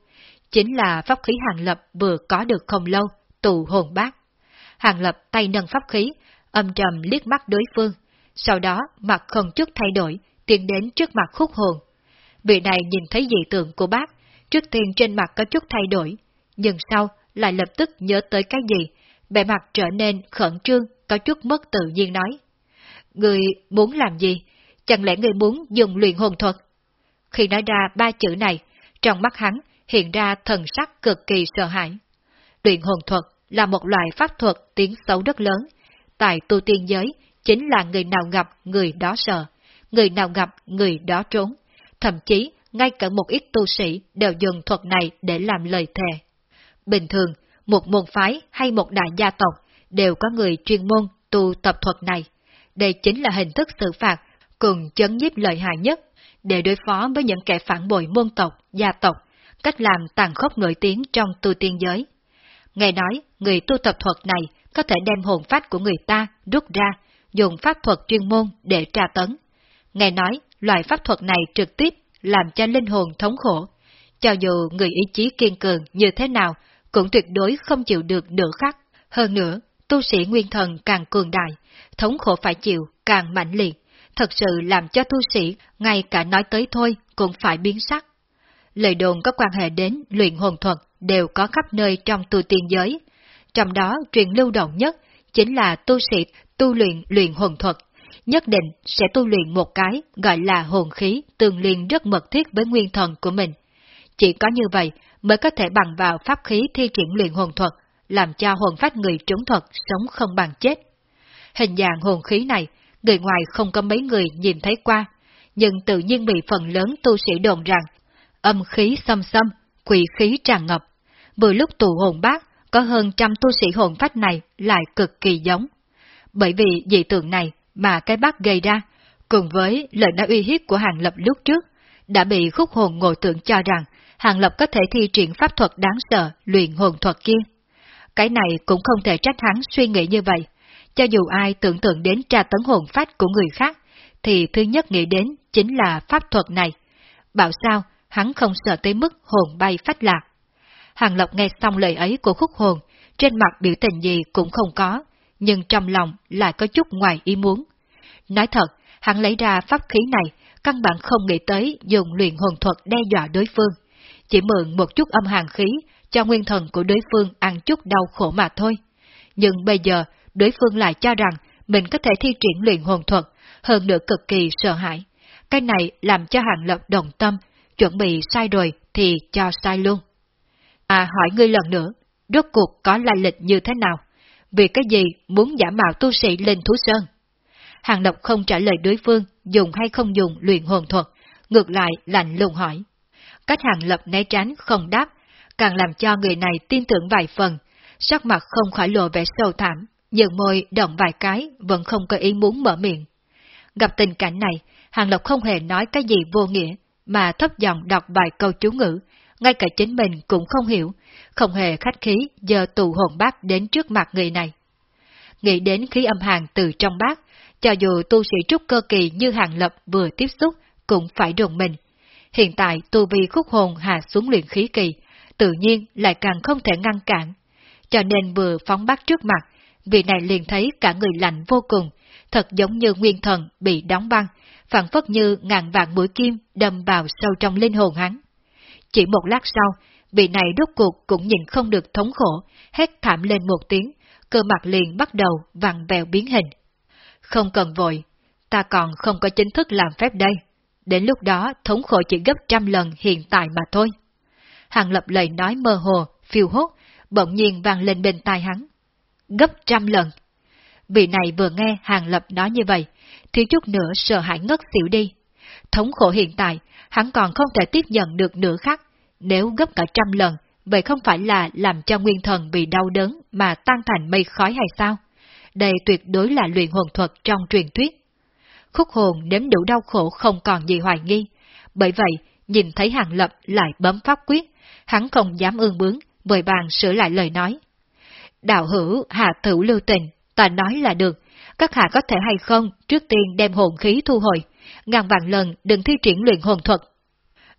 [SPEAKER 1] Chính là pháp khí hàng lập vừa có được không lâu, tụ hồn bát. Hàng lập tay nâng pháp khí, âm trầm liếc mắt đối phương, sau đó mặt không chút thay đổi, tiến đến trước mặt khúc hồn. Vị này nhìn thấy dị tượng của bác, trước tiên trên mặt có chút thay đổi, nhưng sau lại lập tức nhớ tới cái gì, bề mặt trở nên khẩn trương, có chút mất tự nhiên nói. Người muốn làm gì? Chẳng lẽ người muốn dùng luyện hồn thuật? Khi nói ra ba chữ này, trong mắt hắn hiện ra thần sắc cực kỳ sợ hãi. Luyện hồn thuật là một loại pháp thuật tiếng xấu rất lớn. Tại tu tiên giới, chính là người nào gặp người đó sợ, người nào gặp người đó trốn. Thậm chí, ngay cả một ít tu sĩ đều dùng thuật này để làm lời thề. Bình thường, một môn phái hay một đại gia tộc đều có người chuyên môn tu tập thuật này. Đây chính là hình thức xử phạt cùng chấn nhiếp lợi hại nhất để đối phó với những kẻ phản bội môn tộc, gia tộc, cách làm tàn khốc nổi tiếng trong tu tiên giới. Nghe nói, người tu tập thuật này có thể đem hồn phách của người ta rút ra, dùng pháp thuật chuyên môn để tra tấn. Nghe nói, loại pháp thuật này trực tiếp làm cho linh hồn thống khổ. Cho dù người ý chí kiên cường như thế nào, cũng tuyệt đối không chịu được nửa khắc. Hơn nữa, tu sĩ nguyên thần càng cường đại, thống khổ phải chịu càng mạnh liệt, thật sự làm cho tu sĩ ngay cả nói tới thôi cũng phải biến sắc. Lời đồn có quan hệ đến luyện hồn thuật đều có khắp nơi trong tu tiên giới, trong đó truyền lưu động nhất chính là tu sĩ tu luyện luyện hồn thuật, nhất định sẽ tu luyện một cái gọi là hồn khí tương liên rất mật thiết với nguyên thần của mình. Chỉ có như vậy mới có thể bằng vào pháp khí thi triển luyện hồn thuật, làm cho hồn phách người trúng thuật sống không bằng chết. Hình dạng hồn khí này, người ngoài không có mấy người nhìn thấy qua, nhưng tự nhiên bị phần lớn tu sĩ đồn rằng âm khí xâm xâm, quỷ khí tràn ngập. Vừa lúc tù hồn bát, có hơn trăm tu sĩ hồn phách này lại cực kỳ giống. Bởi vì dị tượng này mà cái bác gây ra, cùng với lời đã uy hiếp của hàng lập lúc trước, đã bị khúc hồn ngồi tượng cho rằng Hàng Lập có thể thi triển pháp thuật đáng sợ luyện hồn thuật kia. Cái này cũng không thể trách hắn suy nghĩ như vậy. Cho dù ai tưởng tượng đến tra tấn hồn phách của người khác, thì thứ nhất nghĩ đến chính là pháp thuật này. Bảo sao, hắn không sợ tới mức hồn bay phách lạc. Hàng Lộc nghe xong lời ấy của khúc hồn, trên mặt biểu tình gì cũng không có, nhưng trong lòng lại có chút ngoài ý muốn. Nói thật, hắn lấy ra pháp khí này, căn bản không nghĩ tới dùng luyện hồn thuật đe dọa đối phương. Chỉ mượn một chút âm hàng khí cho nguyên thần của đối phương ăn chút đau khổ mà thôi. Nhưng bây giờ, đối phương lại cho rằng mình có thể thi triển luyện hồn thuật, hơn nữa cực kỳ sợ hãi. Cái này làm cho hàng lập đồng tâm, chuẩn bị sai rồi thì cho sai luôn. À hỏi ngươi lần nữa, rốt cuộc có lai lịch như thế nào? Vì cái gì muốn giả mạo tu sĩ lên thú sơn? Hàng Lập không trả lời đối phương dùng hay không dùng luyện hồn thuật, ngược lại lạnh lùng hỏi. Cách Hàng Lập né tránh không đáp, càng làm cho người này tin tưởng vài phần, sắc mặt không khỏi lộ vẻ sâu thẳm, nhưng môi động vài cái vẫn không có ý muốn mở miệng. Gặp tình cảnh này, Hàng Lập không hề nói cái gì vô nghĩa, mà thấp giọng đọc vài câu chú ngữ, ngay cả chính mình cũng không hiểu, không hề khách khí giờ tù hồn bác đến trước mặt người này. Nghĩ đến khí âm hàng từ trong bác, cho dù tu sĩ trúc cơ kỳ như hàng lập vừa tiếp xúc, cũng phải rùng mình. Hiện tại tu vi khúc hồn hạ xuống luyện khí kỳ, tự nhiên lại càng không thể ngăn cản. Cho nên vừa phóng bác trước mặt, vị này liền thấy cả người lạnh vô cùng, thật giống như nguyên thần bị đóng băng, phản phất như ngàn vạn mũi kim đâm vào sâu trong linh hồn hắn. Chỉ một lát sau, vị này đốt cuộc cũng nhìn không được thống khổ, hét thảm lên một tiếng, cơ mặt liền bắt đầu vặn vẹo biến hình. Không cần vội, ta còn không có chính thức làm phép đây. Đến lúc đó thống khổ chỉ gấp trăm lần hiện tại mà thôi. Hàng lập lời nói mơ hồ, phiêu hốt, bỗng nhiên vang lên bên tai hắn. Gấp trăm lần. Vị này vừa nghe Hàng Lập nói như vậy, thiếu chút nữa sợ hãi ngất xỉu đi. Thống khổ hiện tại, hắn còn không thể tiếp nhận được nữa khác. Nếu gấp cả trăm lần, vậy không phải là làm cho nguyên thần bị đau đớn mà tan thành mây khói hay sao? Đây tuyệt đối là luyện hồn thuật trong truyền thuyết. Khúc hồn nếm đủ đau khổ không còn gì hoài nghi. Bởi vậy, nhìn thấy Hàng Lập lại bấm pháp quyết, hắn không dám ương bướng, vội vàng sửa lại lời nói. Đạo hữu hạ thử lưu tình, ta nói là được, các hạ có thể hay không trước tiên đem hồn khí thu hồi, ngàn vạn lần đừng thi triển luyện hồn thuật.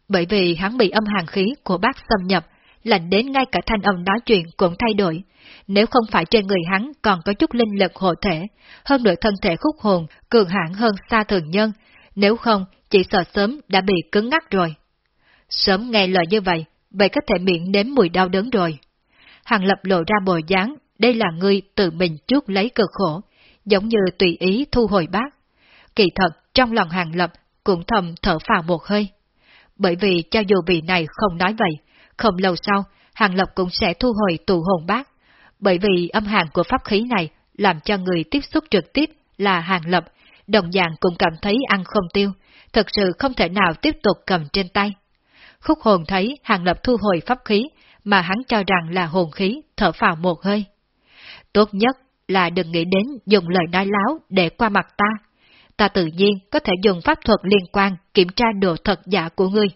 [SPEAKER 1] Bởi vì hắn bị âm hàng khí của bác xâm nhập, lạnh đến ngay cả thanh âm nói chuyện cũng thay đổi. Nếu không phải trên người hắn còn có chút linh lực hộ thể, hơn nữa thân thể khúc hồn cường hãn hơn xa thường nhân, nếu không chỉ sợ sớm đã bị cứng ngắc rồi. Sớm nghe lời như vậy, vậy có thể miệng nếm mùi đau đớn rồi. Hàng lập lộ ra bồi dáng, đây là người tự mình chuốc lấy cực khổ, giống như tùy ý thu hồi bác. Kỳ thật, trong lòng hàng lập cũng thầm thở phào một hơi. Bởi vì cho dù vị này không nói vậy, không lâu sau, hàng lập cũng sẽ thu hồi tù hồn bác. Bởi vì âm hàng của pháp khí này làm cho người tiếp xúc trực tiếp là hàng lập, đồng dạng cũng cảm thấy ăn không tiêu, thật sự không thể nào tiếp tục cầm trên tay. Khúc hồn thấy hàng lập thu hồi pháp khí, mà hắn cho rằng là hồn khí, thở phào một hơi. Tốt nhất là đừng nghĩ đến dùng lời nói láo để qua mặt ta. Ta tự nhiên có thể dùng pháp thuật liên quan kiểm tra đồ thật giả của ngươi.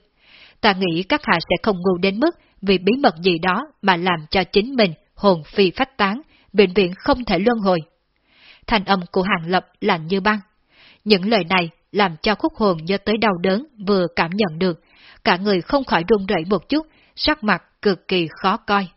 [SPEAKER 1] Ta nghĩ các hạ sẽ không ngu đến mức vì bí mật gì đó mà làm cho chính mình hồn phi phách tán, bệnh viện không thể luân hồi. Thành âm của hàng lập lạnh như băng. Những lời này làm cho khúc hồn nhớ tới đau đớn vừa cảm nhận được, cả người không khỏi run rẩy một chút, sắc mặt cực kỳ khó coi.